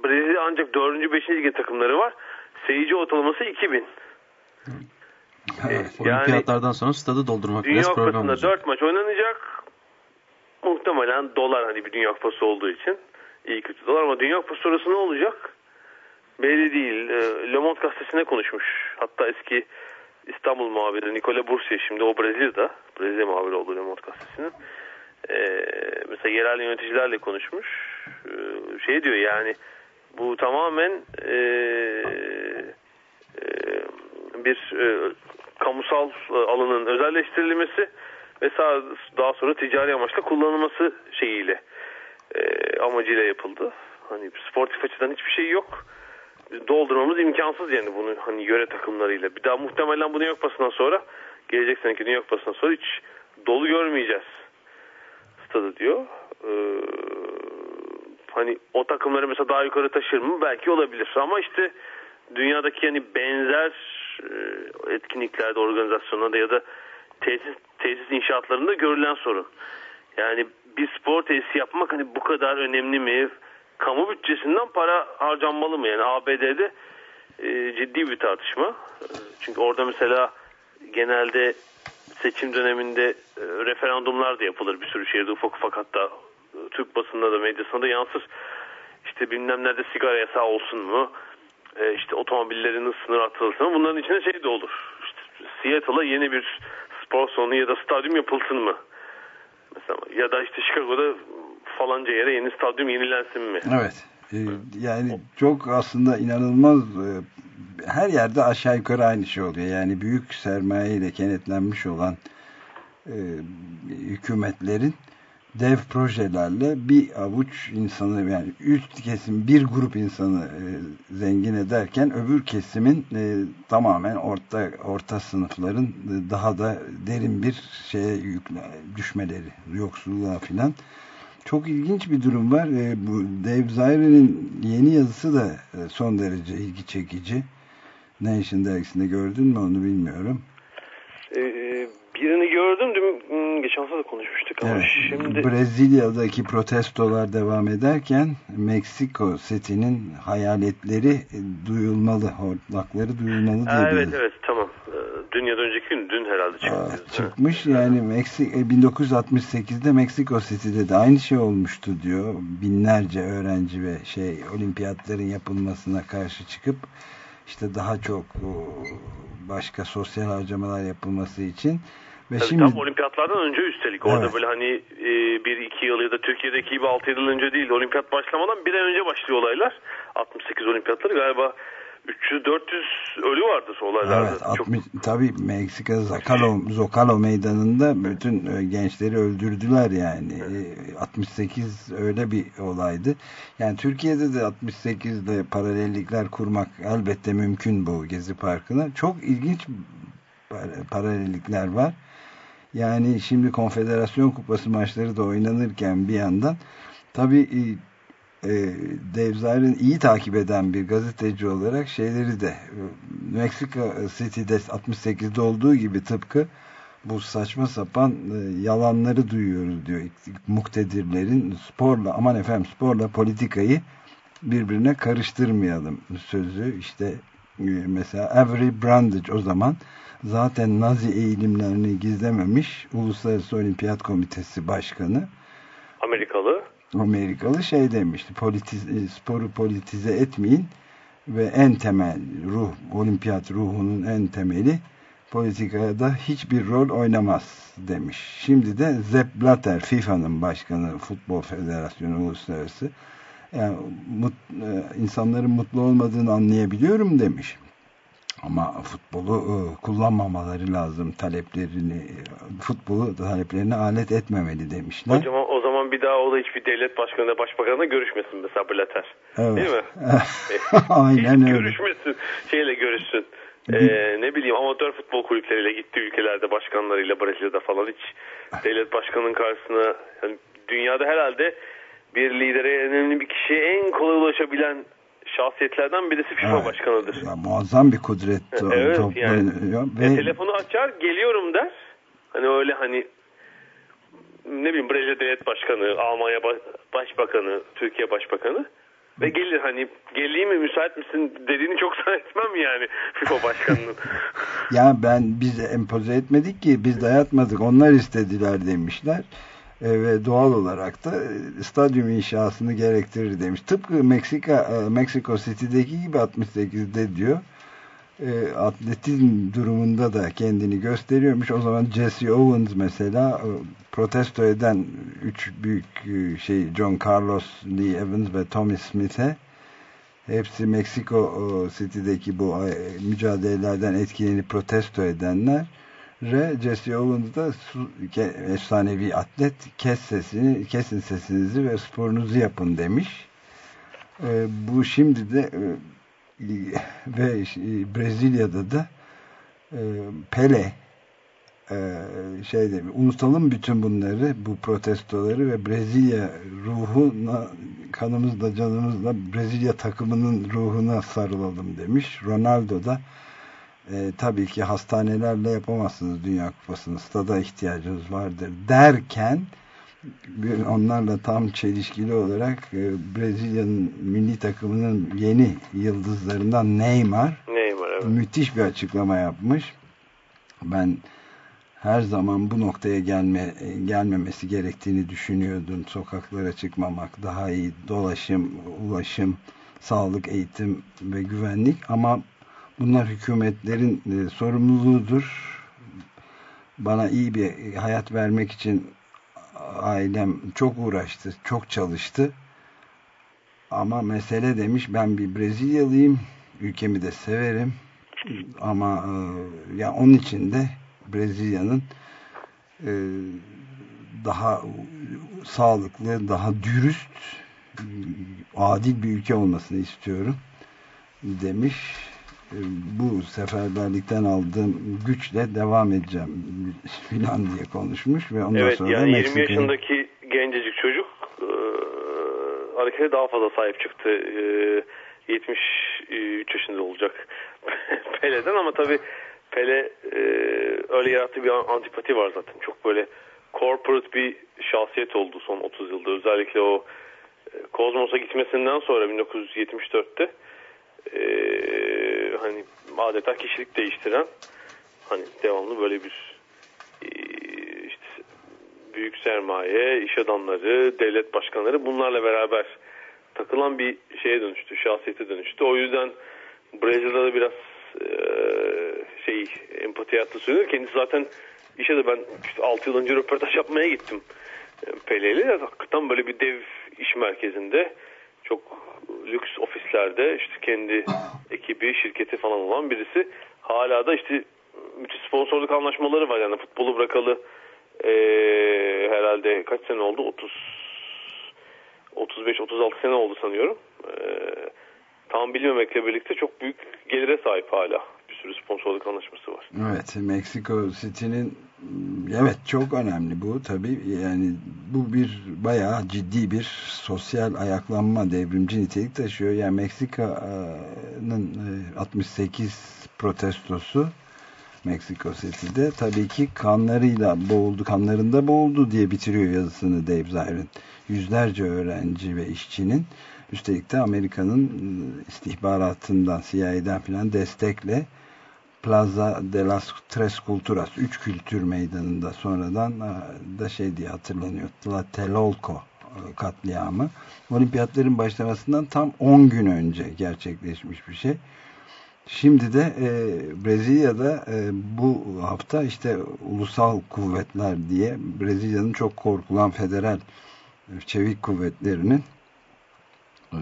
Brezilya ancak 4. 5. lige takımları var. Seyirci ortalaması 2000. Evet, yani Olimpiyatlardan sonra stadı doldurmak Dünya biraz problem Kupası'nda olacak. 4 maç oynanacak. Muhtemelen dolar hani bir Dünya Kupası olduğu için iyi kötü dolar ama Dünya Kupası sonrası ne olacak? Belli değil. E, Le Monde gazetesine konuşmuş. Hatta eski İstanbul muhabiri Nikola Bursiye şimdi o Brezilya'da. Brezilya muhabiri oldu Le Monde gazetesinin. E, mesela yerel yöneticilerle konuşmuş. E, şey diyor yani bu tamamen e, e, bir e, kamusal alanın özelleştirilmesi ve daha sonra ticari amaçla kullanılması şeyiyle amacıyla yapıldı. Hani sportif açıdan hiçbir şey yok. Doldurmamız imkansız yani bunu hani yöre takımlarıyla. Bir daha muhtemelen bu Dünya Kupası'ndan sonra gelecek seneki Dünya Kupası'ndan sonra hiç dolu görmeyeceğiz stadı diyor. Ee, hani o takımları mesela daha yukarı taşır mı? Belki olabilir. Ama işte dünyadaki yani benzer e, etkinliklerde, organizasyonlarda ya da tesis, tesis inşaatlarında görülen sorun. Yani bir spor tesisi yapmak hani bu kadar önemli mi? Kamu bütçesinden para harcanmalı mı? Yani ABD'de e, ciddi bir tartışma. Çünkü orada mesela genelde seçim döneminde e, referandumlar da yapılır bir sürü şehirde ufak ufak hatta e, Türk basında da medyasında da yansır. İşte bilmem nerede sigara yasağı olsun mu? E, işte otomobillerin sınır atılsın mı? Bunların içinde şey de olur. İşte Seattle'a yeni bir spor salonu ya da stadyum yapılsın mı? Mesela ya da işte Chicago'da falanca yere yeni stadyum yenilensin mi? Evet. Ee, yani çok aslında inanılmaz e, her yerde aşağı yukarı aynı şey oluyor. Yani büyük sermayeyle kenetlenmiş olan e, hükümetlerin dev projelerle bir avuç insanı yani üst kesim bir grup insanı e, zengin ederken öbür kesimin e, tamamen orta orta sınıfların e, daha da derin bir şeye yükle, düşmeleri yoksulluğa filan çok ilginç bir durum var. E, bu Dave Zirin'in yeni yazısı da e, son derece ilgi çekici. Nation dergisinde gördün mü onu bilmiyorum. Ee, birini gördüm dün hmm, geçen hafta da konuşmuştuk ama Evet, şimdi Brezilya'daki protestolar devam ederken Meksiko setinin hayaletleri e, duyulmalı, hortlakları duyulmalı diye Ha, evet yazı. evet tamam. Ee, Dün ya da önceki gün dün herhalde çıktı. Aa, Ha. çıkmış yani Meksik 1968'de Meksiko City'de de aynı şey olmuştu diyor. Binlerce öğrenci ve şey olimpiyatların yapılmasına karşı çıkıp işte daha çok o, başka sosyal harcamalar yapılması için ve Tabii şimdi tam olimpiyatlardan önce üstelik. Orada Evet. böyle hani e, bir iki yıl ya da Türkiye'deki gibi 6 yıl önce değil. Olimpiyat başlamadan bir ay önce başlıyor olaylar. 68 olimpiyatları galiba 300-400 ölü vardır olaylarda. Evet, Çok 60, tabii Meksika Zocalo, Zocalo meydanında bütün e, gençleri öldürdüler yani. E, 68 öyle bir olaydı. Yani Türkiye'de de 68'de paralellikler kurmak elbette mümkün bu Gezi Parkı'na. Çok ilginç par- paralellikler var. Yani şimdi Konfederasyon Kupası maçları da oynanırken bir yandan tabii e, iyi takip eden bir gazeteci olarak şeyleri de e, Meksika City'de 68'de olduğu gibi tıpkı bu saçma sapan e, yalanları duyuyoruz diyor muktedirlerin sporla aman efendim sporla politikayı birbirine karıştırmayalım sözü işte e, mesela Avery Brandage o zaman zaten Nazi eğilimlerini gizlememiş Uluslararası Olimpiyat Komitesi Başkanı Amerikalı. Amerikalı şey demişti politiz, e, sporu politize etmeyin ve en temel ruh olimpiyat ruhunun en temeli politikada hiçbir rol oynamaz demiş. Şimdi de Sepp Blatter FIFA'nın başkanı Futbol Federasyonu Uluslararası yani mut, e, insanların mutlu olmadığını anlayabiliyorum demiş. Ama futbolu e, kullanmamaları lazım taleplerini e, futbolu taleplerine alet etmemeli demişler. Hocam o zaman bir daha o da hiçbir devlet başkanıyla başbakanla görüşmesin mesela Blatter. Evet. Değil mi? Aynen Hiç öyle. görüşmesin. Şeyle görüşsün. Ee, ne bileyim amatör futbol kulüpleriyle gitti ülkelerde başkanlarıyla Brezilya'da falan hiç devlet başkanının karşısına yani dünyada herhalde bir lidere önemli bir kişiye en kolay ulaşabilen şahsiyetlerden birisi FIFA Evet. başkanıdır. Ya, muazzam bir kudret Evet, toplanıyor. E, Ve telefonu açar geliyorum der. Hani öyle hani ne bileyim Brezilya Devlet Başkanı, Almanya Ba- Başbakanı, Türkiye Başbakanı ve gelir hani geleyim mi müsait misin dediğini çok zannetmem yani FIFA başkanının. Ya ben biz empoze etmedik ki biz dayatmadık onlar istediler demişler. E, ve doğal olarak da e, stadyum inşasını gerektirir demiş. Tıpkı Meksika e, Mexico City'deki gibi 68'de diyor. E, atletizm durumunda da kendini gösteriyormuş. O zaman Jesse Owens mesela e, protesto eden üç büyük e, şey John Carlos, Lee Evans ve Tommy Smith'e hepsi Meksiko e, City'deki bu mücadelelerden etkilenip protesto edenler ve Jesse Owens da efsanevi atlet kes sesini, kesin sesinizi ve sporunuzu yapın demiş. E, bu şimdi de e, ve e, Brezilya'da da e, Pele e, şey demiş, unutalım bütün bunları bu protestoları ve Brezilya ruhuna kanımızla canımızla Brezilya takımının ruhuna sarılalım demiş. Ronaldo da e, tabii ki hastanelerle yapamazsınız Dünya Kupası'nı stada ihtiyacınız vardır derken bir- onlarla tam çelişkili olarak e, Brezilya'nın milli takımının yeni yıldızlarından Neymar Neymar evet. müthiş bir açıklama yapmış. Ben her zaman bu noktaya gelme gelmemesi gerektiğini düşünüyordum. Sokaklara çıkmamak, daha iyi dolaşım, ulaşım, sağlık, eğitim ve güvenlik ama bunlar hükümetlerin e, sorumluluğudur. Bana iyi bir hayat vermek için ailem çok uğraştı, çok çalıştı. Ama mesele demiş ben bir Brezilyalıyım, ülkemi de severim. Ama e, ya onun için de Brezilya'nın e, daha sağlıklı, daha dürüst, adil bir ülke olmasını istiyorum demiş. E, bu seferberlikten aldığım güçle devam edeceğim filan diye konuşmuş ve ondan Evet sonra yani da 20 Meksika'ya- yaşındaki gencecik çocuk e, harekete daha fazla sahip çıktı. E, 73 yaşında olacak Pele'den ama tabii Pele e, öyle yarattığı bir antipati var zaten. Çok böyle corporate bir şahsiyet oldu son 30 yılda. Özellikle o e, Kozmos'a gitmesinden sonra 1974'te e, hani adeta kişilik değiştiren hani devamlı böyle bir e, işte büyük sermaye, iş adamları, devlet başkanları bunlarla beraber takılan bir şeye dönüştü, şahsiyete dönüştü. O yüzden Brezilya'da biraz e, şey empati hattı söylüyor. Kendisi zaten işe de ben işte 6 yıl önce röportaj yapmaya gittim e, Pele'yle. Hakikaten böyle bir dev iş merkezinde çok lüks ofislerde işte kendi ekibi, şirketi falan olan birisi. Hala da işte müthiş sponsorluk anlaşmaları var. Yani futbolu bırakalı e, herhalde kaç sene oldu? 30 35-36 sene oldu sanıyorum. E, tam bilmemekle birlikte çok büyük gelire sahip hala. Sürü sponsorluk anlaşması var. Evet, Meksiko City'nin evet çok önemli bu tabii. Yani bu bir bayağı ciddi bir sosyal ayaklanma devrimci nitelik taşıyor. Yani Meksika'nın e, 68 protestosu Meksiko City'de tabii ki kanlarıyla boğuldu, kanlarında boğuldu diye bitiriyor yazısını Dave Zirin. Yüzlerce öğrenci ve işçinin üstelik de Amerika'nın e, istihbaratından, CIA'den filan destekle Plaza de las Tres Culturas, Üç Kültür Meydanı'nda sonradan e, da şey diye hatırlanıyor. Tlatelolco e, katliamı. Olimpiyatların başlamasından tam 10 gün önce gerçekleşmiş bir şey. Şimdi de e, Brezilya'da e, bu hafta işte ulusal kuvvetler diye Brezilya'nın çok korkulan federal e, çevik kuvvetlerinin e,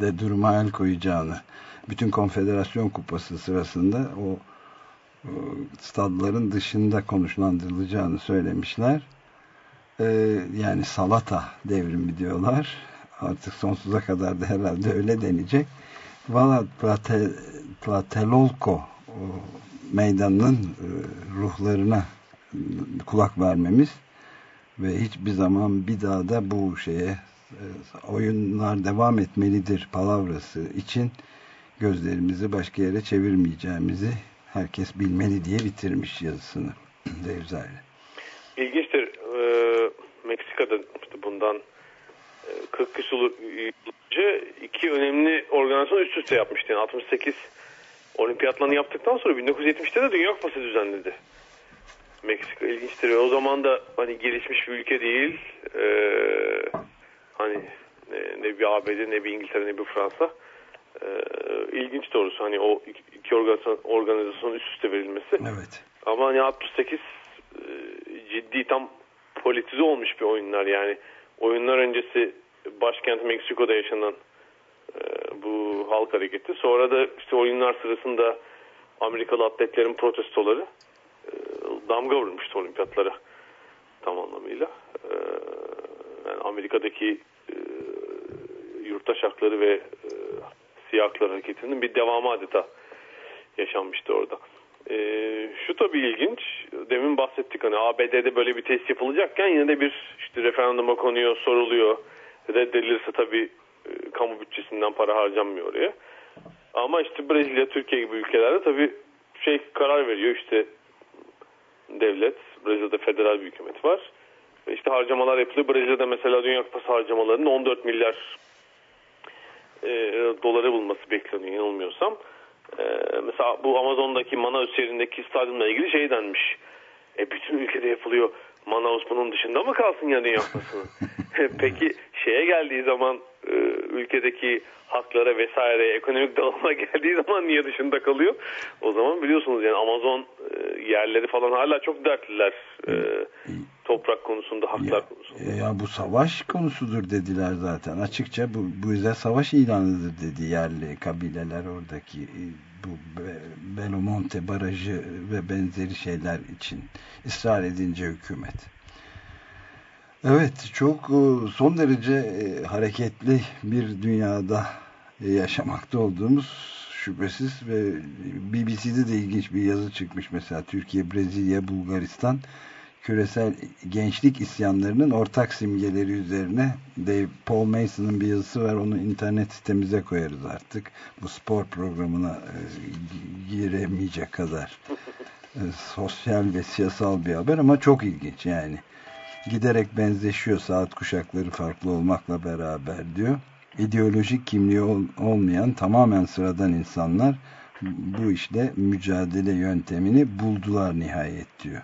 de duruma el koyacağını bütün konfederasyon kupası sırasında o, o stadların dışında konuşlandırılacağını söylemişler. E, yani salata devrimi diyorlar. Artık sonsuza kadar da herhalde öyle denecek. Valla Plate, Tlatelolco o meydanın e, ruhlarına kulak vermemiz ve hiçbir zaman bir daha da bu şeye e, oyunlar devam etmelidir palavrası için gözlerimizi başka yere çevirmeyeceğimizi herkes bilmeli diye bitirmiş yazısını Devzali. İlginçtir. Ee, Meksika'da işte bundan 40 küsur önce iki önemli organizasyon üst üste yapmıştı. Yani 68 olimpiyatlarını yaptıktan sonra 1970'te de Dünya Kupası düzenledi. Meksika ilginçtir. O zaman da hani gelişmiş bir ülke değil. Ee, hani ne, ne bir ABD ne bir İngiltere ne bir Fransa. Ee, ilginç doğrusu hani o iki, organizasyon üst üste verilmesi. Evet. Ama hani 68 e, ciddi tam politize olmuş bir oyunlar yani. Oyunlar öncesi başkent Meksiko'da yaşanan e, bu halk hareketi. Sonra da işte oyunlar sırasında Amerikalı atletlerin protestoları e, damga vurmuştu olimpiyatlara tam anlamıyla. E, yani Amerika'daki e, yurttaş hakları ve e, siyah haklar hareketinin bir devamı adeta yaşanmıştı orada. E, şu tabii ilginç. Demin bahsettik hani ABD'de böyle bir test yapılacakken yine de bir işte referanduma konuyor, soruluyor. Reddedilirse tabii e, kamu bütçesinden para harcanmıyor oraya. Ama işte Brezilya, Türkiye gibi ülkelerde tabii şey karar veriyor işte devlet. Brezilya'da federal bir hükümet var. İşte harcamalar yapılıyor. Brezilya'da mesela Dünya Kupası harcamalarının 14 milyar e, doları bulması bekleniyor yanılmıyorsam. E, mesela bu Amazon'daki Manaus yerindeki stadyumla ilgili şey denmiş. E bütün ülkede yapılıyor. Manaus bunun dışında mı kalsın ya Dünya Kupası'nın? Peki şeye geldiği zaman e, ülkedeki haklara vesaire ekonomik dağılma geldiği zaman niye dışında kalıyor? O zaman biliyorsunuz yani Amazon e, yerleri falan hala çok dertliler. E, toprak konusunda, haklar ya, konusunda. Ya bu savaş konusudur dediler zaten. Açıkça bu, bu yüzden savaş ilanıdır dedi yerli kabileler oradaki e, bu Belo Monte barajı ve benzeri şeyler için ısrar edince hükümet. Evet çok e, son derece e, hareketli bir dünyada yaşamakta olduğumuz şüphesiz ve BBC'de de ilginç bir yazı çıkmış mesela Türkiye, Brezilya, Bulgaristan küresel gençlik isyanlarının ortak simgeleri üzerine Dave Paul Mason'ın bir yazısı var. Onu internet sitemize koyarız artık. Bu spor programına e, giremeyecek kadar e, sosyal ve siyasal bir haber ama çok ilginç yani. Giderek benzeşiyor saat kuşakları farklı olmakla beraber diyor. İdeolojik kimliği ol, olmayan tamamen sıradan insanlar bu işle mücadele yöntemini buldular nihayet diyor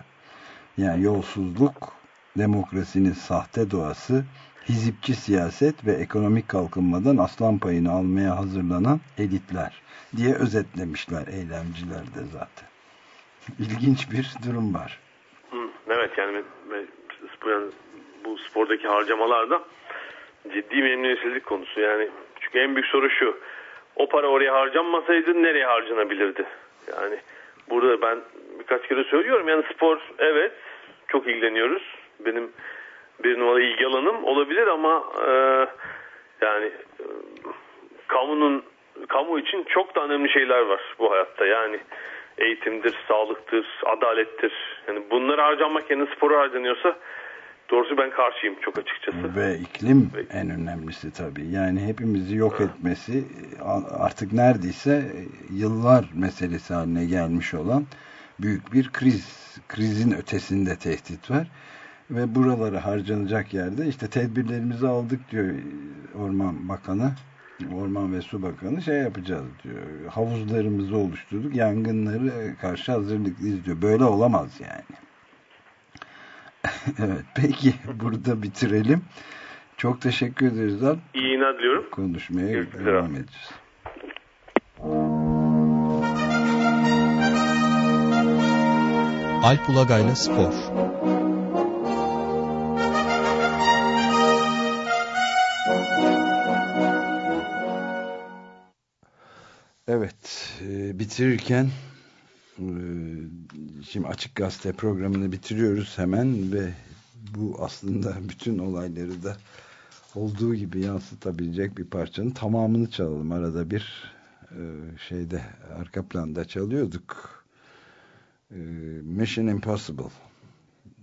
yani yolsuzluk, demokrasinin sahte doğası, hizipçi siyaset ve ekonomik kalkınmadan aslan payını almaya hazırlanan elitler diye özetlemişler eylemciler de zaten. İlginç bir durum var. Evet yani bu spordaki harcamalarda ciddi memnuniyetsizlik konusu yani. Çünkü en büyük soru şu. O para oraya harcanmasaydı nereye harcanabilirdi? Yani burada ben birkaç kere söylüyorum. Yani spor evet çok ilgileniyoruz. Benim bir numaralı ilgi alanım olabilir ama e, yani e, kamunun kamu için çok da önemli şeyler var bu hayatta. Yani eğitimdir, sağlıktır, adalettir. Yani bunları harcanmak yerine spora harcanıyorsa doğrusu ben karşıyım çok açıkçası. Ve iklim Ve, en önemlisi tabii. Yani hepimizi yok ha. etmesi artık neredeyse yıllar meselesi haline gelmiş olan büyük bir kriz. Krizin ötesinde tehdit var. Ve buralara harcanacak yerde işte tedbirlerimizi aldık diyor Orman Bakanı. Orman ve Su Bakanı şey yapacağız diyor. Havuzlarımızı oluşturduk. Yangınları karşı hazırlıklıyız diyor. Böyle olamaz yani. evet peki burada bitirelim. Çok teşekkür ederiz. Alp. İyi yine diliyorum. Konuşmaya Görüşürüz. devam edeceğiz. Alp Ulagay'la Spor Evet, e, bitirirken şimdi Açık Gazete programını bitiriyoruz hemen ve bu aslında bütün olayları da olduğu gibi yansıtabilecek bir parçanın tamamını çalalım. Arada bir e, şeyde arka planda çalıyorduk. E, Mission Impossible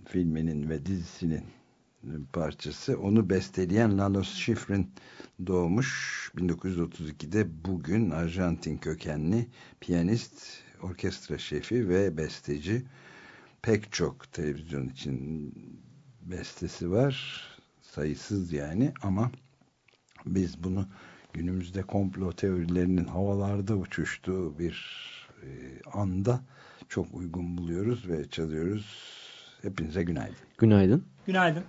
filminin ve dizisinin parçası. Onu besteleyen Lalo Schifrin doğmuş 1932'de bugün Arjantin kökenli piyanist, orkestra şefi ve besteci. Pek çok televizyon için bestesi var. Sayısız yani ama biz bunu günümüzde komplo teorilerinin havalarda uçuştuğu bir e, anda çok uygun buluyoruz ve çalıyoruz. Hepinize günaydın. Günaydın. Günaydın.